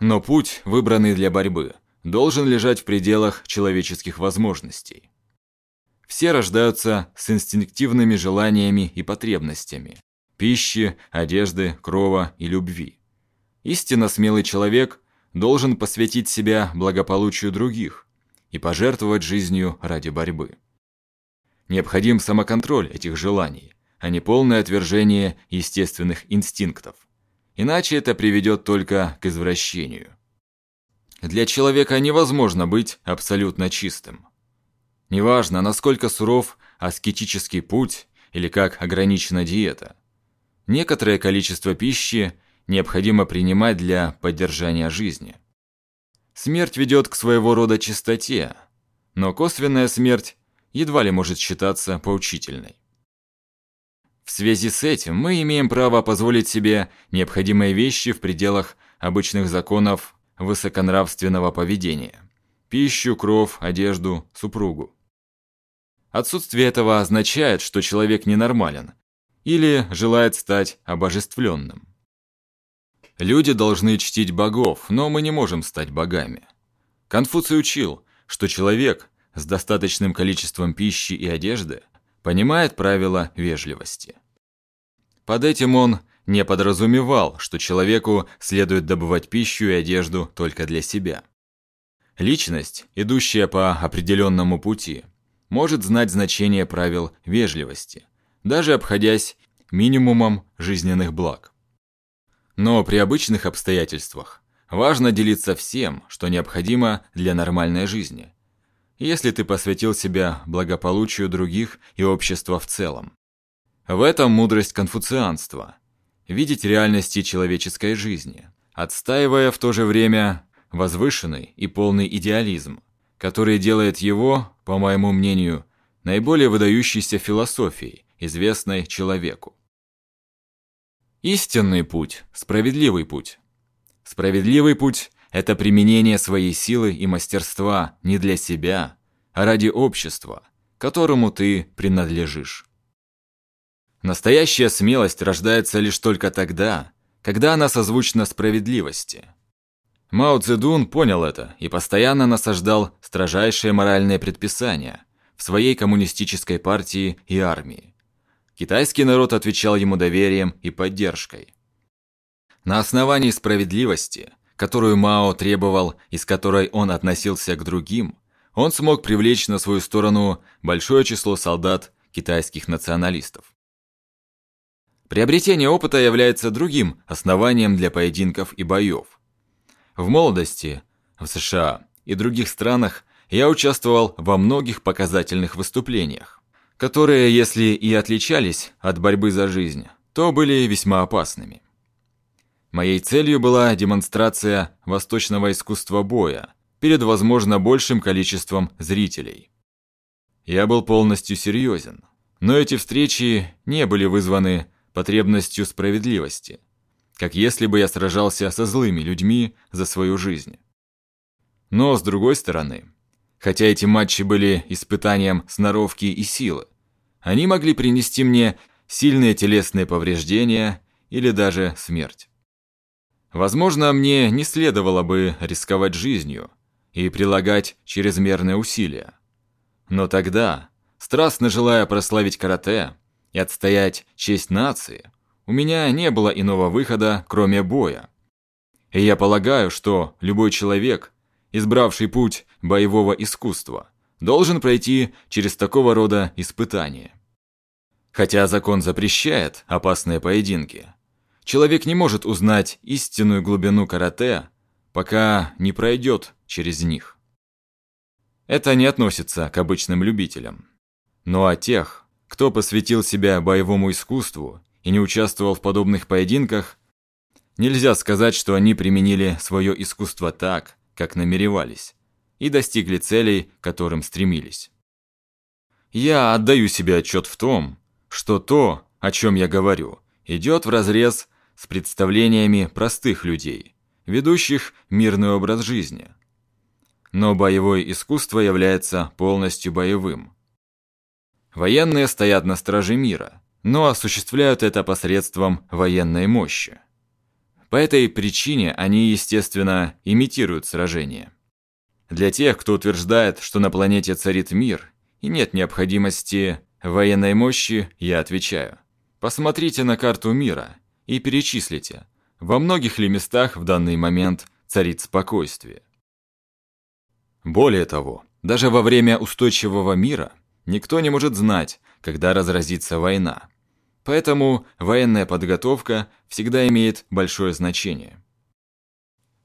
Но путь, выбранный для борьбы, должен лежать в пределах человеческих возможностей. Все рождаются с инстинктивными желаниями и потребностями – пищи, одежды, крова и любви. Истинно смелый человек должен посвятить себя благополучию других и пожертвовать жизнью ради борьбы. Необходим самоконтроль этих желаний, а не полное отвержение естественных инстинктов – Иначе это приведет только к извращению. Для человека невозможно быть абсолютно чистым. Неважно, насколько суров аскетический путь или как ограничена диета. Некоторое количество пищи необходимо принимать для поддержания жизни. Смерть ведет к своего рода чистоте, но косвенная смерть едва ли может считаться поучительной. В связи с этим мы имеем право позволить себе необходимые вещи в пределах обычных законов высоконравственного поведения. Пищу, кров, одежду, супругу. Отсутствие этого означает, что человек ненормален или желает стать обожествленным. Люди должны чтить богов, но мы не можем стать богами. Конфуций учил, что человек с достаточным количеством пищи и одежды понимает правила вежливости. Под этим он не подразумевал, что человеку следует добывать пищу и одежду только для себя. Личность, идущая по определенному пути, может знать значение правил вежливости, даже обходясь минимумом жизненных благ. Но при обычных обстоятельствах важно делиться всем, что необходимо для нормальной жизни, если ты посвятил себя благополучию других и общества в целом. В этом мудрость конфуцианства. видеть реальности человеческой жизни, отстаивая в то же время возвышенный и полный идеализм, который делает его, по моему мнению, наиболее выдающейся философией, известной человеку. Истинный путь – справедливый путь. Справедливый путь – это применение своей силы и мастерства не для себя, а ради общества, которому ты принадлежишь. Настоящая смелость рождается лишь только тогда, когда она созвучна справедливости. Мао Цзэдун понял это и постоянно насаждал строжайшие моральные предписания в своей коммунистической партии и армии. Китайский народ отвечал ему доверием и поддержкой. На основании справедливости, которую Мао требовал и с которой он относился к другим, он смог привлечь на свою сторону большое число солдат китайских националистов. Приобретение опыта является другим основанием для поединков и боев. В молодости, в США и других странах я участвовал во многих показательных выступлениях, которые, если и отличались от борьбы за жизнь, то были весьма опасными. Моей целью была демонстрация восточного искусства боя перед, возможно, большим количеством зрителей. Я был полностью серьезен, но эти встречи не были вызваны потребностью справедливости, как если бы я сражался со злыми людьми за свою жизнь. Но, с другой стороны, хотя эти матчи были испытанием сноровки и силы, они могли принести мне сильные телесные повреждения или даже смерть. Возможно, мне не следовало бы рисковать жизнью и прилагать чрезмерные усилия. Но тогда, страстно желая прославить карате, и отстоять честь нации, у меня не было иного выхода, кроме боя. И я полагаю, что любой человек, избравший путь боевого искусства, должен пройти через такого рода испытания. Хотя закон запрещает опасные поединки, человек не может узнать истинную глубину карате, пока не пройдет через них. Это не относится к обычным любителям. Но о тех, кто посвятил себя боевому искусству и не участвовал в подобных поединках, нельзя сказать, что они применили свое искусство так, как намеревались, и достигли целей, к которым стремились. Я отдаю себе отчет в том, что то, о чем я говорю, идет вразрез с представлениями простых людей, ведущих мирный образ жизни. Но боевое искусство является полностью боевым, Военные стоят на страже мира, но осуществляют это посредством военной мощи. По этой причине они, естественно, имитируют сражения. Для тех, кто утверждает, что на планете царит мир и нет необходимости военной мощи, я отвечаю. Посмотрите на карту мира и перечислите, во многих ли местах в данный момент царит спокойствие. Более того, даже во время устойчивого мира Никто не может знать, когда разразится война. Поэтому военная подготовка всегда имеет большое значение.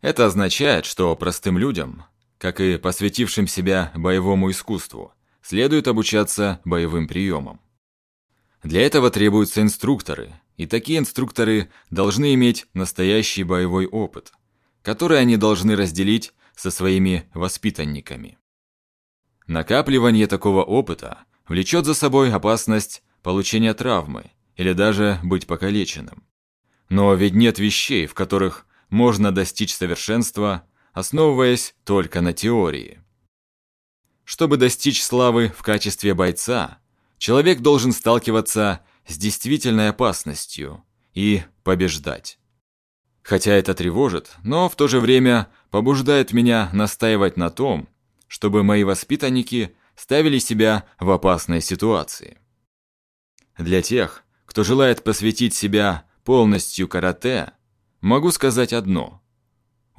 Это означает, что простым людям, как и посвятившим себя боевому искусству, следует обучаться боевым приемам. Для этого требуются инструкторы, и такие инструкторы должны иметь настоящий боевой опыт, который они должны разделить со своими воспитанниками. Накапливание такого опыта влечет за собой опасность получения травмы или даже быть покалеченным. Но ведь нет вещей, в которых можно достичь совершенства, основываясь только на теории. Чтобы достичь славы в качестве бойца, человек должен сталкиваться с действительной опасностью и побеждать. Хотя это тревожит, но в то же время побуждает меня настаивать на том, чтобы мои воспитанники ставили себя в опасной ситуации. Для тех, кто желает посвятить себя полностью карате, могу сказать одно.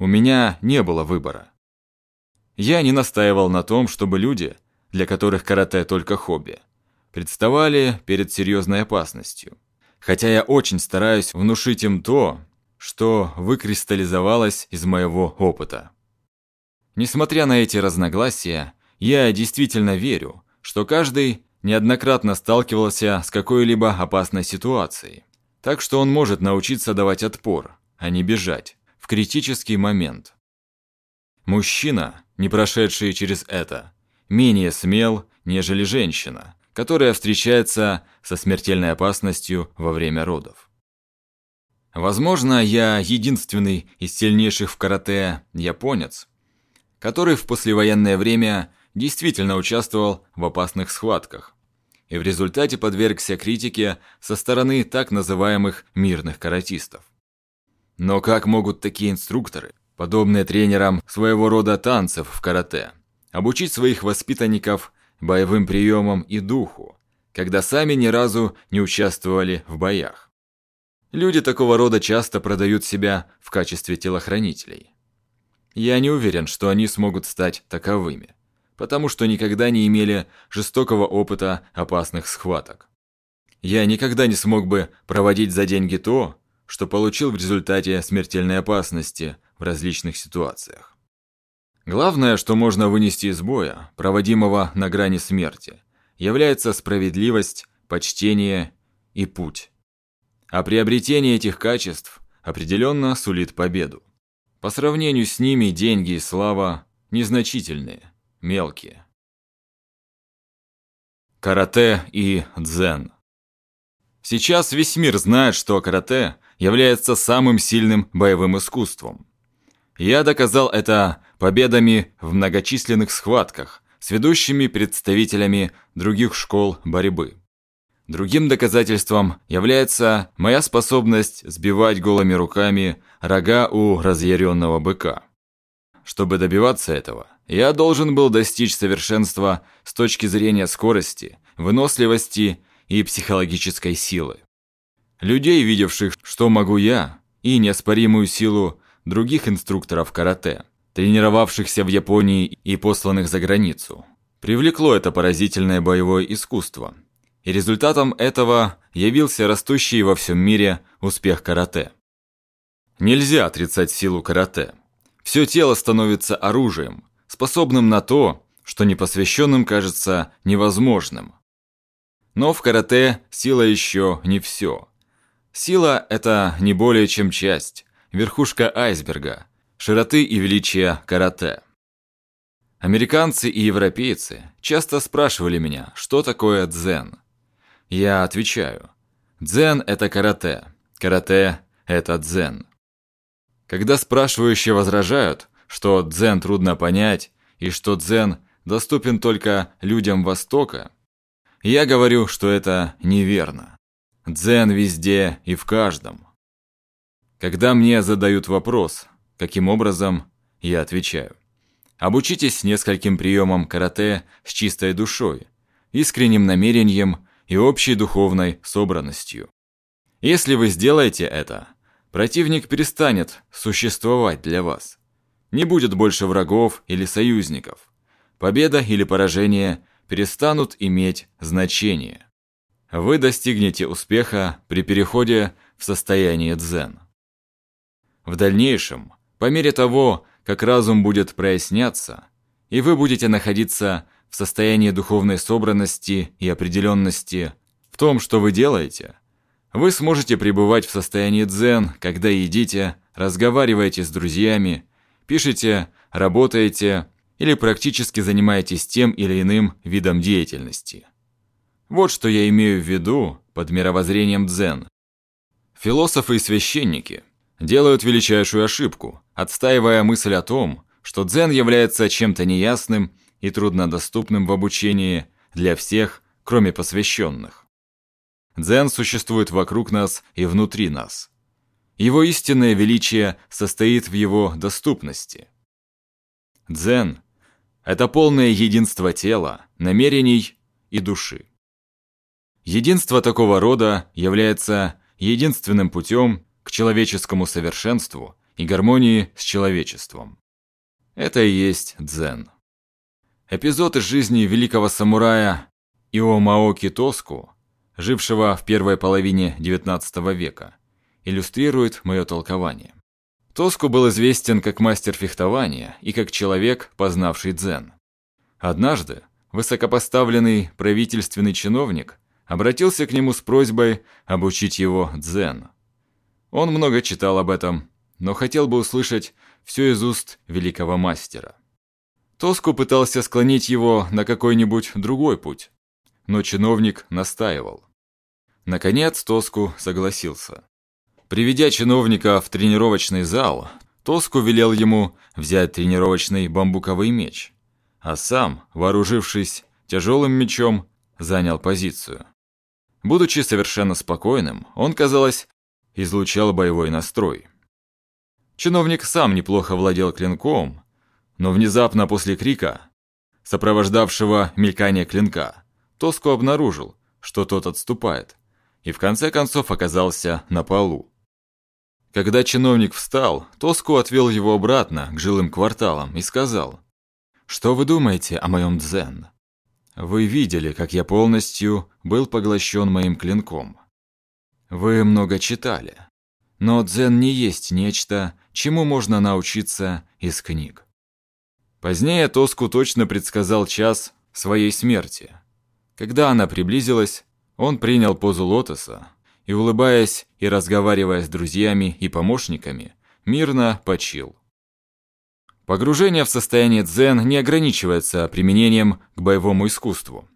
У меня не было выбора. Я не настаивал на том, чтобы люди, для которых карате только хобби, представали перед серьезной опасностью. Хотя я очень стараюсь внушить им то, что выкристаллизовалось из моего опыта. Несмотря на эти разногласия, я действительно верю, что каждый неоднократно сталкивался с какой-либо опасной ситуацией, Так что он может научиться давать отпор, а не бежать, критический момент. Мужчина, не прошедший через это, менее смел, нежели женщина, которая встречается со смертельной опасностью во время родов. Возможно, я единственный из сильнейших в карате японец, который в послевоенное время действительно участвовал в опасных схватках и в результате подвергся критике со стороны так называемых мирных каратистов. Но как могут такие инструкторы, подобные тренерам своего рода танцев в карате, обучить своих воспитанников боевым приемам и духу, когда сами ни разу не участвовали в боях? Люди такого рода часто продают себя в качестве телохранителей. Я не уверен, что они смогут стать таковыми, потому что никогда не имели жестокого опыта опасных схваток. Я никогда не смог бы проводить за деньги то, что получил в результате смертельной опасности в различных ситуациях. Главное, что можно вынести из боя, проводимого на грани смерти, является справедливость, почтение и путь. А приобретение этих качеств определенно сулит победу. По сравнению с ними деньги и слава незначительные, мелкие. Карате и дзен. Сейчас весь мир знает, что карате является самым сильным боевым искусством. Я доказал это победами в многочисленных схватках с ведущими представителями других школ борьбы. Другим доказательством является моя способность сбивать голыми руками рога у разъяренного быка. Чтобы добиваться этого, я должен был достичь совершенства с точки зрения скорости, выносливости и психологической силы. Людей, видевших, что могу я, и неоспоримую силу других инструкторов карате, тренировавшихся в Японии и посланных за границу, привлекло это поразительное боевое искусство. И результатом этого явился растущий во всем мире успех карате. Нельзя отрицать силу карате. Все тело становится оружием, способным на то, что непосвященным кажется невозможным. Но в карате сила еще не все. Сила – это не более чем часть, верхушка айсберга, широты и величия карате. Американцы и европейцы часто спрашивали меня, что такое дзен. Я отвечаю, дзен – это карате, карате – это дзен. Когда спрашивающие возражают, что дзен трудно понять и что дзен доступен только людям Востока, я говорю, что это неверно. Дзен везде и в каждом. Когда мне задают вопрос, каким образом, я отвечаю. Обучитесь нескольким приемам карате с чистой душой, искренним намерением и общей духовной собранностью. Если вы сделаете это, противник перестанет существовать для вас. Не будет больше врагов или союзников. Победа или поражение перестанут иметь значение вы достигнете успеха при переходе в состояние дзен. В дальнейшем, по мере того, как разум будет проясняться, и вы будете находиться в состоянии духовной собранности и определенности в том, что вы делаете, вы сможете пребывать в состоянии дзен, когда едите, разговариваете с друзьями, пишете, работаете или практически занимаетесь тем или иным видом деятельности. Вот что я имею в виду под мировоззрением дзен. Философы и священники делают величайшую ошибку, отстаивая мысль о том, что дзен является чем-то неясным и труднодоступным в обучении для всех, кроме посвященных. Дзен существует вокруг нас и внутри нас. Его истинное величие состоит в его доступности. Дзен – это полное единство тела, намерений и души. Единство такого рода является единственным путем к человеческому совершенству и гармонии с человечеством. Это и есть дзен. Эпизод из жизни великого самурая Иомаоки Тоску, жившего в первой половине XIX века, иллюстрирует мое толкование. Тоску был известен как мастер фехтования и как человек, познавший дзен. Однажды высокопоставленный правительственный чиновник обратился к нему с просьбой обучить его дзен. Он много читал об этом, но хотел бы услышать все из уст великого мастера. Тоску пытался склонить его на какой-нибудь другой путь, но чиновник настаивал. Наконец Тоску согласился. Приведя чиновника в тренировочный зал, Тоску велел ему взять тренировочный бамбуковый меч, а сам, вооружившись тяжелым мечом, занял позицию. Будучи совершенно спокойным, он, казалось, излучал боевой настрой. Чиновник сам неплохо владел клинком, но внезапно после крика, сопровождавшего мелькание клинка, Тоску обнаружил, что тот отступает, и в конце концов оказался на полу. Когда чиновник встал, Тоску отвел его обратно к жилым кварталам и сказал, «Что вы думаете о моем дзен? Вы видели, как я полностью был поглощен моим клинком. Вы много читали, но дзен не есть нечто, чему можно научиться из книг. Позднее Тоску точно предсказал час своей смерти. Когда она приблизилась, он принял позу лотоса, и, улыбаясь и разговаривая с друзьями и помощниками, мирно почил. Погружение в состояние дзен не ограничивается применением к боевому искусству.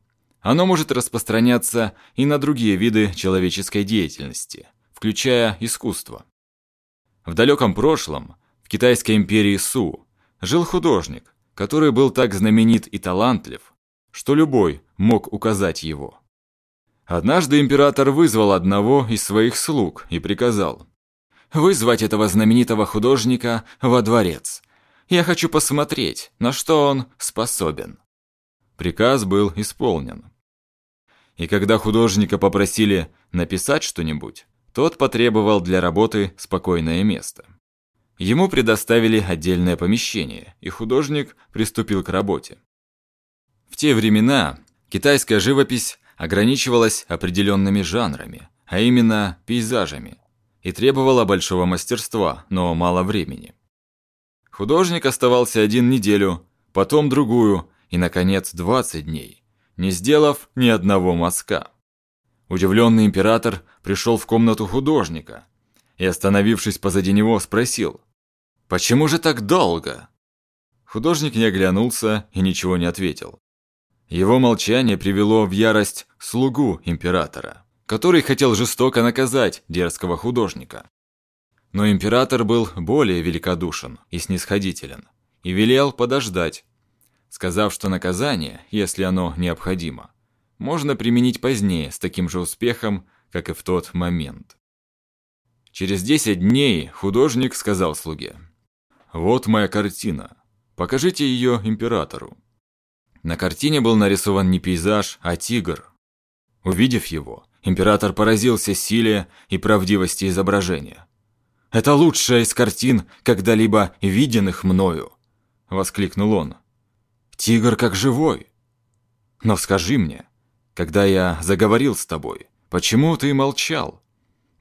Оно может распространяться и на другие виды человеческой деятельности, включая искусство. В далеком прошлом, в китайской империи Су, жил художник, который был так знаменит и талантлив, что любой мог указать его. Однажды император вызвал одного из своих слуг и приказал вызвать этого знаменитого художника во дворец. Я хочу посмотреть, на что он способен. Приказ был исполнен. И когда художника попросили написать что-нибудь, тот потребовал для работы спокойное место. Ему предоставили отдельное помещение, и художник приступил к работе. В те времена китайская живопись ограничивалась определенными жанрами, а именно пейзажами, и требовала большого мастерства, но мало времени. Художник оставался один неделю, потом другую и, наконец, 20 дней, не сделав ни одного мазка. Удивленный император пришел в комнату художника и, остановившись позади него, спросил, «Почему же так долго?» Художник не оглянулся и ничего не ответил. Его молчание привело в ярость слугу императора, который хотел жестоко наказать дерзкого художника. Но император был более великодушен и снисходителен, и велел подождать, сказав, что наказание, если оно необходимо, можно применить позднее с таким же успехом, как и в тот момент. Через 10 дней художник сказал слуге, «Вот моя картина, покажите ее императору». На картине был нарисован не пейзаж, а тигр. Увидев его, император поразился силе и правдивости изображения. «Это лучшая из картин, когда-либо виденных мною!» — воскликнул он. «Тигр как живой!» «Но скажи мне, когда я заговорил с тобой, почему ты молчал?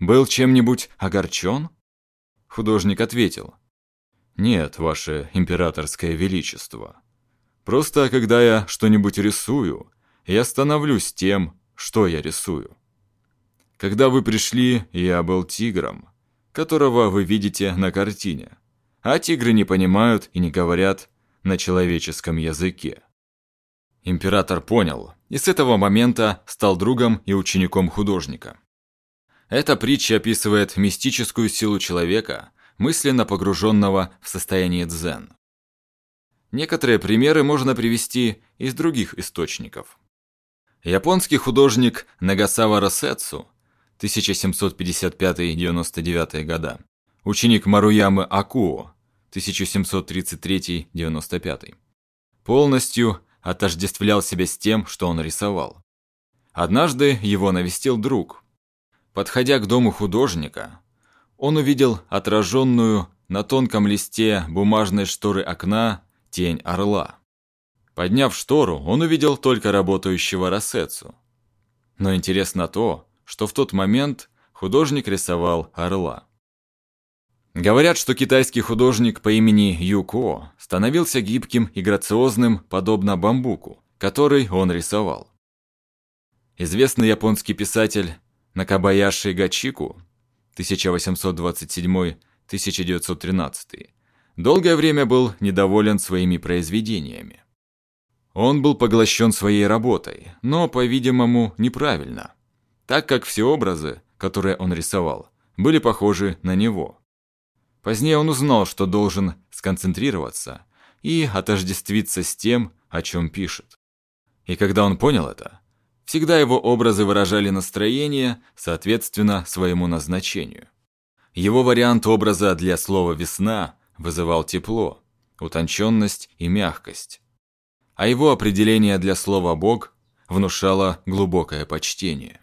Был чем-нибудь огорчен?» Художник ответил. «Нет, ваше императорское величество. Просто когда я что-нибудь рисую, я становлюсь тем, что я рисую. Когда вы пришли, я был тигром, которого вы видите на картине, а тигры не понимают и не говорят на человеческом языке. Император понял, и с этого момента стал другом и учеником художника. Эта притча описывает мистическую силу человека, мысленно погруженного в состояние дзен. Некоторые примеры можно привести из других источников. Японский художник Нагасава Росетсу 1755-99 года, ученик Маруямы Акуо 1733-95, полностью отождествлял себя с тем, что он рисовал. Однажды его навестил друг. Подходя к дому художника, он увидел отраженную на тонком листе бумажной шторы окна тень орла. Подняв штору, он увидел только работающего Рассецу. Но интересно то, что в тот момент художник рисовал орла. Говорят, что китайский художник по имени Юко становился гибким и грациозным, подобно бамбуку, который он рисовал. известный японский писатель Накабаяши Гачику 1827-1913 долгое время был недоволен своими произведениями. Он был поглощен своей работой, но, по-видимому, неправильно, так как все образы, которые он рисовал, были похожи на него. Позднее он узнал, что должен сконцентрироваться и отождествиться с тем, о чем пишет. И когда он понял это, всегда его образы выражали настроение, соответственно, своему назначению. Его вариант образа для слова «весна» вызывал тепло, утонченность и мягкость. А его определение для слова «бог» внушало глубокое почтение.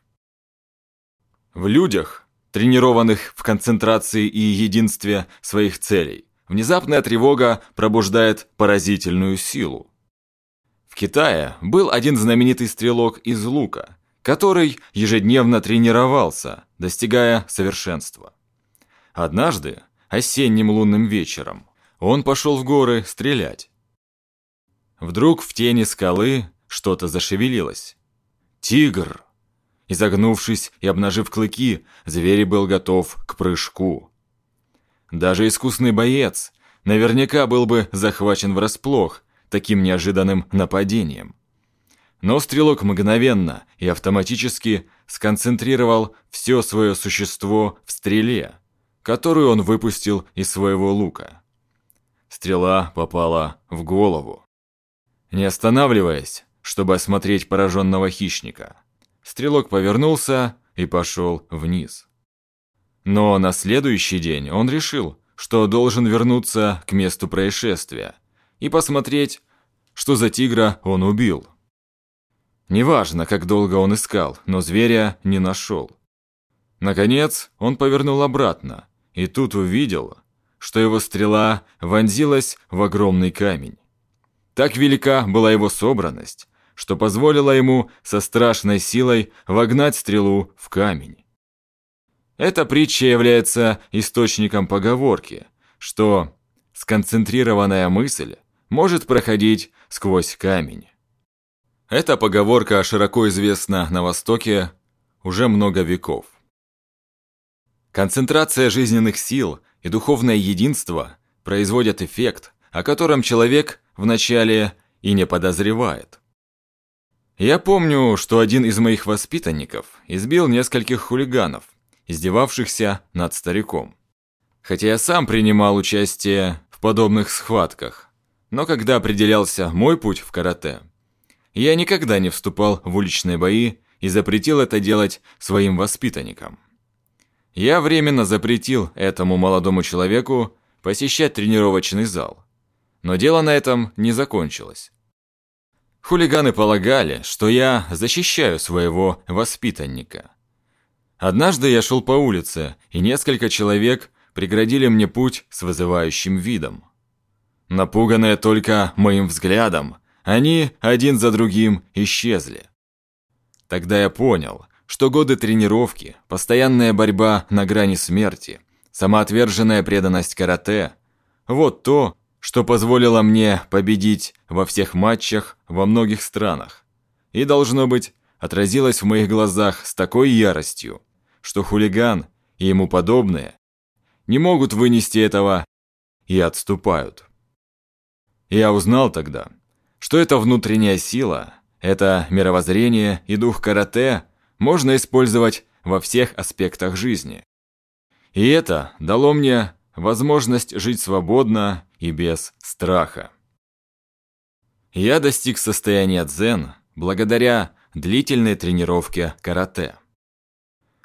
В людях, тренированных в концентрации и единстве своих целей, внезапная тревога пробуждает поразительную силу. В Китае был один знаменитый стрелок из лука, который ежедневно тренировался, достигая совершенства. Однажды, осенним лунным вечером, он пошел в горы стрелять. Вдруг в тени скалы что-то зашевелилось. Тигр! Изогнувшись и обнажив клыки, зверь был готов к прыжку. Даже искусный боец наверняка был бы захвачен врасплох таким неожиданным нападением. Но стрелок мгновенно и автоматически сконцентрировал все свое существо в стреле, которую он выпустил из своего лука. Стрела попала в голову. Не останавливаясь, чтобы осмотреть пораженного хищника, стрелок повернулся и пошел вниз. Но на следующий день он решил, что должен вернуться к месту происшествия и посмотреть, что за тигра он убил. Неважно, как долго он искал, но зверя не нашел. Наконец, он повернул обратно и тут увидел, что его стрела вонзилась в огромный камень. Так велика была его собранность, что позволила ему со страшной силой вогнать стрелу в камень. Эта притча является источником поговорки, что сконцентрированная мысль может проходить сквозь камень. Эта поговорка широко известна на Востоке уже много веков. Концентрация жизненных сил и духовное единство производят эффект, о котором человек вначале и не подозревает. Я помню, что один из моих воспитанников избил нескольких хулиганов, издевавшихся над стариком. Хотя я сам принимал участие в подобных схватках, но когда определялся мой путь в карате, я никогда не вступал в уличные бои и запретил это делать своим воспитанникам. Я временно запретил этому молодому человеку посещать тренировочный зал. Но дело на этом не закончилось. Хулиганы полагали, что я защищаю своего воспитанника. Однажды я шел по улице, и несколько человек преградили мне путь с вызывающим видом. Напуганные только моим взглядом, они один за другим исчезли. Тогда я понял, что годы тренировки, постоянная борьба на грани смерти, самоотверженная преданность карате – вот то, что позволило мне победить во всех матчах во многих странах. И, должно быть, отразилось в моих глазах с такой яростью, что хулиган и ему подобные не могут вынести этого и отступают. Я узнал тогда, что эта внутренняя сила, это мировоззрение и дух карате можно использовать во всех аспектах жизни. И это дало мне возможность жить свободно и без страха. Я достиг состояния дзен благодаря длительной тренировке карате.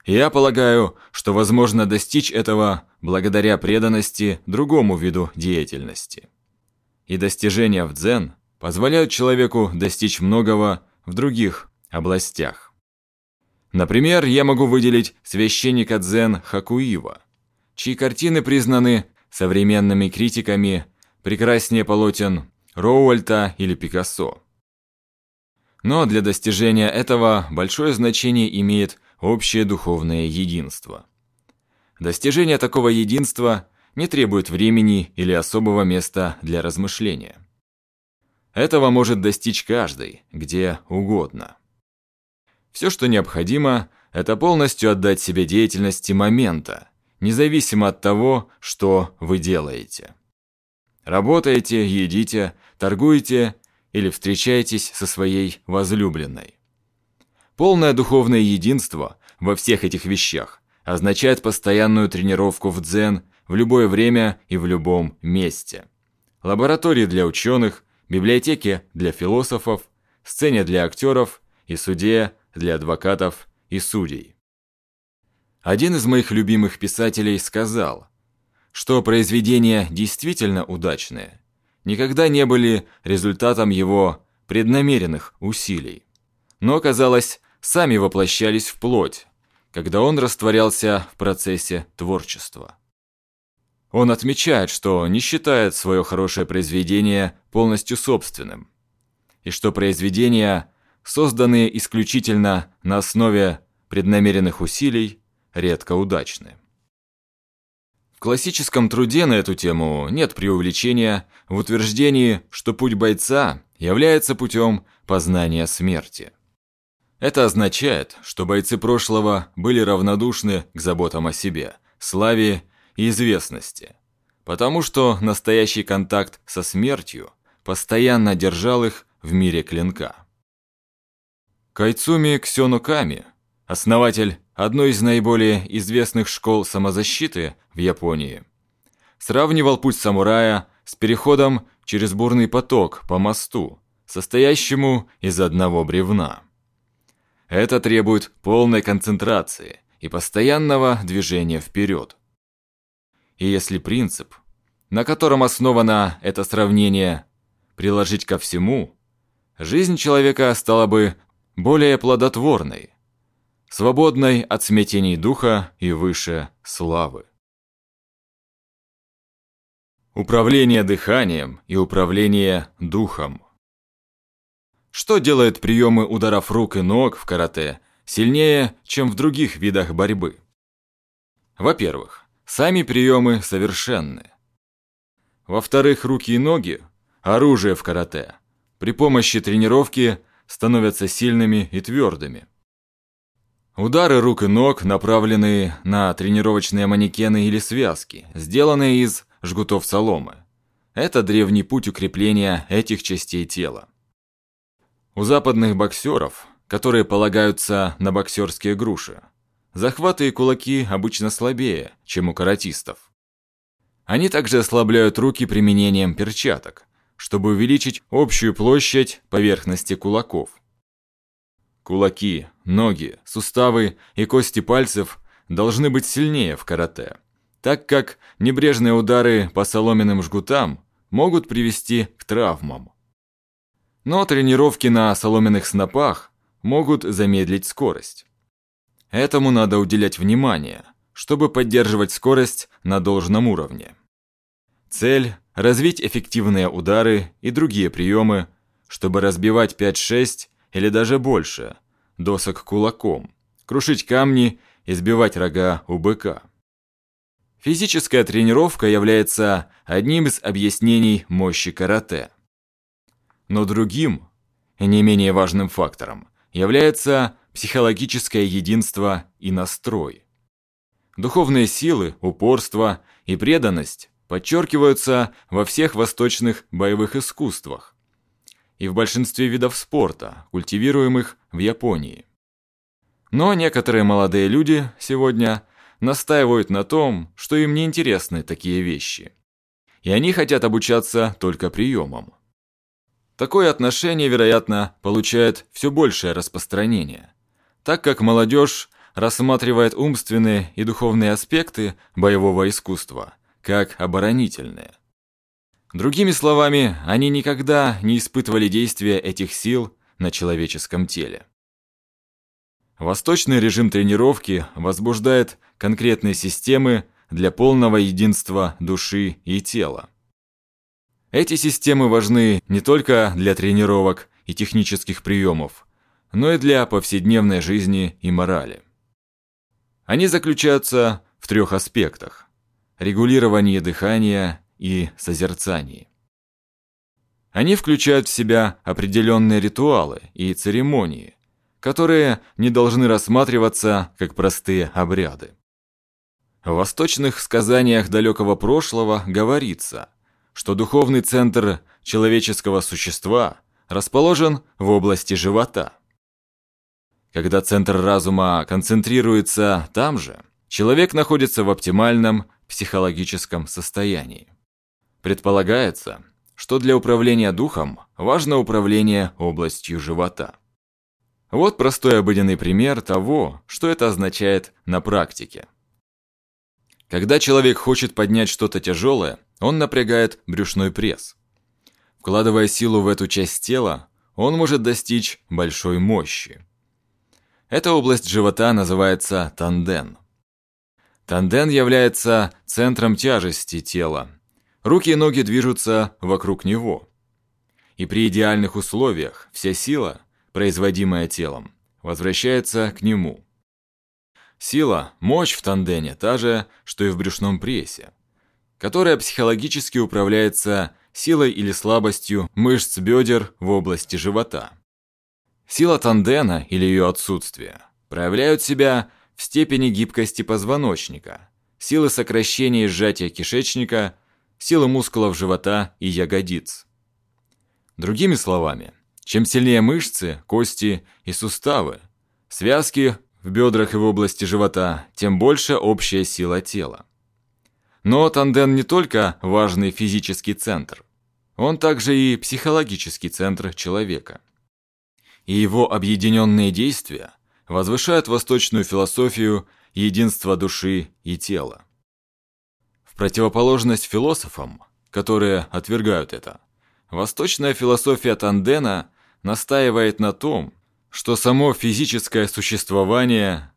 Я полагаю, что возможно достичь этого благодаря преданности другому виду деятельности. И достижения в дзен позволяют человеку достичь многого в других областях. Например, я могу выделить священника дзен Хакуива, чьи картины признаны современными критиками прекраснее полотен Роуэльта или Пикассо. Но для достижения этого большое значение имеет общее духовное единство. Достижение такого единства не требует времени или особого места для размышления. Этого может достичь каждый, где угодно. Все, что необходимо, это полностью отдать себе деятельности момента, независимо от того, что вы делаете. Работаете, едите, торгуете или встречаетесь со своей возлюбленной. Полное духовное единство во всех этих вещах означает постоянную тренировку в дзен в любое время и в любом месте. Лаборатории для ученых, библиотеки для философов, сцене для актеров и суде для адвокатов и судей. Один из моих любимых писателей сказал, что произведения действительно удачные никогда не были результатом его преднамеренных усилий, но, казалось, сами воплощались в плоть, когда он растворялся в процессе творчества. Он отмечает, что не считает свое хорошее произведение полностью собственным, и что произведения, созданные исключительно на основе преднамеренных усилий, редко удачны. В классическом труде на эту тему нет преувеличения в утверждении, что путь бойца является путем познания смерти. Это означает, что бойцы прошлого были равнодушны к заботам о себе, славе и известности, потому что настоящий контакт со смертью постоянно держал их в мире клинка. Кайцуми Ксёнуками, основатель одной из наиболее известных школ самозащиты в Японии, сравнивал путь самурая с переходом через бурный поток по мосту, состоящему из одного бревна. Это требует полной концентрации и постоянного движения вперед. И если принцип, на котором основано это сравнение, приложить ко всему, жизнь человека стала бы более плодотворной, свободной от смятений духа и выше славы. Управление дыханием и управление духом. Что делает приемы ударов рук и ног в карате сильнее, чем в других видах борьбы? Во-первых, сами приемы совершенны. Во-вторых, руки и ноги – оружие в карате. При помощи тренировки становятся сильными и твердыми. Удары рук и ног, направленные на тренировочные манекены или связки, сделанные из жгутов соломы. Это древний путь укрепления этих частей тела. У западных боксеров, которые полагаются на боксерские груши, захваты и кулаки обычно слабее, чем у каратистов. Они также ослабляют руки применением перчаток, чтобы увеличить общую площадь поверхности кулаков. Кулаки, ноги, суставы и кости пальцев должны быть сильнее в карате, так как небрежные удары по соломенным жгутам могут привести к травмам. Но тренировки на соломенных снопах могут замедлить скорость. Этому надо уделять внимание, чтобы поддерживать скорость на должном уровне. Цель – развить эффективные удары и другие приемы, чтобы разбивать 5-6 или даже больше досок кулаком, крушить камни и сбивать рога у быка. Физическая тренировка является одним из объяснений мощи карате. Но другим, не менее важным фактором, является психологическое единство и настрой. Духовные силы, упорство и преданность подчеркиваются во всех восточных боевых искусствах и в большинстве видов спорта, культивируемых в Японии. Но некоторые молодые люди сегодня настаивают на том, что им не интересны такие вещи. И они хотят обучаться только приемам. Такое отношение, вероятно, получает все большее распространение, так как молодежь рассматривает умственные и духовные аспекты боевого искусства как оборонительные. Другими словами, они никогда не испытывали действия этих сил на человеческом теле. Восточный режим тренировки возбуждает конкретные системы для полного единства души и тела. Эти системы важны не только для тренировок и технических приемов, но и для повседневной жизни и морали. Они заключаются в трех аспектах – регулировании дыхания и созерцании. Они включают в себя определенные ритуалы и церемонии, которые не должны рассматриваться как простые обряды. В восточных сказаниях далекого прошлого говорится, что духовный центр человеческого существа расположен в области живота. Когда центр разума концентрируется там же, человек находится в оптимальном психологическом состоянии. Предполагается, что для управления духом важно управление областью живота. Вот простой обыденный пример того, что это означает на практике. Когда человек хочет поднять что-то тяжелое, он напрягает брюшной пресс. Вкладывая силу в эту часть тела, он может достичь большой мощи. Эта область живота называется танден. Танден является центром тяжести тела. Руки и ноги движутся вокруг него. И при идеальных условиях вся сила, производимая телом, возвращается к нему. Сила, мощь в тандене та же, что и в брюшном прессе, которая психологически управляется силой или слабостью мышц бедер в области живота. Сила тандена или ее отсутствие проявляют себя в степени гибкости позвоночника, силы сокращения и сжатия кишечника, силы мускулов живота и ягодиц. Другими словами, чем сильнее мышцы, кости и суставы, связки в бедрах и в области живота, тем больше общая сила тела. Но танден не только важный физический центр, он также и психологический центр человека. И его объединенные действия возвышают восточную философию единства души и тела. В противоположность философам, которые отвергают это, восточная философия Тандена настаивает на том, что само физическое существование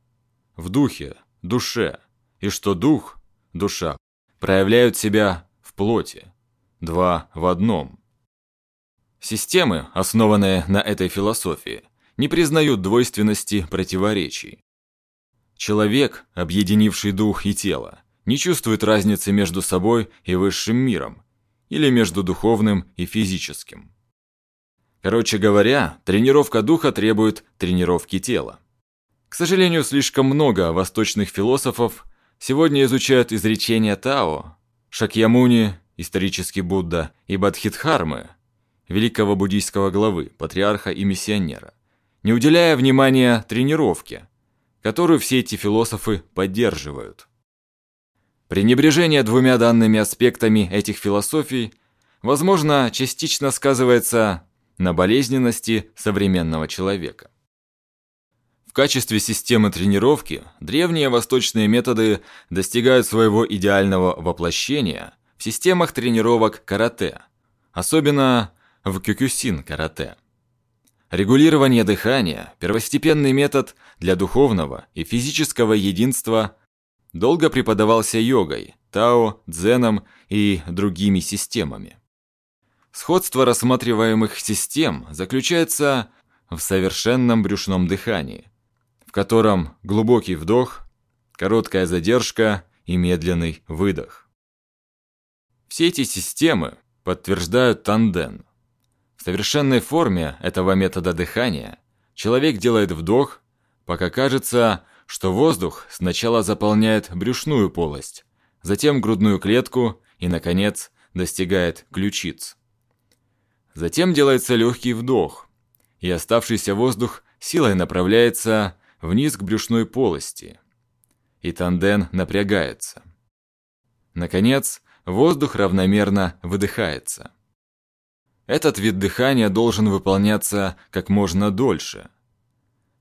в духе, душе, и что дух, душа, проявляют себя в плоти, два в одном. Системы, основанные на этой философии, не признают двойственности противоречий. Человек, объединивший дух и тело, не чувствует разницы между собой и высшим миром, или между духовным и физическим. Короче говоря, тренировка духа требует тренировки тела. К сожалению, слишком много восточных философов сегодня изучают изречения Тао, Шакьямуни, исторический Будда и Бадхидхармы, великого буддийского главы, патриарха и миссионера, не уделяя внимания тренировке, которую все эти философы поддерживают. Пренебрежение двумя данными аспектами этих философий, возможно, частично сказывается на болезненности современного человека. В качестве системы тренировки древние восточные методы достигают своего идеального воплощения в системах тренировок карате, особенно в кюкюсин-карате. Регулирование дыхания – первостепенный метод для духовного и физического единства долго преподавался йогой, тао, дзеном и другими системами. Сходство рассматриваемых систем заключается в совершенном брюшном дыхании, в котором глубокий вдох, короткая задержка и медленный выдох. Все эти системы подтверждают танден. В совершенной форме этого метода дыхания человек делает вдох, пока кажется, что воздух сначала заполняет брюшную полость, затем грудную клетку и, наконец, достигает ключиц. Затем делается легкий вдох, и оставшийся воздух силой направляется вниз к брюшной полости. И танден напрягается. Наконец, воздух равномерно выдыхается. Этот вид дыхания должен выполняться как можно дольше.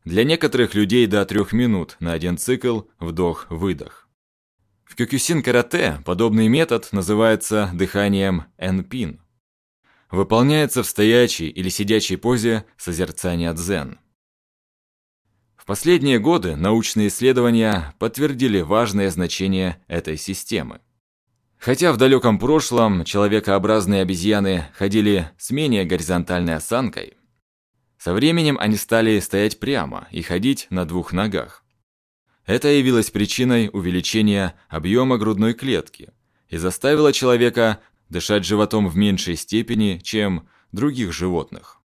Для некоторых людей до трех минут на один цикл вдох-выдох. В кюкюсин-карате подобный метод называется дыханием энпин выполняется в стоячей или сидячей позе созерцания дзен. В последние годы научные исследования подтвердили важное значение этой системы. Хотя в далеком прошлом человекообразные обезьяны ходили с менее горизонтальной осанкой, со временем они стали стоять прямо и ходить на двух ногах. Это явилось причиной увеличения объема грудной клетки и заставило человека дышать животом в меньшей степени, чем других животных.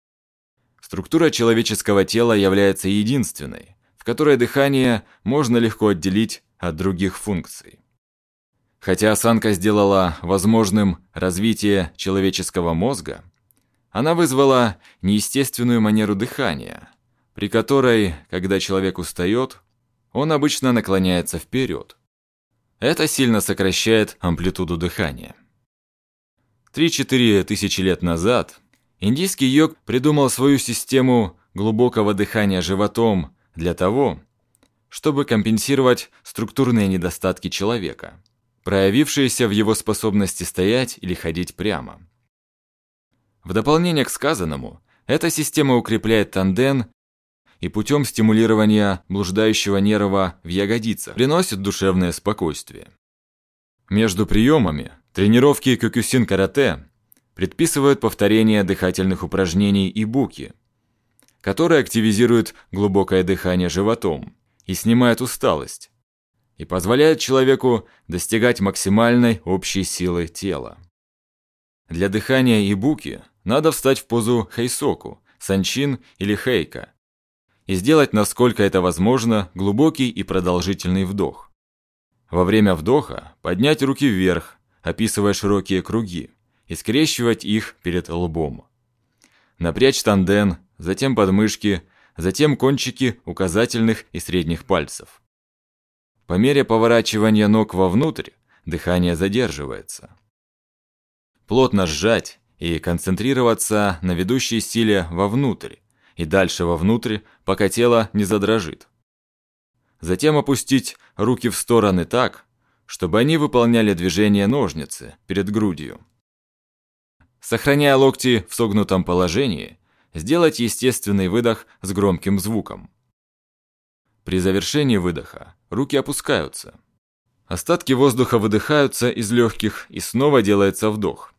Структура человеческого тела является единственной, в которой дыхание можно легко отделить от других функций. Хотя осанка сделала возможным развитие человеческого мозга, она вызвала неестественную манеру дыхания, при которой, когда человек устает, он обычно наклоняется вперед. Это сильно сокращает амплитуду дыхания. 3-4 тысячи лет назад индийский йог придумал свою систему глубокого дыхания животом для того, чтобы компенсировать структурные недостатки человека, проявившиеся в его способности стоять или ходить прямо. В дополнение к сказанному, эта система укрепляет танден и путем стимулирования блуждающего нерва в ягодицах приносит душевное спокойствие. Между приемами тренировки кёкюсин-карате предписывают повторение дыхательных упражнений и буки, которые активизируют глубокое дыхание животом и снимают усталость, и позволяют человеку достигать максимальной общей силы тела. Для дыхания и буки надо встать в позу хейсоку, санчин или хейка и сделать, насколько это возможно, глубокий и продолжительный вдох. Во время вдоха поднять руки вверх, описывая широкие круги, и скрещивать их перед лбом. Напрячь танден, затем подмышки, затем кончики указательных и средних пальцев. По мере поворачивания ног вовнутрь, дыхание задерживается. Плотно сжать и концентрироваться на ведущей силе вовнутрь, и дальше вовнутрь, пока тело не задрожит. Затем опустить руки в стороны так, чтобы они выполняли движение ножницы перед грудью. Сохраняя локти в согнутом положении, сделать естественный выдох с громким звуком. При завершении выдоха руки опускаются. Остатки воздуха выдыхаются из легких и снова делается вдох.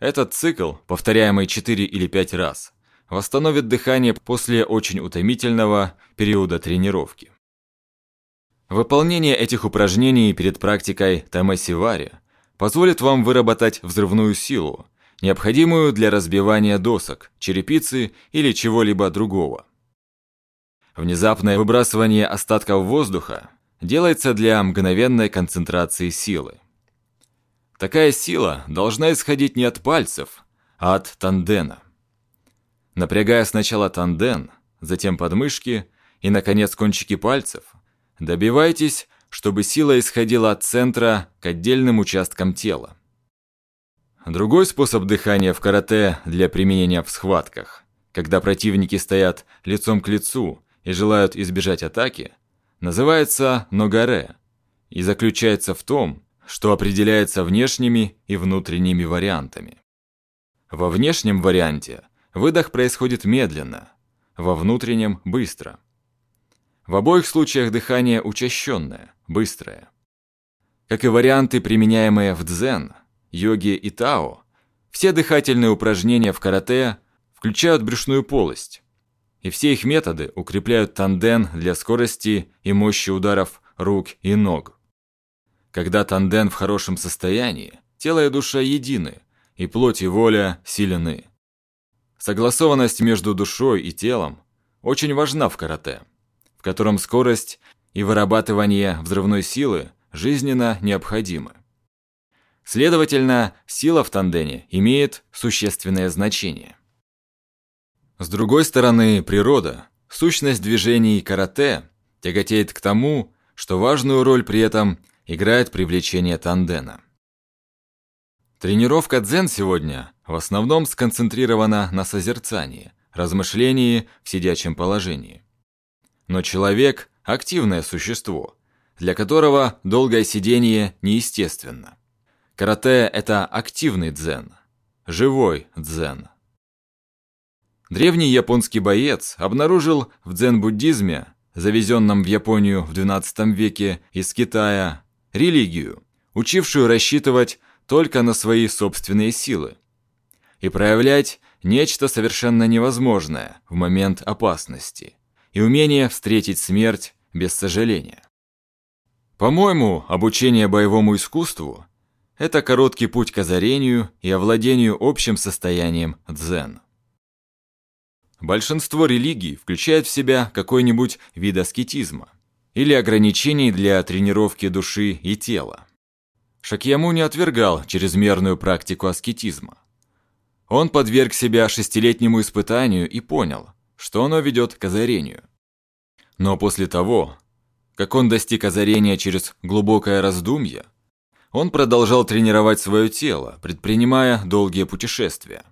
Этот цикл, повторяемый 4 или 5 раз, восстановит дыхание после очень утомительного периода тренировки. Выполнение этих упражнений перед практикой Тамасивари позволит вам выработать взрывную силу, необходимую для разбивания досок, черепицы или чего-либо другого. Внезапное выбрасывание остатков воздуха делается для мгновенной концентрации силы. Такая сила должна исходить не от пальцев, а от тандена. Напрягая сначала танден, затем подмышки и, наконец, кончики пальцев, добивайтесь, чтобы сила исходила от центра к отдельным участкам тела. Другой способ дыхания в карате для применения в схватках, когда противники стоят лицом к лицу и желают избежать атаки, называется ногаре и заключается в том, что определяется внешними и внутренними вариантами. Во внешнем варианте Выдох происходит медленно, во внутреннем – быстро. В обоих случаях дыхание учащенное, быстрое. Как и варианты, применяемые в дзен, йоге и тао, все дыхательные упражнения в карате включают брюшную полость, и все их методы укрепляют танден для скорости и мощи ударов рук и ног. Когда танден в хорошем состоянии, тело и душа едины, и плоть и воля силены. Согласованность между душой и телом очень важна в карате, в котором скорость и вырабатывание взрывной силы жизненно необходимы. Следовательно, сила в тандене имеет существенное значение. С другой стороны, природа, сущность движений карате тяготеет к тому, что важную роль при этом играет привлечение тандена. Тренировка дзен сегодня в основном сконцентрирована на созерцании, размышлении в сидячем положении. Но человек – активное существо, для которого долгое сидение неестественно. Карате – это активный дзен, живой дзен. Древний японский боец обнаружил в дзен-буддизме, завезенном в Японию в XII веке из Китая, религию, учившую рассчитывать только на свои собственные силы и проявлять нечто совершенно невозможное в момент опасности и умение встретить смерть без сожаления. По-моему, обучение боевому искусству – это короткий путь к озарению и овладению общим состоянием дзен. большинство религий включает в себя какой-нибудь вид аскетизма или ограничений для тренировки души и тела. Шакьямуни отвергал чрезмерную практику аскетизма. Он подверг себя шестилетнему испытанию и понял, что оно ведет к озарению. Но после того, как он достиг озарения через глубокое раздумье, он продолжал тренировать свое тело, предпринимая долгие путешествия.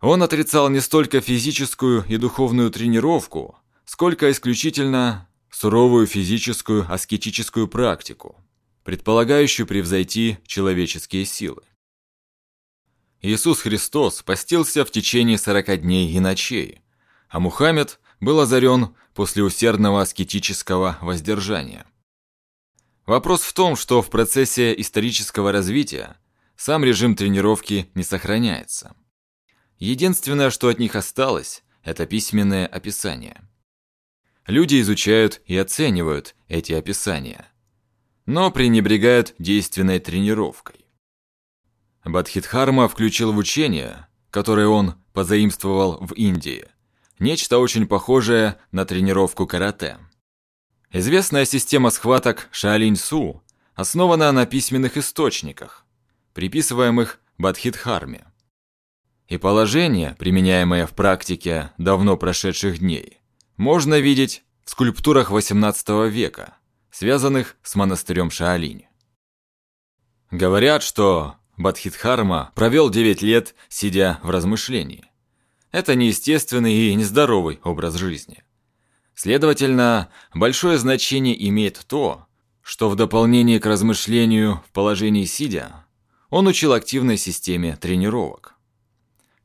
Он отрицал не столько физическую и духовную тренировку, сколько исключительно суровую физическую аскетическую практику, предполагающую превзойти человеческие силы. Иисус Христос постился в течение сорока дней и ночей, а Мухаммед был озарен после усердного аскетического воздержания. Вопрос в том, что в процессе исторического развития сам режим тренировки не сохраняется. Единственное, что от них осталось, это письменное описание. Люди изучают и оценивают эти описания, но пренебрегают действенной тренировкой. Бадхидхарма включил в учение, которое он позаимствовал в Индии, нечто очень похожее на тренировку карате. Известная система схваток Шаолинь-Су основана на письменных источниках, приписываемых Бадхидхарме и положение, применяемое в практике давно прошедших дней, можно видеть в скульптурах XVIII века, связанных с монастырем Шаолинь. Говорят, что Бадхидхарма провел 9 лет, сидя в размышлении. Это неестественный и нездоровый образ жизни. Следовательно, большое значение имеет то, что в дополнение к размышлению в положении сидя, он учил активной системе тренировок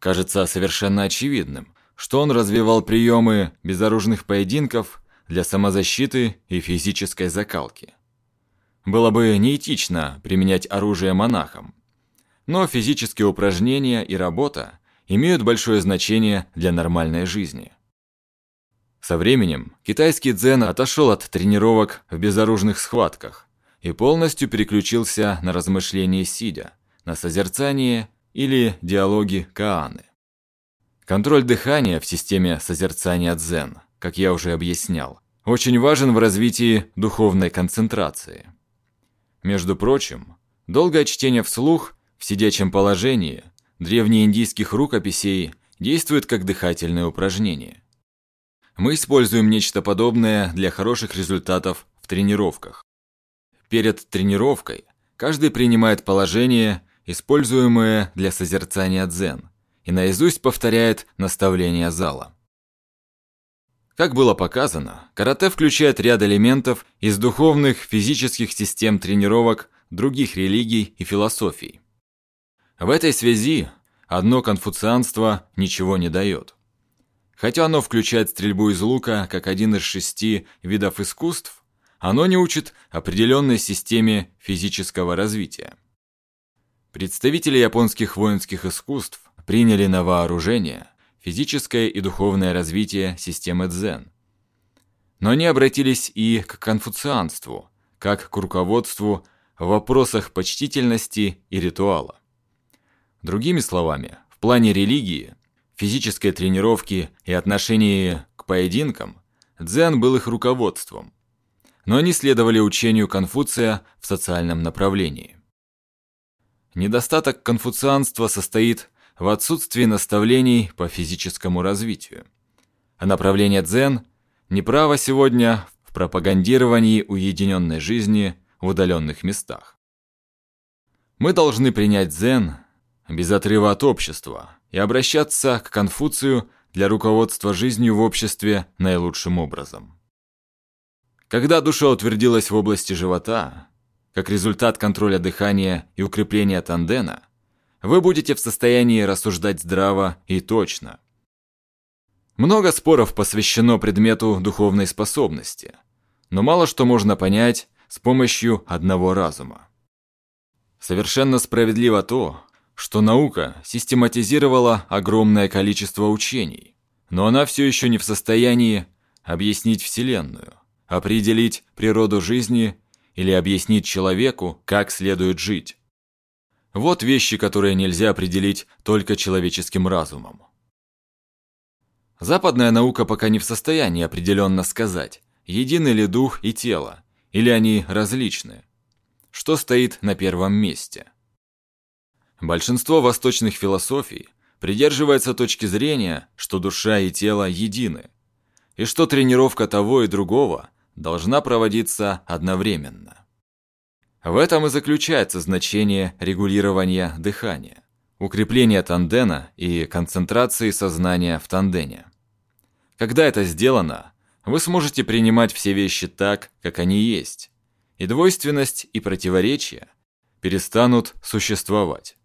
кажется совершенно очевидным, что он развивал приемы безоружных поединков для самозащиты и физической закалки. Было бы неэтично применять оружие монахам, но физические упражнения и работа имеют большое значение для нормальной жизни. Со временем китайский дзен отошел от тренировок в безоружных схватках и полностью переключился на размышления сидя, на созерцание или диалоги Кааны. Контроль дыхания в системе созерцания дзен, как я уже объяснял, очень важен в развитии духовной концентрации. Между прочим, долгое чтение вслух в сидячем положении древнеиндийских рукописей действует как дыхательное упражнение. Мы используем нечто подобное для хороших результатов в тренировках. Перед тренировкой каждый принимает положение используемые для созерцания дзен, и наизусть повторяет наставления зала. Как было показано, карате включает ряд элементов из духовных физических систем тренировок других религий и философий. В этой связи одно конфуцианство ничего не дает. Хотя оно включает стрельбу из лука как один из шести видов искусств, оно не учит определенной системе физического развития. Представители японских воинских искусств приняли на вооружение физическое и духовное развитие системы дзен. Но они обратились и к конфуцианству, как к руководству в вопросах почтительности и ритуала. Другими словами, в плане религии, физической тренировки и отношении к поединкам, дзен был их руководством, но они следовали учению Конфуция в социальном направлении. Недостаток конфуцианства состоит в отсутствии наставлений по физическому развитию. А направление дзен – неправо сегодня в пропагандировании уединенной жизни в удаленных местах. Мы должны принять дзен без отрыва от общества и обращаться к Конфуцию для руководства жизнью в обществе наилучшим образом. Когда душа утвердилась в области живота, как результат контроля дыхания и укрепления тандена, вы будете в состоянии рассуждать здраво и точно. Много споров посвящено предмету духовной способности, но мало что можно понять с помощью одного разума. Совершенно справедливо то, что наука систематизировала огромное количество учений, но она все еще не в состоянии объяснить Вселенную, определить природу жизни или объяснить человеку, как следует жить. Вот вещи, которые нельзя определить только человеческим разумом. Западная наука пока не в состоянии определенно сказать, едины ли дух и тело, или они различны. Что стоит на первом месте? Большинство восточных философий придерживается точки зрения, что душа и тело едины, и что тренировка того и другого должна проводиться одновременно. В этом и заключается значение регулирования дыхания, укрепления тандена и концентрации сознания в тандене. Когда это сделано, вы сможете принимать все вещи так, как они есть, и двойственность и противоречия перестанут существовать.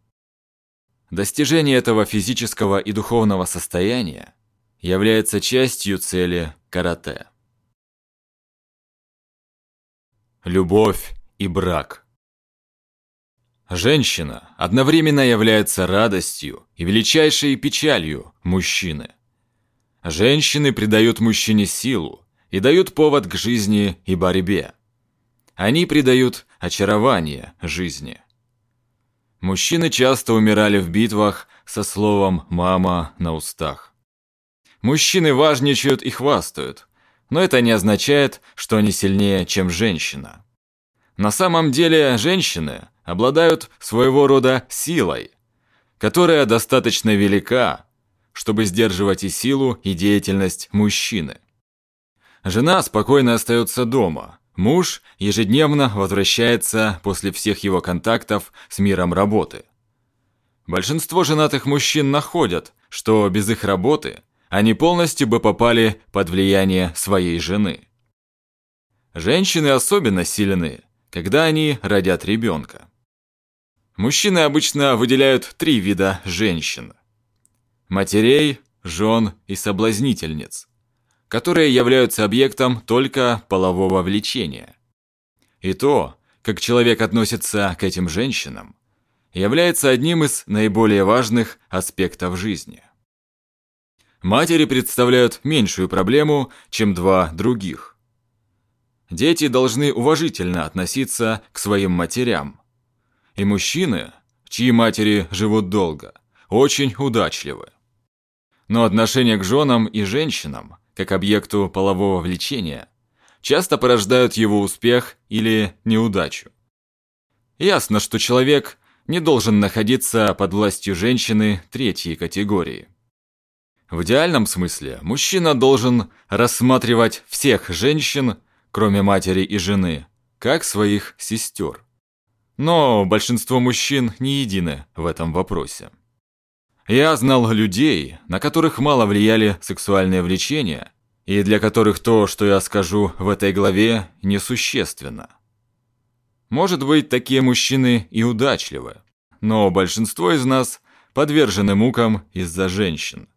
Достижение этого физического и духовного состояния является частью цели карате. Любовь и брак. Женщина одновременно является радостью и величайшей печалью мужчины. Женщины придают мужчине силу и дают повод к жизни и борьбе. Они придают очарование жизни. Мужчины часто умирали в битвах со словом «мама» на устах. Мужчины важничают и хвастают, но это не означает, что они сильнее, чем женщина. На самом деле женщины обладают своего рода силой, которая достаточно велика, чтобы сдерживать и силу, и деятельность мужчины. Жена спокойно остается дома, муж ежедневно возвращается после всех его контактов с миром работы. Большинство женатых мужчин находят, что без их работы они полностью бы попали под влияние своей жены. Женщины особенно сильны, когда они родят ребенка. Мужчины обычно выделяют три вида женщин. Матерей, жен и соблазнительниц, которые являются объектом только полового влечения. И то, как человек относится к этим женщинам, является одним из наиболее важных аспектов жизни. Матери представляют меньшую проблему, чем два других. Дети должны уважительно относиться к своим матерям. И мужчины, чьи матери живут долго, очень удачливы. Но отношение к женам и женщинам, как объекту полового влечения, часто порождают его успех или неудачу. Ясно, что человек не должен находиться под властью женщины третьей категории. В идеальном смысле мужчина должен рассматривать всех женщин кроме матери и жены, как своих сестер. Но большинство мужчин не едины в этом вопросе. Я знал людей, на которых мало влияли сексуальные влечения, и для которых то, что я скажу в этой главе, несущественно. Может быть, такие мужчины и удачливы, но большинство из нас подвержены мукам из-за женщин.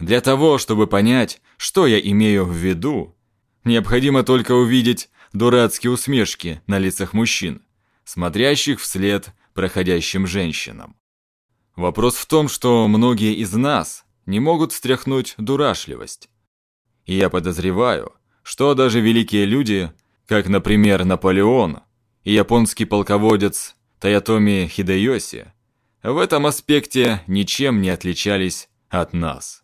Для того, чтобы понять, что я имею в виду, Необходимо только увидеть дурацкие усмешки на лицах мужчин, смотрящих вслед проходящим женщинам. Вопрос в том, что многие из нас не могут стряхнуть дурашливость. И я подозреваю, что даже великие люди, как, например, Наполеон и японский полководец Таятоми Хидеоси, в этом аспекте ничем не отличались от нас.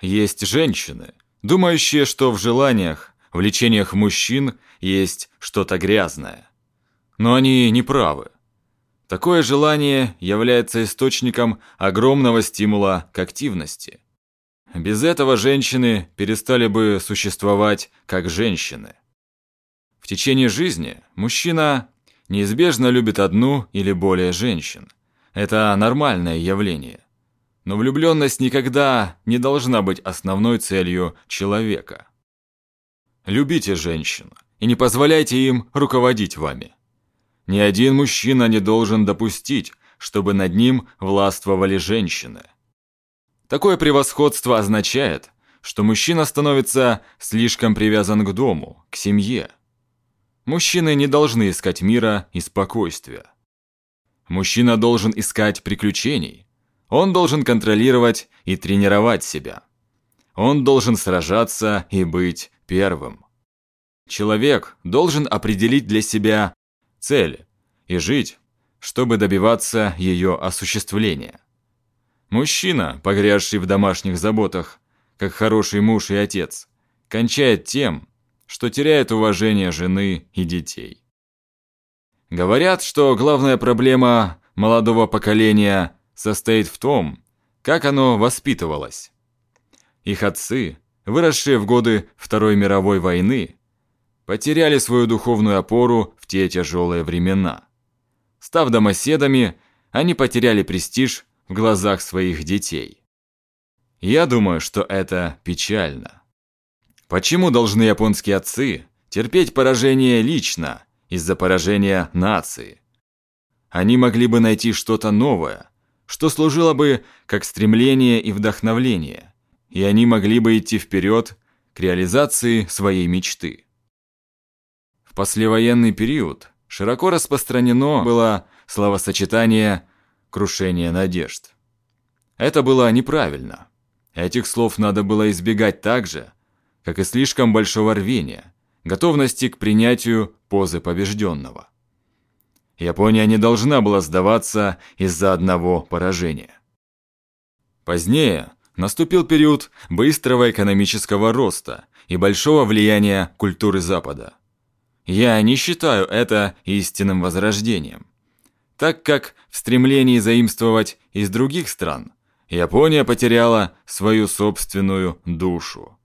Есть женщины, думающие, что в желаниях, влечениях мужчин есть что-то грязное. Но они не правы. Такое желание является источником огромного стимула к активности. Без этого женщины перестали бы существовать как женщины. В течение жизни мужчина неизбежно любит одну или более женщин. Это нормальное явление. Но влюбленность никогда не должна быть основной целью человека. Любите женщин и не позволяйте им руководить вами. Ни один мужчина не должен допустить, чтобы над ним властвовали женщины. Такое превосходство означает, что мужчина становится слишком привязан к дому, к семье. Мужчины не должны искать мира и спокойствия. Мужчина должен искать приключений, он должен контролировать и тренировать себя. Он должен сражаться и быть первым. Человек должен определить для себя цель и жить, чтобы добиваться ее осуществления. Мужчина, погрязший в домашних заботах, как хороший муж и отец, кончает тем, что теряет уважение жены и детей. Говорят, что главная проблема молодого поколения состоит в том, как оно воспитывалось. Их отцы, выросшие в годы Второй мировой войны, потеряли свою духовную опору в те тяжелые времена. Став домоседами, они потеряли престиж в глазах своих детей. Я думаю, что это печально. Почему должны японские отцы терпеть поражение лично из-за поражения нации? Они могли бы найти что-то новое, что служило бы как стремление и вдохновление, и они могли бы идти вперед к реализации своей мечты. В послевоенный период широко распространено было словосочетание крушение надежд. Это было неправильно. Этих слов надо было избегать так же, как и слишком большого рвения, готовности к принятию позы побежденного. Япония не должна была сдаваться из-за одного поражения. Позднее наступил период быстрого экономического роста и большого влияния культуры Запада. Я не считаю это истинным возрождением так как в стремлении заимствовать из других стран Япония потеряла свою собственную душу.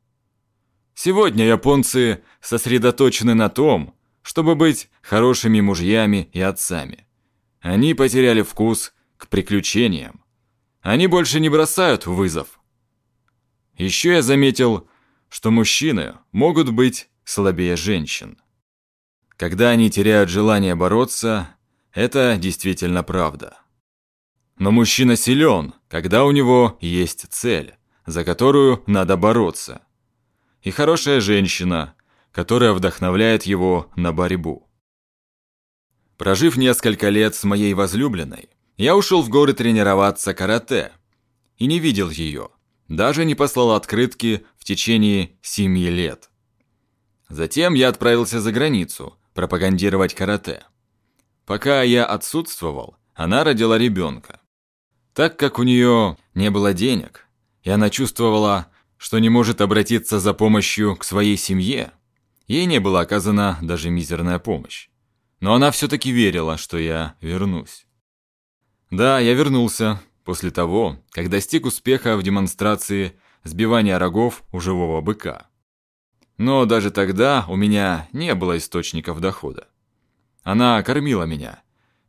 Сегодня японцы сосредоточены на том, чтобы быть хорошими мужьями и отцами. Они потеряли вкус к приключениям. Они больше не бросают вызов. Еще я заметил, что мужчины могут быть слабее женщин. Когда они теряют желание бороться, это действительно правда. Но мужчина силен, когда у него есть цель, за которую надо бороться. И хорошая женщина, которая вдохновляет его на борьбу. Прожив несколько лет с моей возлюбленной, я ушел в горы тренироваться карате и не видел ее, даже не послал открытки в течение семи лет. Затем я отправился за границу пропагандировать карате. Пока я отсутствовал, она родила ребенка. Так как у нее не было денег, и она чувствовала, что не может обратиться за помощью к своей семье, ей не была оказана даже мизерная помощь. Но она все-таки верила, что я вернусь. Да, я вернулся после того, как достиг успеха в демонстрации сбивания рогов у живого быка. Но даже тогда у меня не было источников дохода. Она кормила меня,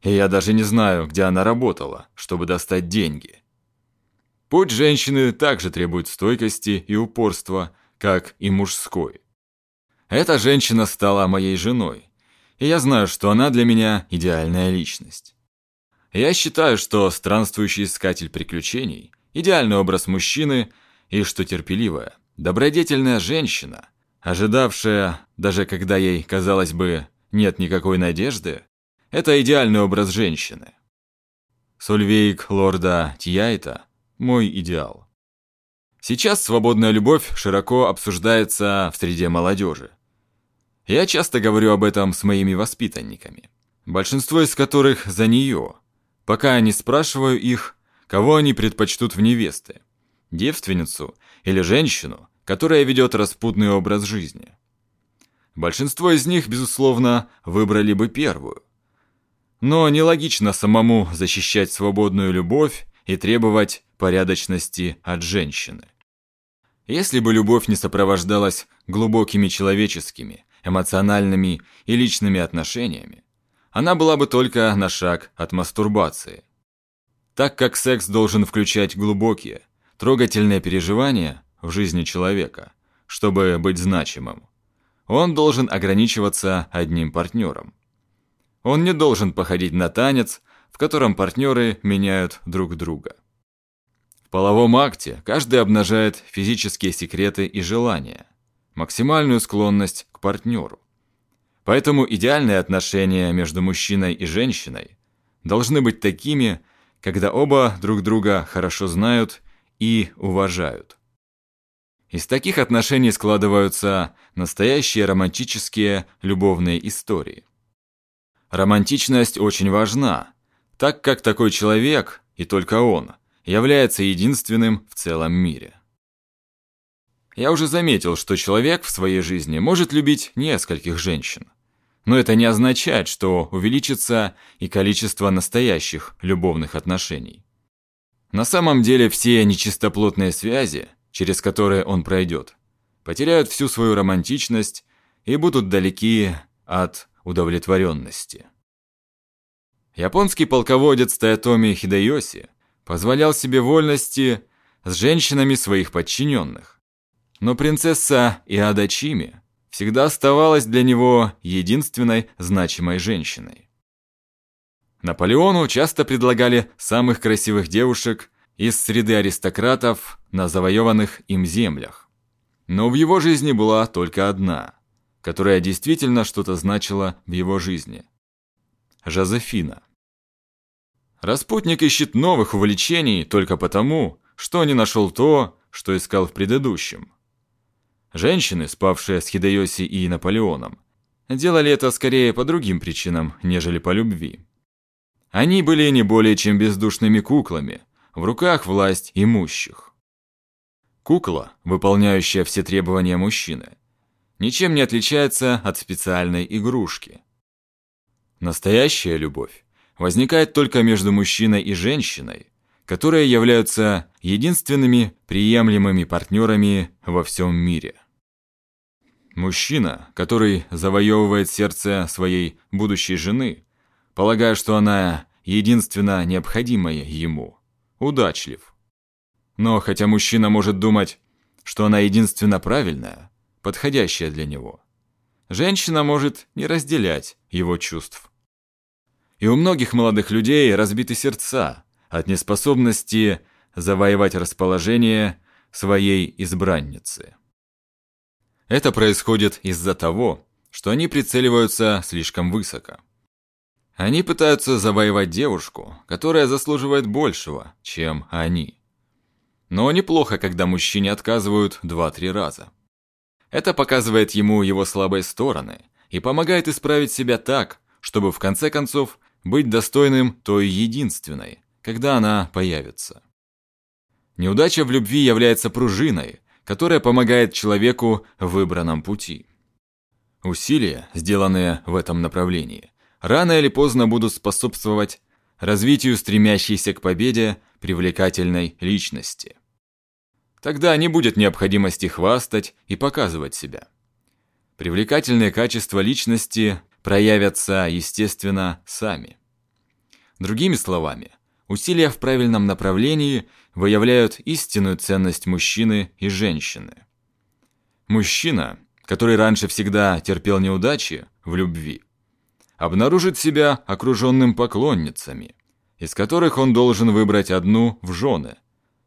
и я даже не знаю, где она работала, чтобы достать деньги. Путь женщины также требует стойкости и упорства, как и мужской. Эта женщина стала моей женой, и я знаю, что она для меня идеальная личность. Я считаю, что странствующий искатель приключений – идеальный образ мужчины, и что терпеливая, добродетельная женщина, ожидавшая, даже когда ей, казалось бы, нет никакой надежды, это идеальный образ женщины. Сольвейк лорда Тьяйта – мой идеал. Сейчас свободная любовь широко обсуждается в среде молодежи. Я часто говорю об этом с моими воспитанниками, большинство из которых за нее, пока я не спрашиваю их, кого они предпочтут в невесты – девственницу или женщину, которая ведет распутный образ жизни. Большинство из них, безусловно, выбрали бы первую. Но нелогично самому защищать свободную любовь и требовать порядочности от женщины. Если бы любовь не сопровождалась глубокими человеческими, эмоциональными и личными отношениями, она была бы только на шаг от мастурбации. Так как секс должен включать глубокие, трогательные переживания в жизни человека, чтобы быть значимым, он должен ограничиваться одним партнером. Он не должен походить на танец, в котором партнеры меняют друг друга. Половом акте каждый обнажает физические секреты и желания, максимальную склонность к партнеру. Поэтому идеальные отношения между мужчиной и женщиной должны быть такими, когда оба друг друга хорошо знают и уважают. Из таких отношений складываются настоящие романтические любовные истории. Романтичность очень важна, так как такой человек, и только он, является единственным в целом мире. Я уже заметил, что человек в своей жизни может любить нескольких женщин. Но это не означает, что увеличится и количество настоящих любовных отношений. На самом деле все нечистоплотные связи, через которые он пройдет, потеряют всю свою романтичность и будут далеки от удовлетворенности. Японский полководец Таятоми Хидеоси позволял себе вольности с женщинами своих подчиненных. Но принцесса Иада Чими всегда оставалась для него единственной значимой женщиной. Наполеону часто предлагали самых красивых девушек из среды аристократов на завоеванных им землях. Но в его жизни была только одна, которая действительно что-то значила в его жизни. Жозефина. Распутник ищет новых увлечений только потому, что не нашел то, что искал в предыдущем. Женщины, спавшие с Хидеоси и Наполеоном, делали это скорее по другим причинам, нежели по любви. Они были не более чем бездушными куклами, в руках власть имущих. Кукла, выполняющая все требования мужчины, ничем не отличается от специальной игрушки. Настоящая любовь возникает только между мужчиной и женщиной, которые являются единственными приемлемыми партнерами во всем мире. Мужчина, который завоевывает сердце своей будущей жены, полагая, что она единственно необходимая ему, удачлив. Но хотя мужчина может думать, что она единственно правильная, подходящая для него, женщина может не разделять его чувств. И у многих молодых людей разбиты сердца от неспособности завоевать расположение своей избранницы. Это происходит из-за того, что они прицеливаются слишком высоко. Они пытаются завоевать девушку, которая заслуживает большего, чем они. Но неплохо, когда мужчине отказывают 2-3 раза. Это показывает ему его слабые стороны и помогает исправить себя так, чтобы в конце концов быть достойным той единственной, когда она появится. Неудача в любви является пружиной, которая помогает человеку в выбранном пути. Усилия, сделанные в этом направлении, рано или поздно будут способствовать развитию стремящейся к победе привлекательной личности. Тогда не будет необходимости хвастать и показывать себя. Привлекательные качества личности проявятся, естественно, сами. Другими словами, усилия в правильном направлении выявляют истинную ценность мужчины и женщины. Мужчина, который раньше всегда терпел неудачи в любви, обнаружит себя окруженным поклонницами, из которых он должен выбрать одну в жены,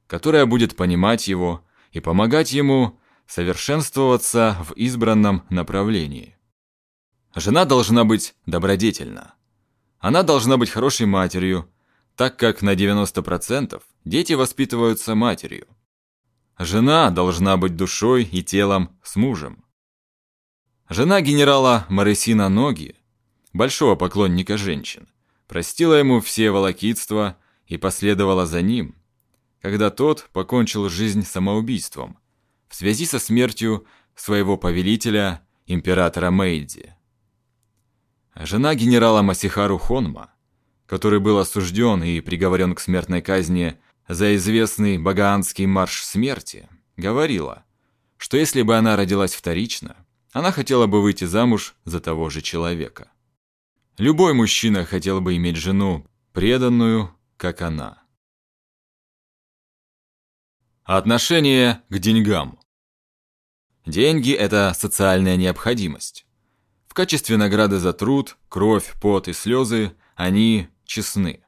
которая будет понимать его и помогать ему совершенствоваться в избранном направлении. Жена должна быть добродетельна. Она должна быть хорошей матерью, так как на 90% дети воспитываются матерью. Жена должна быть душой и телом с мужем. Жена генерала Марисина Ноги, большого поклонника женщин, простила ему все волокитства и последовала за ним, когда тот покончил жизнь самоубийством в связи со смертью своего повелителя, императора Мэйдзи. Жена генерала Масихару Хонма – который был осужден и приговорен к смертной казни за известный багаанский марш смерти, говорила, что если бы она родилась вторично, она хотела бы выйти замуж за того же человека. Любой мужчина хотел бы иметь жену, преданную, как она. Отношение к деньгам. Деньги – это социальная необходимость. Качестве награды за труд, кровь, пот и слезы они честны.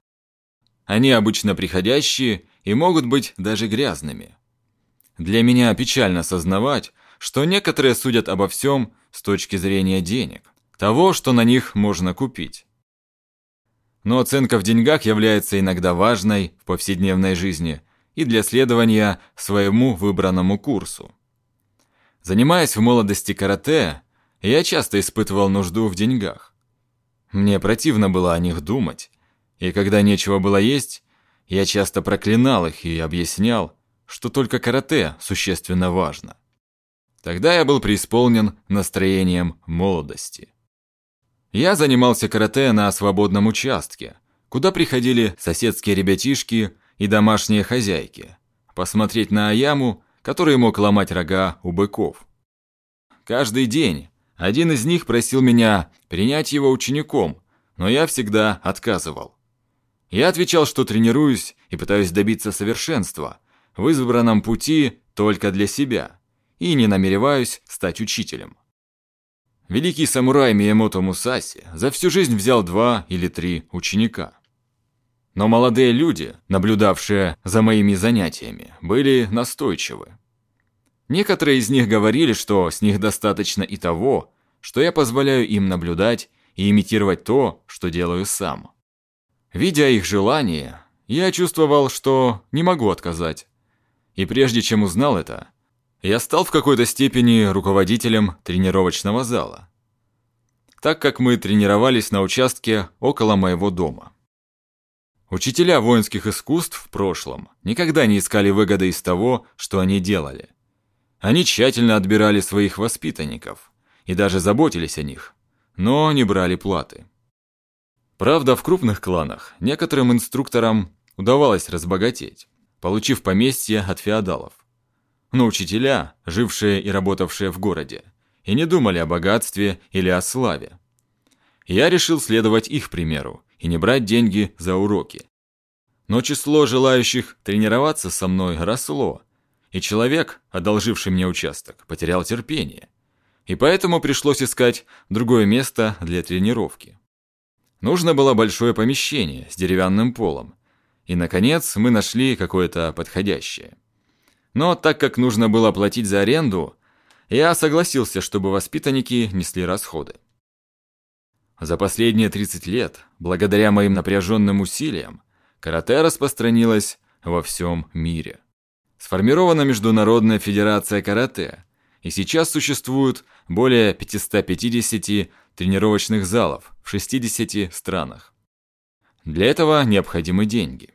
Они обычно приходящие и могут быть даже грязными. Для меня печально сознавать, что некоторые судят обо всем с точки зрения денег, того, что на них можно купить. Но оценка в деньгах является иногда важной в повседневной жизни и для следования своему выбранному курсу. Занимаясь в молодости карате, я часто испытывал нужду в деньгах. Мне противно было о них думать, и когда нечего было есть, Я часто проклинал их и объяснял, что только карате существенно важно. Тогда я был преисполнен настроением молодости. Я занимался карате на свободном участке, куда приходили соседские ребятишки и домашние хозяйки, посмотреть на Аяму, который мог ломать рога у быков. Каждый день один из них просил меня принять его учеником, но я всегда отказывал. Я отвечал, что тренируюсь и пытаюсь добиться совершенства в избранном пути только для себя и не намереваюсь стать учителем. Великий самурай Миямото Мусаси за всю жизнь взял два или три ученика. Но молодые люди, наблюдавшие за моими занятиями, были настойчивы. Некоторые из них говорили, что с них достаточно и того, что я позволяю им наблюдать и имитировать то, что делаю сам. Видя их желание, я чувствовал, что не могу отказать. И прежде чем узнал это, я стал в какой-то степени руководителем тренировочного зала, так как мы тренировались на участке около моего дома. Учителя воинских искусств в прошлом никогда не искали выгоды из того, что они делали. Они тщательно отбирали своих воспитанников и даже заботились о них, но не брали платы. Правда, в крупных кланах некоторым инструкторам удавалось разбогатеть, получив поместье от феодалов. Но учителя, жившие и работавшие в городе, и не думали о богатстве или о славе. Я решил следовать их примеру и не брать деньги за уроки. Но число желающих тренироваться со мной росло, и человек, одолживший мне участок, потерял терпение. И поэтому пришлось искать другое место для тренировки. Нужно было большое помещение с деревянным полом, и, наконец, мы нашли какое-то подходящее. Но так как нужно было платить за аренду, я согласился, чтобы воспитанники несли расходы. За последние 30 лет, благодаря моим напряженным усилиям, карате распространилось во всем мире. Сформирована Международная Федерация Карате, и сейчас существует более 550 тренировочных залов в 60 странах. Для этого необходимы деньги.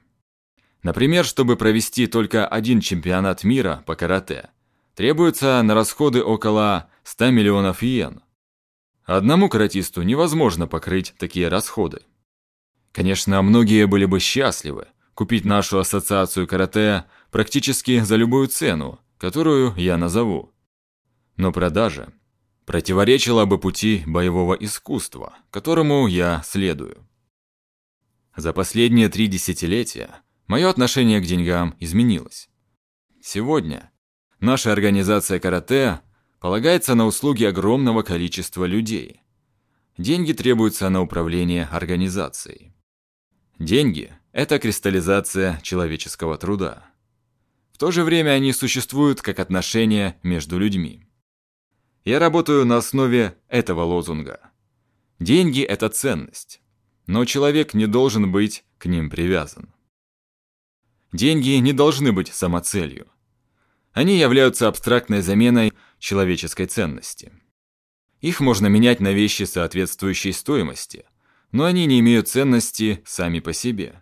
Например, чтобы провести только один чемпионат мира по карате, требуется на расходы около 100 миллионов йен. Одному каратисту невозможно покрыть такие расходы. Конечно, многие были бы счастливы купить нашу ассоциацию карате практически за любую цену, которую я назову. Но продажа противоречила бы пути боевого искусства, которому я следую. За последние три десятилетия мое отношение к деньгам изменилось. Сегодня наша организация карате полагается на услуги огромного количества людей. Деньги требуются на управление организацией. Деньги – это кристаллизация человеческого труда. В то же время они существуют как отношения между людьми. Я работаю на основе этого лозунга. Деньги – это ценность, но человек не должен быть к ним привязан. Деньги не должны быть самоцелью. Они являются абстрактной заменой человеческой ценности. Их можно менять на вещи соответствующей стоимости, но они не имеют ценности сами по себе.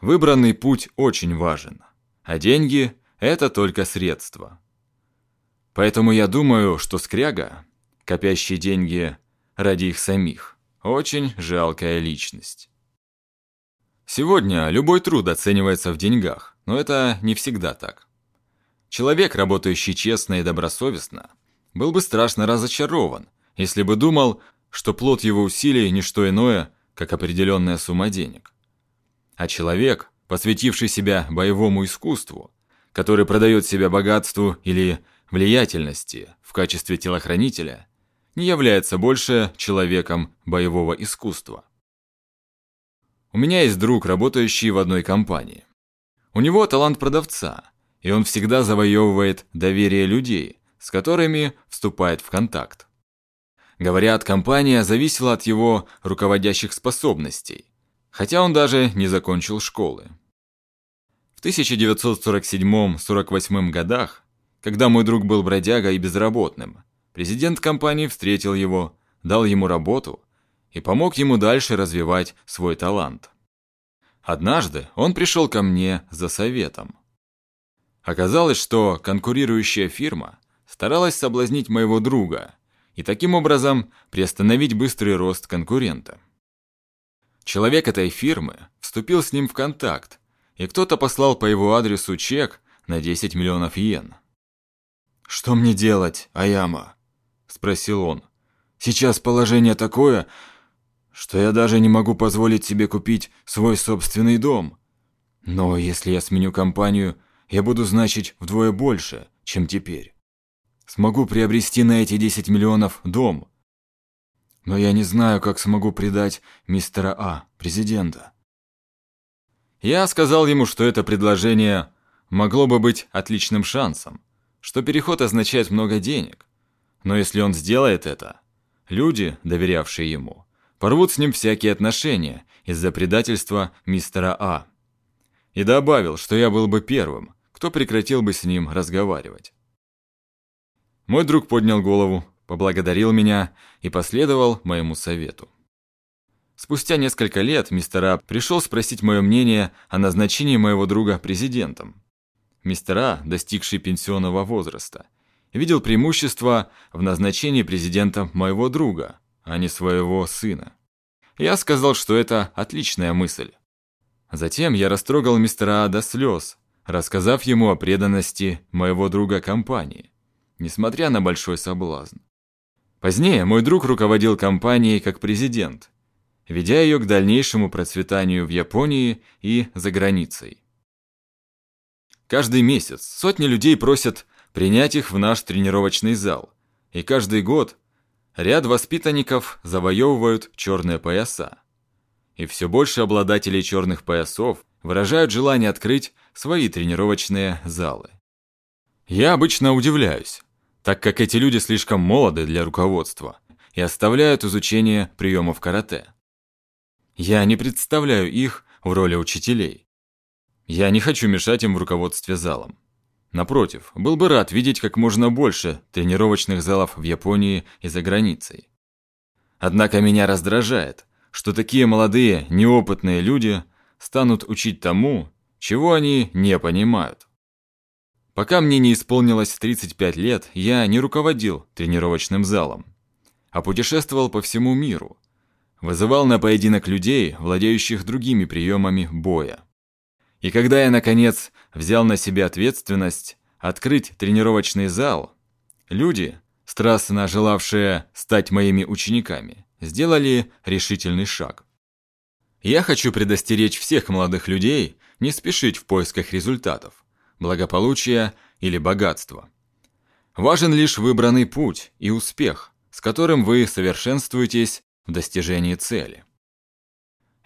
Выбранный путь очень важен, а деньги – это только средство. Поэтому я думаю, что скряга, копящий деньги ради их самих, очень жалкая личность. Сегодня любой труд оценивается в деньгах, но это не всегда так. Человек, работающий честно и добросовестно, был бы страшно разочарован, если бы думал, что плод его усилий – не что иное, как определенная сумма денег. А человек, посвятивший себя боевому искусству, который продает себя богатству или влиятельности в качестве телохранителя, не является больше человеком боевого искусства. У меня есть друг, работающий в одной компании. У него талант продавца, и он всегда завоевывает доверие людей, с которыми вступает в контакт. Говорят, компания зависела от его руководящих способностей, хотя он даже не закончил школы. В 1947-48 годах, когда мой друг был бродягой и безработным, президент компании встретил его, дал ему работу и помог ему дальше развивать свой талант. Однажды он пришел ко мне за советом. Оказалось, что конкурирующая фирма старалась соблазнить моего друга и таким образом приостановить быстрый рост конкурента. Человек этой фирмы вступил с ним в контакт, и кто-то послал по его адресу чек на 10 миллионов йен. «Что мне делать, Аяма?» – спросил он. «Сейчас положение такое, что я даже не могу позволить себе купить свой собственный дом. Но если я сменю компанию, я буду значить вдвое больше, чем теперь. Смогу приобрести на эти 10 миллионов дом. Но я не знаю, как смогу предать мистера А, президента. Я сказал ему, что это предложение могло бы быть отличным шансом, что переход означает много денег. Но если он сделает это, люди, доверявшие ему, порвут с ним всякие отношения из-за предательства мистера А. И добавил, что я был бы первым, кто прекратил бы с ним разговаривать. Мой друг поднял голову, поблагодарил меня и последовал моему совету. Спустя несколько лет мистер А пришел спросить мое мнение о назначении моего друга президентом. Мистер А, достигший пенсионного возраста, видел преимущество в назначении президента моего друга, а не своего сына. Я сказал, что это отличная мысль. Затем я растрогал мистера А до слез, рассказав ему о преданности моего друга компании, несмотря на большой соблазн. Позднее мой друг руководил компанией как президент, ведя ее к дальнейшему процветанию в Японии и за границей. Каждый месяц сотни людей просят принять их в наш тренировочный зал, и каждый год ряд воспитанников завоевывают черные пояса. И все больше обладателей черных поясов выражают желание открыть свои тренировочные залы. Я обычно удивляюсь, так как эти люди слишком молоды для руководства и оставляют изучение приемов карате. Я не представляю их в роли учителей. Я не хочу мешать им в руководстве залом. Напротив, был бы рад видеть как можно больше тренировочных залов в Японии и за границей. Однако меня раздражает, что такие молодые, неопытные люди станут учить тому, чего они не понимают. Пока мне не исполнилось 35 лет, я не руководил тренировочным залом, а путешествовал по всему миру, вызывал на поединок людей, владеющих другими приемами боя. И когда я, наконец, взял на себя ответственность открыть тренировочный зал, люди, страстно желавшие стать моими учениками, сделали решительный шаг. Я хочу предостеречь всех молодых людей не спешить в поисках результатов, благополучия или богатства. Важен лишь выбранный путь и успех, с которым вы совершенствуетесь в достижении цели.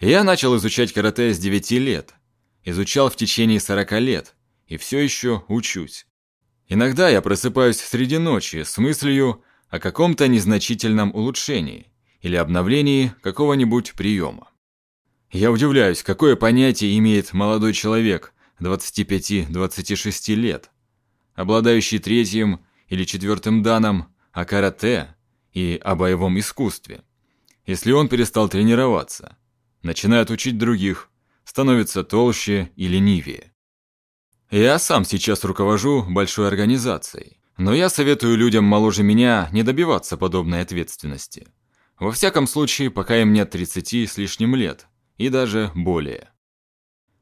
Я начал изучать карате с 9 лет, изучал в течение 40 лет и все еще учусь. Иногда я просыпаюсь среди ночи с мыслью о каком-то незначительном улучшении или обновлении какого-нибудь приема. Я удивляюсь, какое понятие имеет молодой человек 25-26 лет, обладающий третьим или четвертым данным о карате и о боевом искусстве. Если он перестал тренироваться, начинает учить других, становится толще и ленивее. Я сам сейчас руковожу большой организацией, но я советую людям моложе меня не добиваться подобной ответственности. Во всяком случае, пока им нет 30 с лишним лет, и даже более.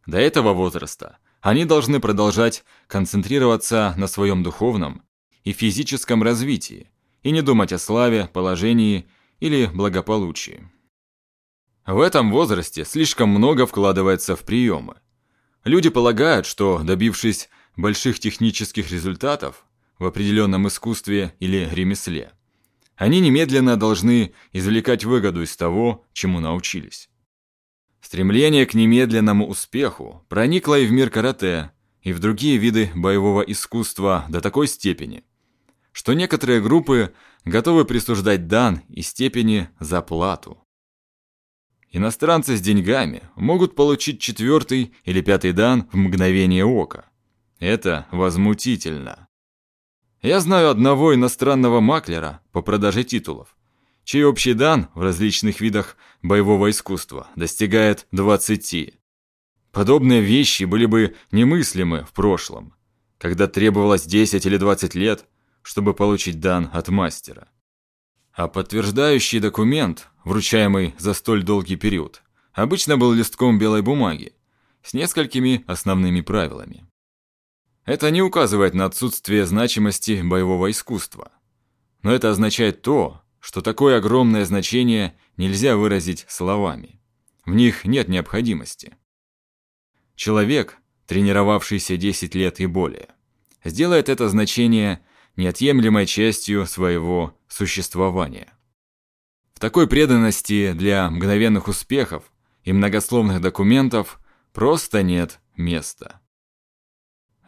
До этого возраста они должны продолжать концентрироваться на своем духовном и физическом развитии и не думать о славе, положении или благополучии. В этом возрасте слишком много вкладывается в приемы. Люди полагают, что, добившись больших технических результатов в определенном искусстве или ремесле, они немедленно должны извлекать выгоду из того, чему научились. Стремление к немедленному успеху проникло и в мир карате, и в другие виды боевого искусства до такой степени, что некоторые группы готовы присуждать дан и степени за плату. Иностранцы с деньгами могут получить четвертый или пятый дан в мгновение ока. Это возмутительно. Я знаю одного иностранного маклера по продаже титулов, чей общий дан в различных видах боевого искусства достигает 20. Подобные вещи были бы немыслимы в прошлом, когда требовалось 10 или 20 лет, чтобы получить дан от мастера. А подтверждающий документ, вручаемый за столь долгий период, обычно был листком белой бумаги с несколькими основными правилами. Это не указывает на отсутствие значимости боевого искусства. Но это означает то, что такое огромное значение нельзя выразить словами. В них нет необходимости. Человек, тренировавшийся 10 лет и более, сделает это значение неотъемлемой частью своего существования. В такой преданности для мгновенных успехов и многословных документов просто нет места.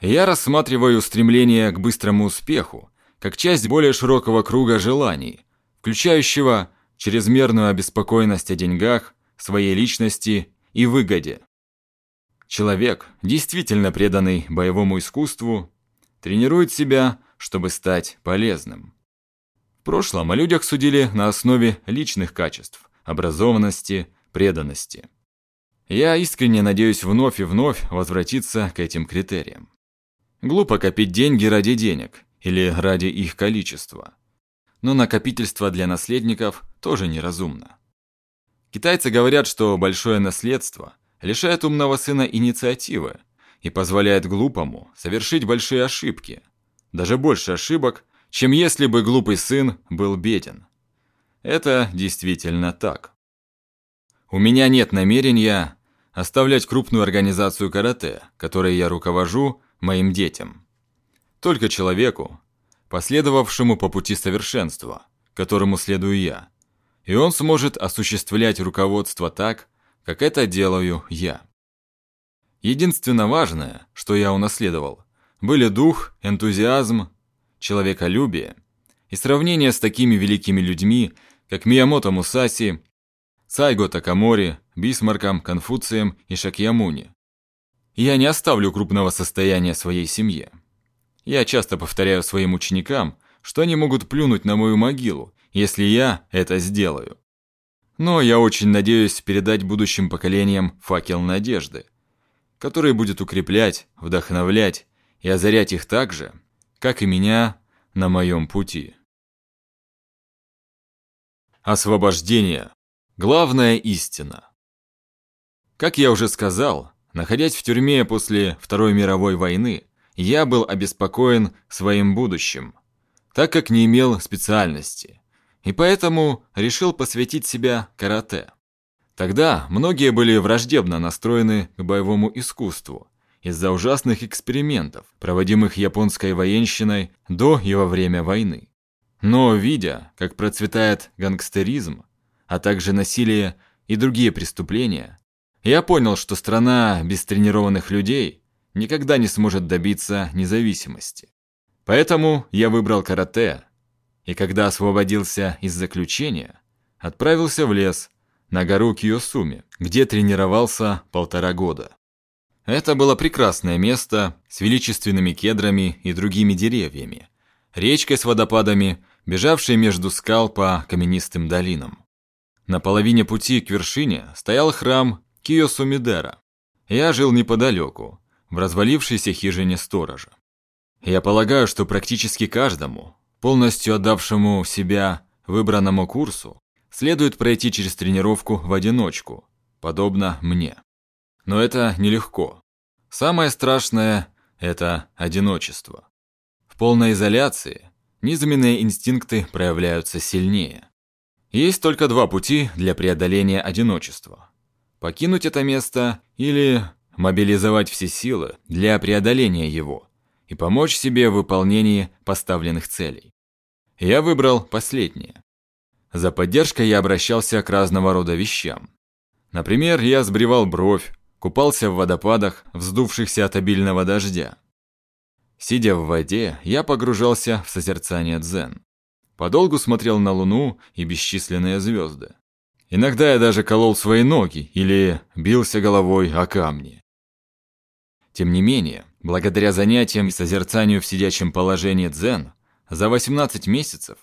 Я рассматриваю стремление к быстрому успеху как часть более широкого круга желаний, включающего чрезмерную обеспокоенность о деньгах, своей личности и выгоде. Человек, действительно преданный боевому искусству, тренирует себя, чтобы стать полезным. В прошлом о людях судили на основе личных качеств, образованности, преданности. Я искренне надеюсь вновь и вновь возвратиться к этим критериям. Глупо копить деньги ради денег или ради их количества. Но накопительство для наследников тоже неразумно. Китайцы говорят, что большое наследство лишает умного сына инициативы и позволяет глупому совершить большие ошибки, даже больше ошибок, чем если бы глупый сын был беден. Это действительно так. У меня нет намерения оставлять крупную организацию карате, которой я руковожу, моим детям. Только человеку, последовавшему по пути совершенства, которому следую я, и он сможет осуществлять руководство так, как это делаю я. Единственно важное, что я унаследовал, были дух, энтузиазм, человеколюбие и сравнение с такими великими людьми, как Миямото Мусаси, Сайго Такамори, Бисмарком, Конфуцием и Шакьямуни. Я не оставлю крупного состояния своей семье. Я часто повторяю своим ученикам, что они могут плюнуть на мою могилу, если я это сделаю. Но я очень надеюсь передать будущим поколениям факел надежды, который будет укреплять, вдохновлять и озарять их так же, как и меня на моем пути. Освобождение. Главная истина. Как я уже сказал, находясь в тюрьме после Второй мировой войны, я был обеспокоен своим будущим, так как не имел специальности, и поэтому решил посвятить себя карате. Тогда многие были враждебно настроены к боевому искусству из-за ужасных экспериментов, проводимых японской военщиной до и во время войны. Но видя, как процветает гангстеризм, а также насилие и другие преступления, я понял, что страна без тренированных людей никогда не сможет добиться независимости. Поэтому я выбрал карате, и когда освободился из заключения, отправился в лес, на гору Киосуми, где тренировался полтора года. Это было прекрасное место с величественными кедрами и другими деревьями, речкой с водопадами, бежавшей между скал по каменистым долинам. На половине пути к вершине стоял храм Киосумидера. Я жил неподалеку, в развалившейся хижине сторожа. Я полагаю, что практически каждому, полностью отдавшему себя выбранному курсу, следует пройти через тренировку в одиночку, подобно мне. Но это нелегко. Самое страшное – это одиночество. В полной изоляции низменные инстинкты проявляются сильнее. Есть только два пути для преодоления одиночества. Покинуть это место или мобилизовать все силы для преодоления его и помочь себе в выполнении поставленных целей. Я выбрал последнее. За поддержкой я обращался к разного рода вещам. Например, я сбривал бровь, купался в водопадах, вздувшихся от обильного дождя. Сидя в воде, я погружался в созерцание дзен. Подолгу смотрел на луну и бесчисленные звезды. Иногда я даже колол свои ноги или бился головой о камни. Тем не менее, благодаря занятиям и созерцанию в сидячем положении дзен, за 18 месяцев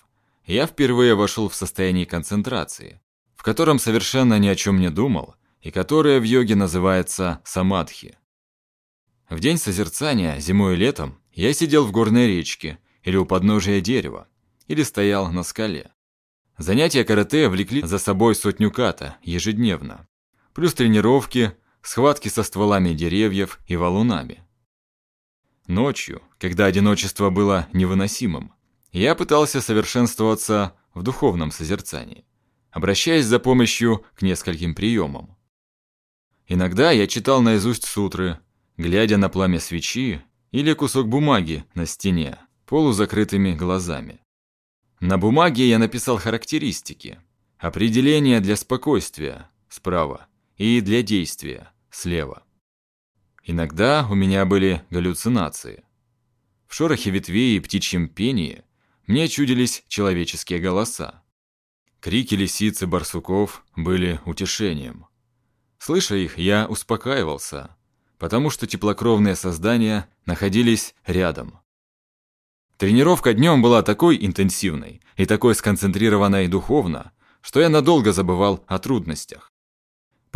я впервые вошел в состояние концентрации, в котором совершенно ни о чем не думал и которое в йоге называется самадхи. В день созерцания, зимой и летом, я сидел в горной речке или у подножия дерева, или стоял на скале. Занятия карате влекли за собой сотню ката ежедневно, плюс тренировки, схватки со стволами деревьев и валунами. Ночью, когда одиночество было невыносимым, я пытался совершенствоваться в духовном созерцании, обращаясь за помощью к нескольким приемам. Иногда я читал наизусть сутры, глядя на пламя свечи или кусок бумаги на стене, полузакрытыми глазами. На бумаге я написал характеристики, определения для спокойствия справа и для действия слева. Иногда у меня были галлюцинации. В шорохе ветвей и птичьем пении мне чудились человеческие голоса. Крики лисиц и барсуков были утешением. Слыша их, я успокаивался, потому что теплокровные создания находились рядом. Тренировка днем была такой интенсивной и такой сконцентрированной духовно, что я надолго забывал о трудностях.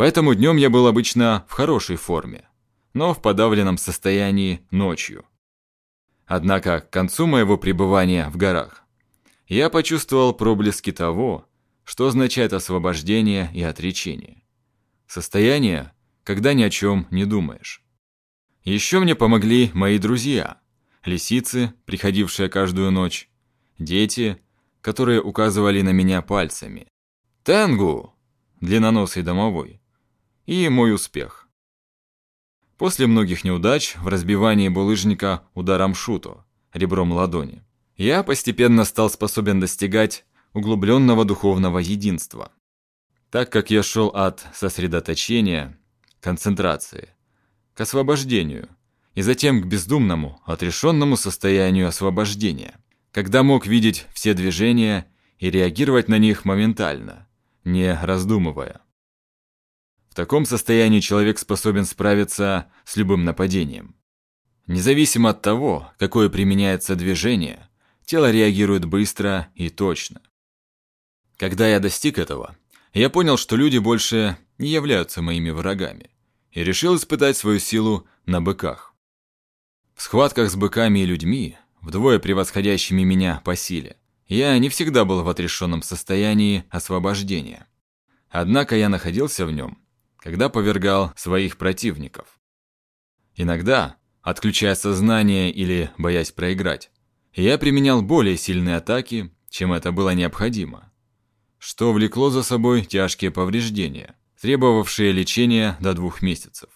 Поэтому днем я был обычно в хорошей форме но в подавленном состоянии ночью. Однако к концу моего пребывания в горах я почувствовал проблески того, что означает освобождение и отречение. Состояние, когда ни о чем не думаешь. Еще мне помогли мои друзья, лисицы, приходившие каждую ночь, дети, которые указывали на меня пальцами, Тенгу, длинноносый домовой, и мой успех. После многих неудач в разбивании булыжника ударом шуту, ребром ладони, я постепенно стал способен достигать углубленного духовного единства. Так как я шел от сосредоточения, концентрации, к освобождению, и затем к бездумному, отрешенному состоянию освобождения, когда мог видеть все движения и реагировать на них моментально, не раздумывая. В таком состоянии человек способен справиться с любым нападением. Независимо от того, какое применяется движение, тело реагирует быстро и точно. Когда я достиг этого, я понял, что люди больше не являются моими врагами, и решил испытать свою силу на быках. В схватках с быками и людьми, вдвое превосходящими меня по силе, я не всегда был в отрешенном состоянии освобождения. Однако я находился в нем когда повергал своих противников. Иногда, отключая сознание или боясь проиграть, я применял более сильные атаки, чем это было необходимо, что влекло за собой тяжкие повреждения, требовавшие лечения до двух месяцев.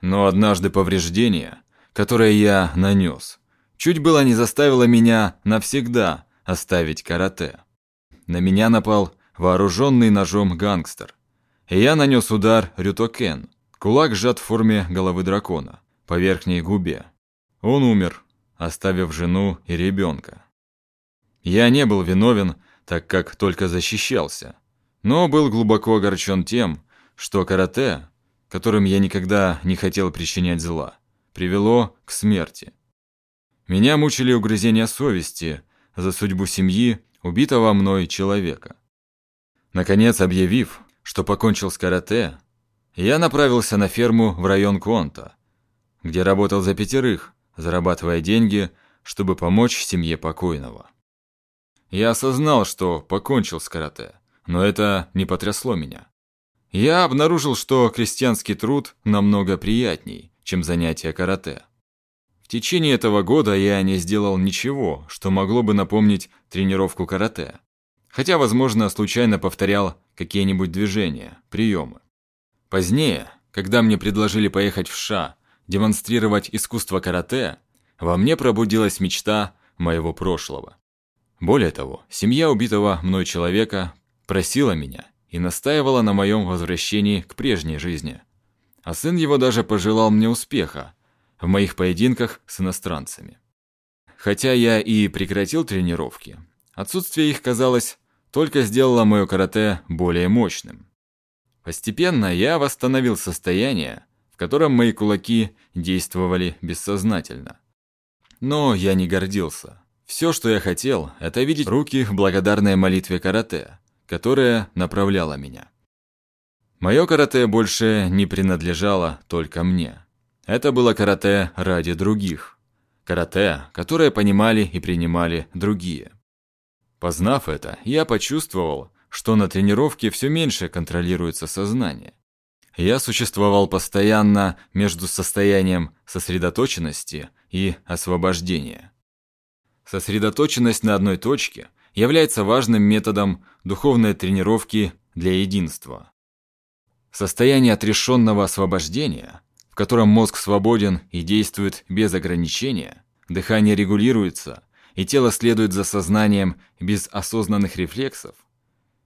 Но однажды повреждение, которое я нанес, чуть было не заставило меня навсегда оставить карате. На меня напал вооруженный ножом гангстер, я нанес удар Рютокен. Кулак сжат в форме головы дракона, по верхней губе. Он умер, оставив жену и ребенка. Я не был виновен, так как только защищался, но был глубоко огорчен тем, что карате, которым я никогда не хотел причинять зла, привело к смерти. Меня мучили угрызения совести за судьбу семьи убитого мной человека. Наконец, объявив, что покончил с карате, я направился на ферму в район Конта, где работал за пятерых, зарабатывая деньги, чтобы помочь семье покойного. Я осознал, что покончил с карате, но это не потрясло меня. Я обнаружил, что крестьянский труд намного приятней, чем занятие карате. В течение этого года я не сделал ничего, что могло бы напомнить тренировку карате. Хотя, возможно, случайно повторял какие-нибудь движения, приемы. Позднее, когда мне предложили поехать в США, демонстрировать искусство карате, во мне пробудилась мечта моего прошлого. Более того, семья убитого мной человека просила меня и настаивала на моем возвращении к прежней жизни. А сын его даже пожелал мне успеха в моих поединках с иностранцами. Хотя я и прекратил тренировки, отсутствие их казалось только сделала мое карате более мощным. Постепенно я восстановил состояние, в котором мои кулаки действовали бессознательно. Но я не гордился. Все, что я хотел, это видеть руки в благодарной молитве карате, которая направляла меня. Мое карате больше не принадлежало только мне. Это было карате ради других. Карате, которое понимали и принимали другие. Познав это, я почувствовал, что на тренировке все меньше контролируется сознание. Я существовал постоянно между состоянием сосредоточенности и освобождения. Сосредоточенность на одной точке является важным методом духовной тренировки для единства. Состояние отрешенного освобождения, в котором мозг свободен и действует без ограничения, дыхание регулируется, и тело следует за сознанием без осознанных рефлексов,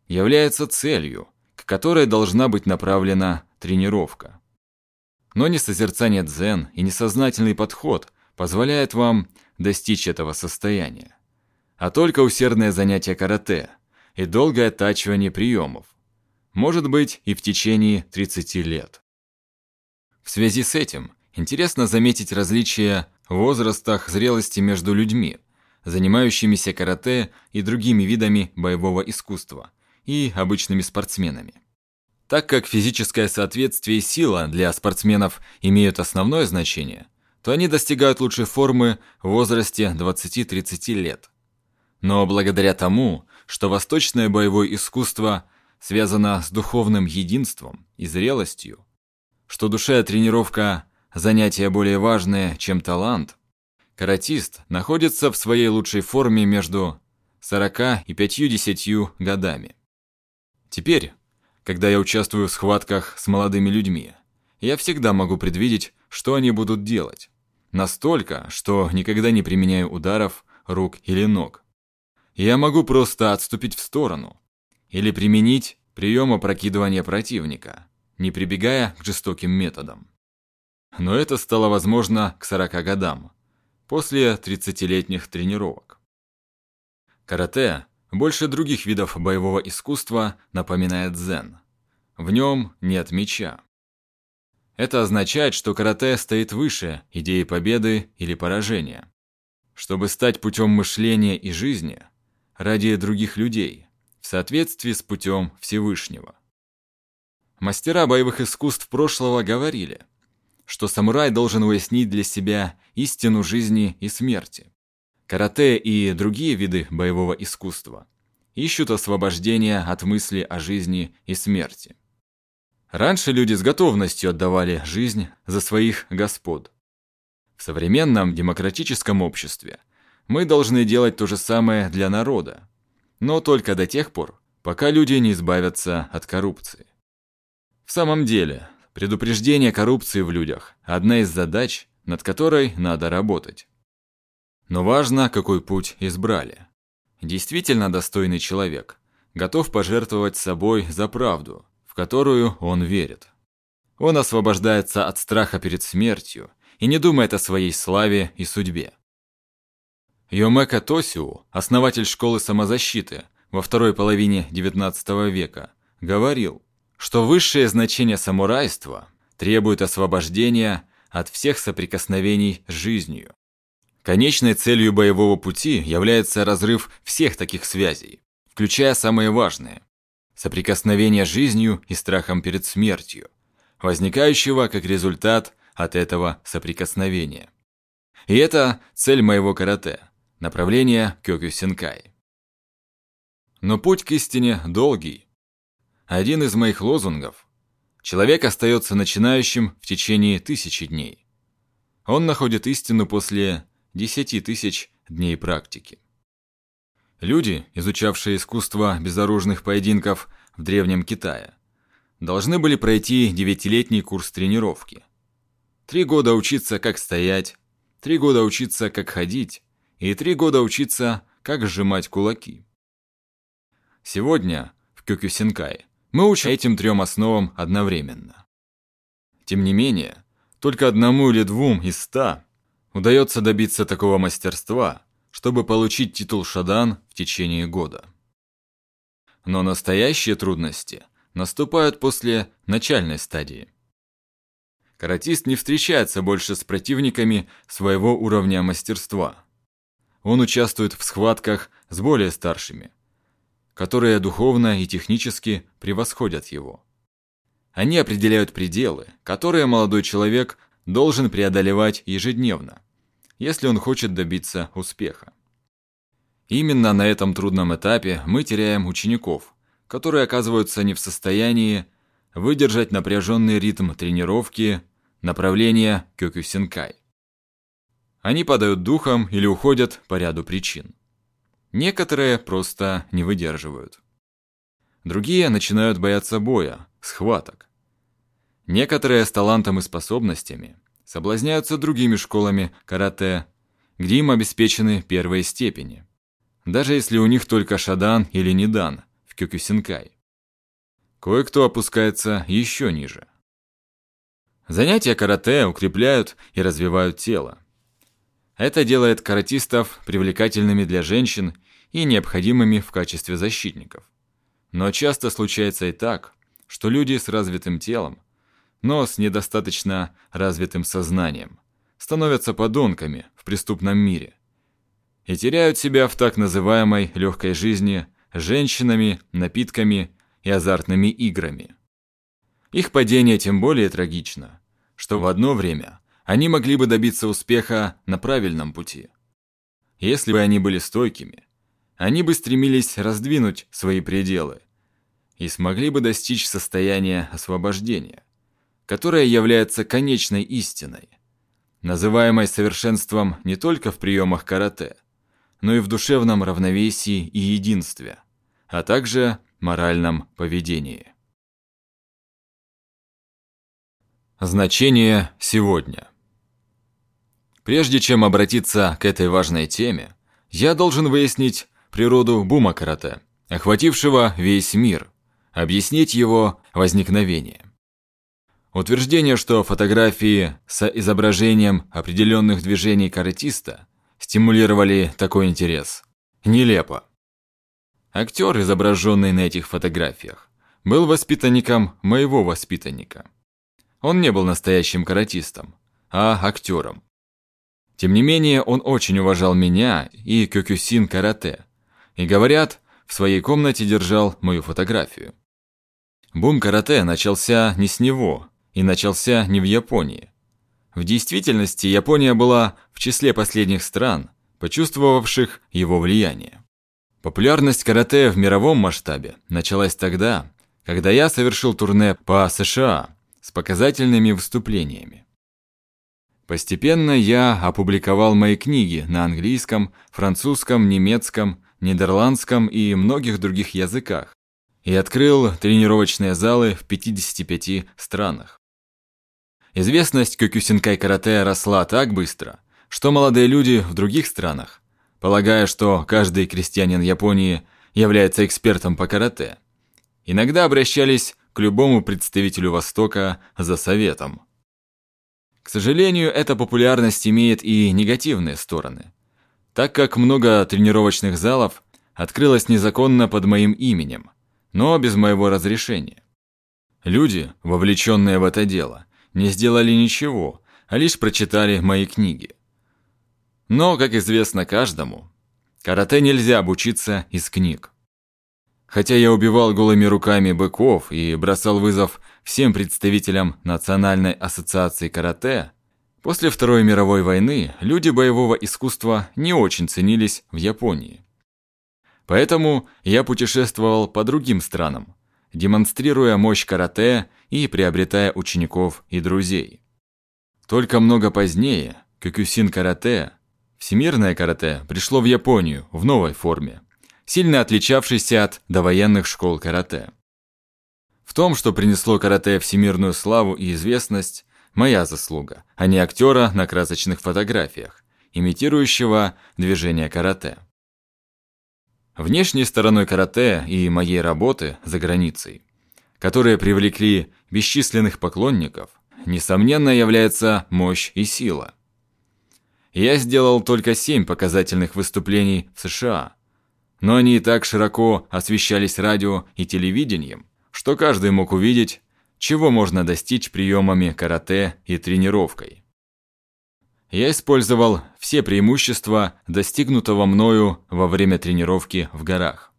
является целью, к которой должна быть направлена тренировка. Но не созерцание дзен и несознательный подход позволяет вам достичь этого состояния, а только усердное занятие карате и долгое оттачивание приемов, может быть и в течение 30 лет. В связи с этим интересно заметить различия в возрастах зрелости между людьми, занимающимися карате и другими видами боевого искусства, и обычными спортсменами. Так как физическое соответствие и сила для спортсменов имеют основное значение, то они достигают лучшей формы в возрасте 20-30 лет. Но благодаря тому, что восточное боевое искусство – связана с духовным единством и зрелостью, что душа тренировка – занятие более важное, чем талант, каратист находится в своей лучшей форме между 40 и 50 годами. Теперь, когда я участвую в схватках с молодыми людьми, я всегда могу предвидеть, что они будут делать. Настолько, что никогда не применяю ударов, рук или ног. Я могу просто отступить в сторону – или применить прием опрокидывания противника, не прибегая к жестоким методам. Но это стало возможно к 40 годам, после 30-летних тренировок. Карате больше других видов боевого искусства напоминает дзен. В нем нет меча. Это означает, что карате стоит выше идеи победы или поражения. Чтобы стать путем мышления и жизни ради других людей, в соответствии с путем Всевышнего. Мастера боевых искусств прошлого говорили, что самурай должен уяснить для себя истину жизни и смерти. Карате и другие виды боевого искусства ищут освобождения от мысли о жизни и смерти. Раньше люди с готовностью отдавали жизнь за своих господ. В современном демократическом обществе мы должны делать то же самое для народа, но только до тех пор, пока люди не избавятся от коррупции. В самом деле, предупреждение коррупции в людях – одна из задач, над которой надо работать. Но важно, какой путь избрали. Действительно достойный человек, готов пожертвовать собой за правду, в которую он верит. Он освобождается от страха перед смертью и не думает о своей славе и судьбе. Йомека Тосиу, основатель школы самозащиты во второй половине XIX века, говорил, что высшее значение самурайства требует освобождения от всех соприкосновений с жизнью. Конечной целью боевого пути является разрыв всех таких связей, включая самые важные – соприкосновение с жизнью и страхом перед смертью, возникающего как результат от этого соприкосновения. И это цель моего карате – Направление Кёкю-Синкай. Но путь к истине долгий. Один из моих лозунгов – человек остается начинающим в течение тысячи дней. Он находит истину после десяти тысяч дней практики. Люди, изучавшие искусство безоружных поединков в Древнем Китае, должны были пройти девятилетний курс тренировки. Три года учиться, как стоять, три года учиться, как ходить, и три года учиться, как сжимать кулаки. Сегодня в Кёкюсинкай мы учим этим трем основам одновременно. Тем не менее, только одному или двум из ста удается добиться такого мастерства, чтобы получить титул Шадан в течение года. Но настоящие трудности наступают после начальной стадии. Каратист не встречается больше с противниками своего уровня мастерства – он участвует в схватках с более старшими, которые духовно и технически превосходят его. Они определяют пределы, которые молодой человек должен преодолевать ежедневно, если он хочет добиться успеха. Именно на этом трудном этапе мы теряем учеников, которые оказываются не в состоянии выдержать напряженный ритм тренировки направления Кёкюсинкай. Они падают духом или уходят по ряду причин. Некоторые просто не выдерживают. Другие начинают бояться боя, схваток. Некоторые с талантом и способностями соблазняются другими школами карате, где им обеспечены первые степени, даже если у них только шадан или нидан в кёкюсинкай. Кое-кто опускается еще ниже. Занятия карате укрепляют и развивают тело. Это делает каратистов привлекательными для женщин и необходимыми в качестве защитников. Но часто случается и так, что люди с развитым телом, но с недостаточно развитым сознанием, становятся подонками в преступном мире и теряют себя в так называемой легкой жизни женщинами, напитками и азартными играми. Их падение тем более трагично, что в одно время они могли бы добиться успеха на правильном пути. Если бы они были стойкими, они бы стремились раздвинуть свои пределы и смогли бы достичь состояния освобождения, которое является конечной истиной, называемой совершенством не только в приемах карате, но и в душевном равновесии и единстве, а также моральном поведении. Значение сегодня. Прежде чем обратиться к этой важной теме, я должен выяснить природу бума карате, охватившего весь мир, объяснить его возникновение. Утверждение, что фотографии с изображением определенных движений каратиста стимулировали такой интерес, нелепо. Актер, изображенный на этих фотографиях, был воспитанником моего воспитанника. Он не был настоящим каратистом, а актером. Тем не менее, он очень уважал меня и кёкюсин карате. И говорят, в своей комнате держал мою фотографию. Бум карате начался не с него и начался не в Японии. В действительности Япония была в числе последних стран, почувствовавших его влияние. Популярность карате в мировом масштабе началась тогда, когда я совершил турне по США с показательными выступлениями. Постепенно я опубликовал мои книги на английском, французском, немецком, нидерландском и многих других языках и открыл тренировочные залы в 55 странах. Известность кёкюсинкай карате росла так быстро, что молодые люди в других странах, полагая, что каждый крестьянин Японии является экспертом по карате, иногда обращались к любому представителю Востока за советом. К сожалению, эта популярность имеет и негативные стороны, так как много тренировочных залов открылось незаконно под моим именем, но без моего разрешения. Люди, вовлеченные в это дело, не сделали ничего, а лишь прочитали мои книги. Но, как известно каждому, карате нельзя обучиться из книг. Хотя я убивал голыми руками быков и бросал вызов всем представителям Национальной ассоциации карате, после Второй мировой войны люди боевого искусства не очень ценились в Японии. Поэтому я путешествовал по другим странам, демонстрируя мощь карате и приобретая учеников и друзей. Только много позднее кюкюсин карате, всемирное карате, пришло в Японию в новой форме сильно отличавшийся от довоенных школ карате. В том, что принесло карате всемирную славу и известность, моя заслуга, а не актера на красочных фотографиях, имитирующего движение карате. Внешней стороной карате и моей работы за границей, которые привлекли бесчисленных поклонников, несомненно является мощь и сила. Я сделал только семь показательных выступлений в США, но они и так широко освещались радио и телевидением, что каждый мог увидеть, чего можно достичь приемами карате и тренировкой. Я использовал все преимущества, достигнутого мною во время тренировки в горах.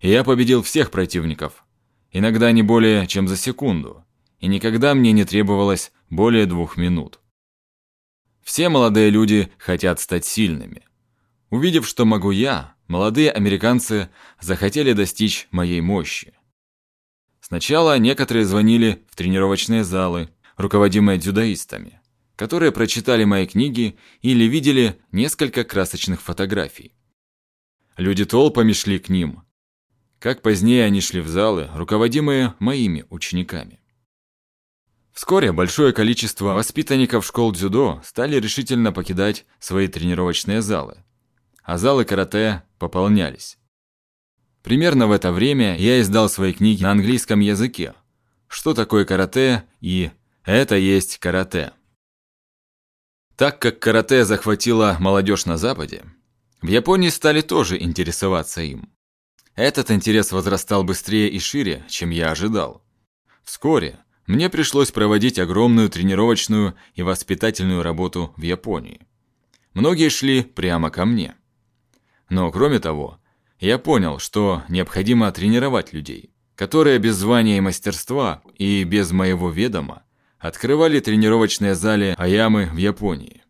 И я победил всех противников, иногда не более чем за секунду, и никогда мне не требовалось более двух минут. Все молодые люди хотят стать сильными. Увидев, что могу я, молодые американцы захотели достичь моей мощи. Сначала некоторые звонили в тренировочные залы, руководимые дзюдоистами, которые прочитали мои книги или видели несколько красочных фотографий. Люди толпами шли к ним. Как позднее они шли в залы, руководимые моими учениками. Вскоре большое количество воспитанников школ дзюдо стали решительно покидать свои тренировочные залы, а залы карате пополнялись. Примерно в это время я издал свои книги на английском языке. Что такое карате и «Это есть карате». Так как карате захватило молодежь на Западе, в Японии стали тоже интересоваться им. Этот интерес возрастал быстрее и шире, чем я ожидал. Вскоре мне пришлось проводить огромную тренировочную и воспитательную работу в Японии. Многие шли прямо ко мне. Но кроме того, я понял, что необходимо тренировать людей, которые без звания и мастерства и без моего ведома открывали тренировочные зали Аямы в Японии.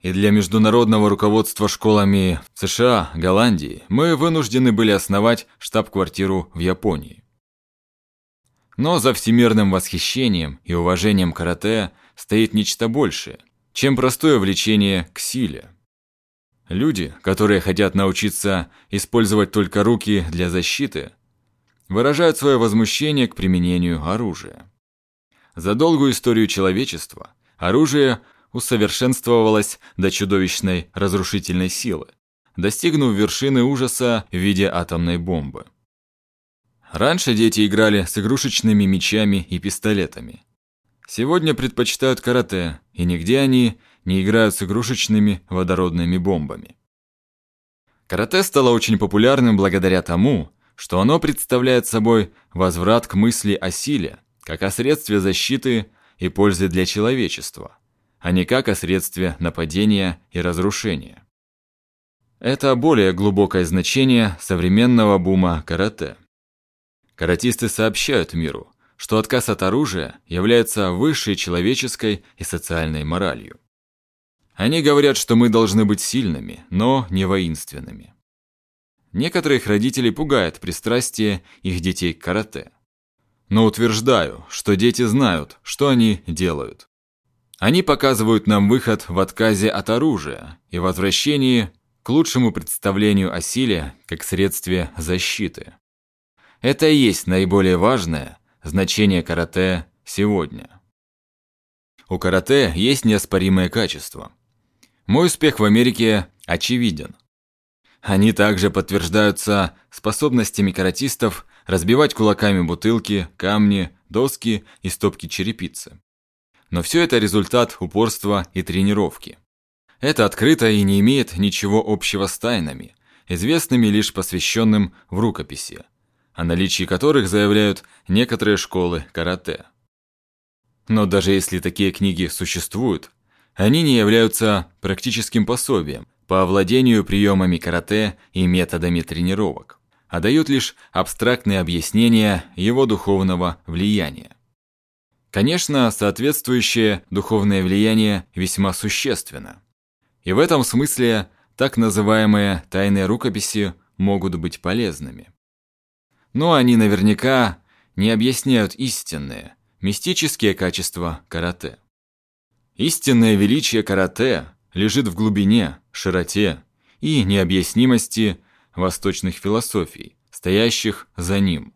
И для международного руководства школами США, Голландии мы вынуждены были основать штаб-квартиру в Японии. Но за всемирным восхищением и уважением карате стоит нечто большее, чем простое влечение к силе. Люди, которые хотят научиться использовать только руки для защиты, выражают свое возмущение к применению оружия. За долгую историю человечества оружие усовершенствовалось до чудовищной разрушительной силы, достигнув вершины ужаса в виде атомной бомбы. Раньше дети играли с игрушечными мечами и пистолетами. Сегодня предпочитают карате, и нигде они не играют с игрушечными водородными бомбами. Карате стало очень популярным благодаря тому, что оно представляет собой возврат к мысли о силе, как о средстве защиты и пользы для человечества, а не как о средстве нападения и разрушения. Это более глубокое значение современного бума карате. Каратисты сообщают миру, что отказ от оружия является высшей человеческой и социальной моралью. Они говорят, что мы должны быть сильными, но не воинственными. Некоторых родителей пугает пристрастие их детей к карате. Но утверждаю, что дети знают, что они делают. Они показывают нам выход в отказе от оружия и возвращении к лучшему представлению о силе как средстве защиты. Это и есть наиболее важное значение карате сегодня. У карате есть неоспоримое качество. Мой успех в Америке очевиден. Они также подтверждаются способностями каратистов разбивать кулаками бутылки, камни, доски и стопки черепицы. Но все это результат упорства и тренировки. Это открыто и не имеет ничего общего с тайнами, известными лишь посвященным в рукописи, о наличии которых заявляют некоторые школы карате. Но даже если такие книги существуют, они не являются практическим пособием по овладению приемами карате и методами тренировок, а дают лишь абстрактные объяснения его духовного влияния. Конечно, соответствующее духовное влияние весьма существенно. И в этом смысле так называемые тайные рукописи могут быть полезными но они наверняка не объясняют истинные, мистические качества карате. Истинное величие карате лежит в глубине, широте и необъяснимости восточных философий, стоящих за ним.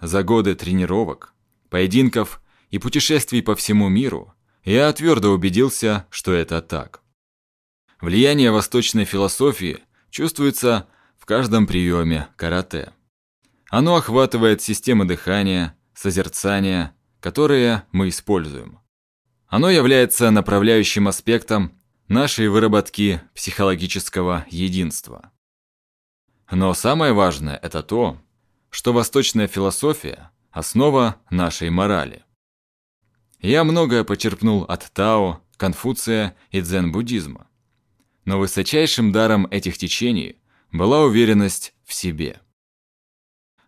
За годы тренировок, поединков и путешествий по всему миру я твердо убедился, что это так. Влияние восточной философии чувствуется в каждом приеме карате. Оно охватывает системы дыхания, созерцания, которые мы используем. Оно является направляющим аспектом нашей выработки психологического единства. Но самое важное – это то, что восточная философия – основа нашей морали. Я многое почерпнул от Тао, Конфуция и дзен-буддизма. Но высочайшим даром этих течений была уверенность в себе.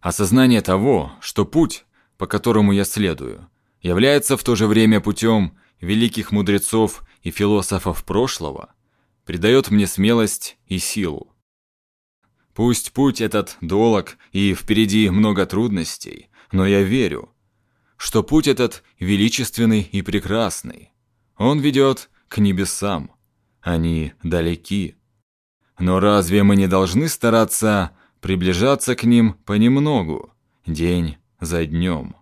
Осознание того, что путь, по которому я следую, является в то же время путем великих мудрецов и философов прошлого, придает мне смелость и силу. Пусть путь этот долог и впереди много трудностей, но я верю, что путь этот величественный и прекрасный. Он ведет к небесам. Они далеки. Но разве мы не должны стараться приближаться к ним понемногу, день за днем?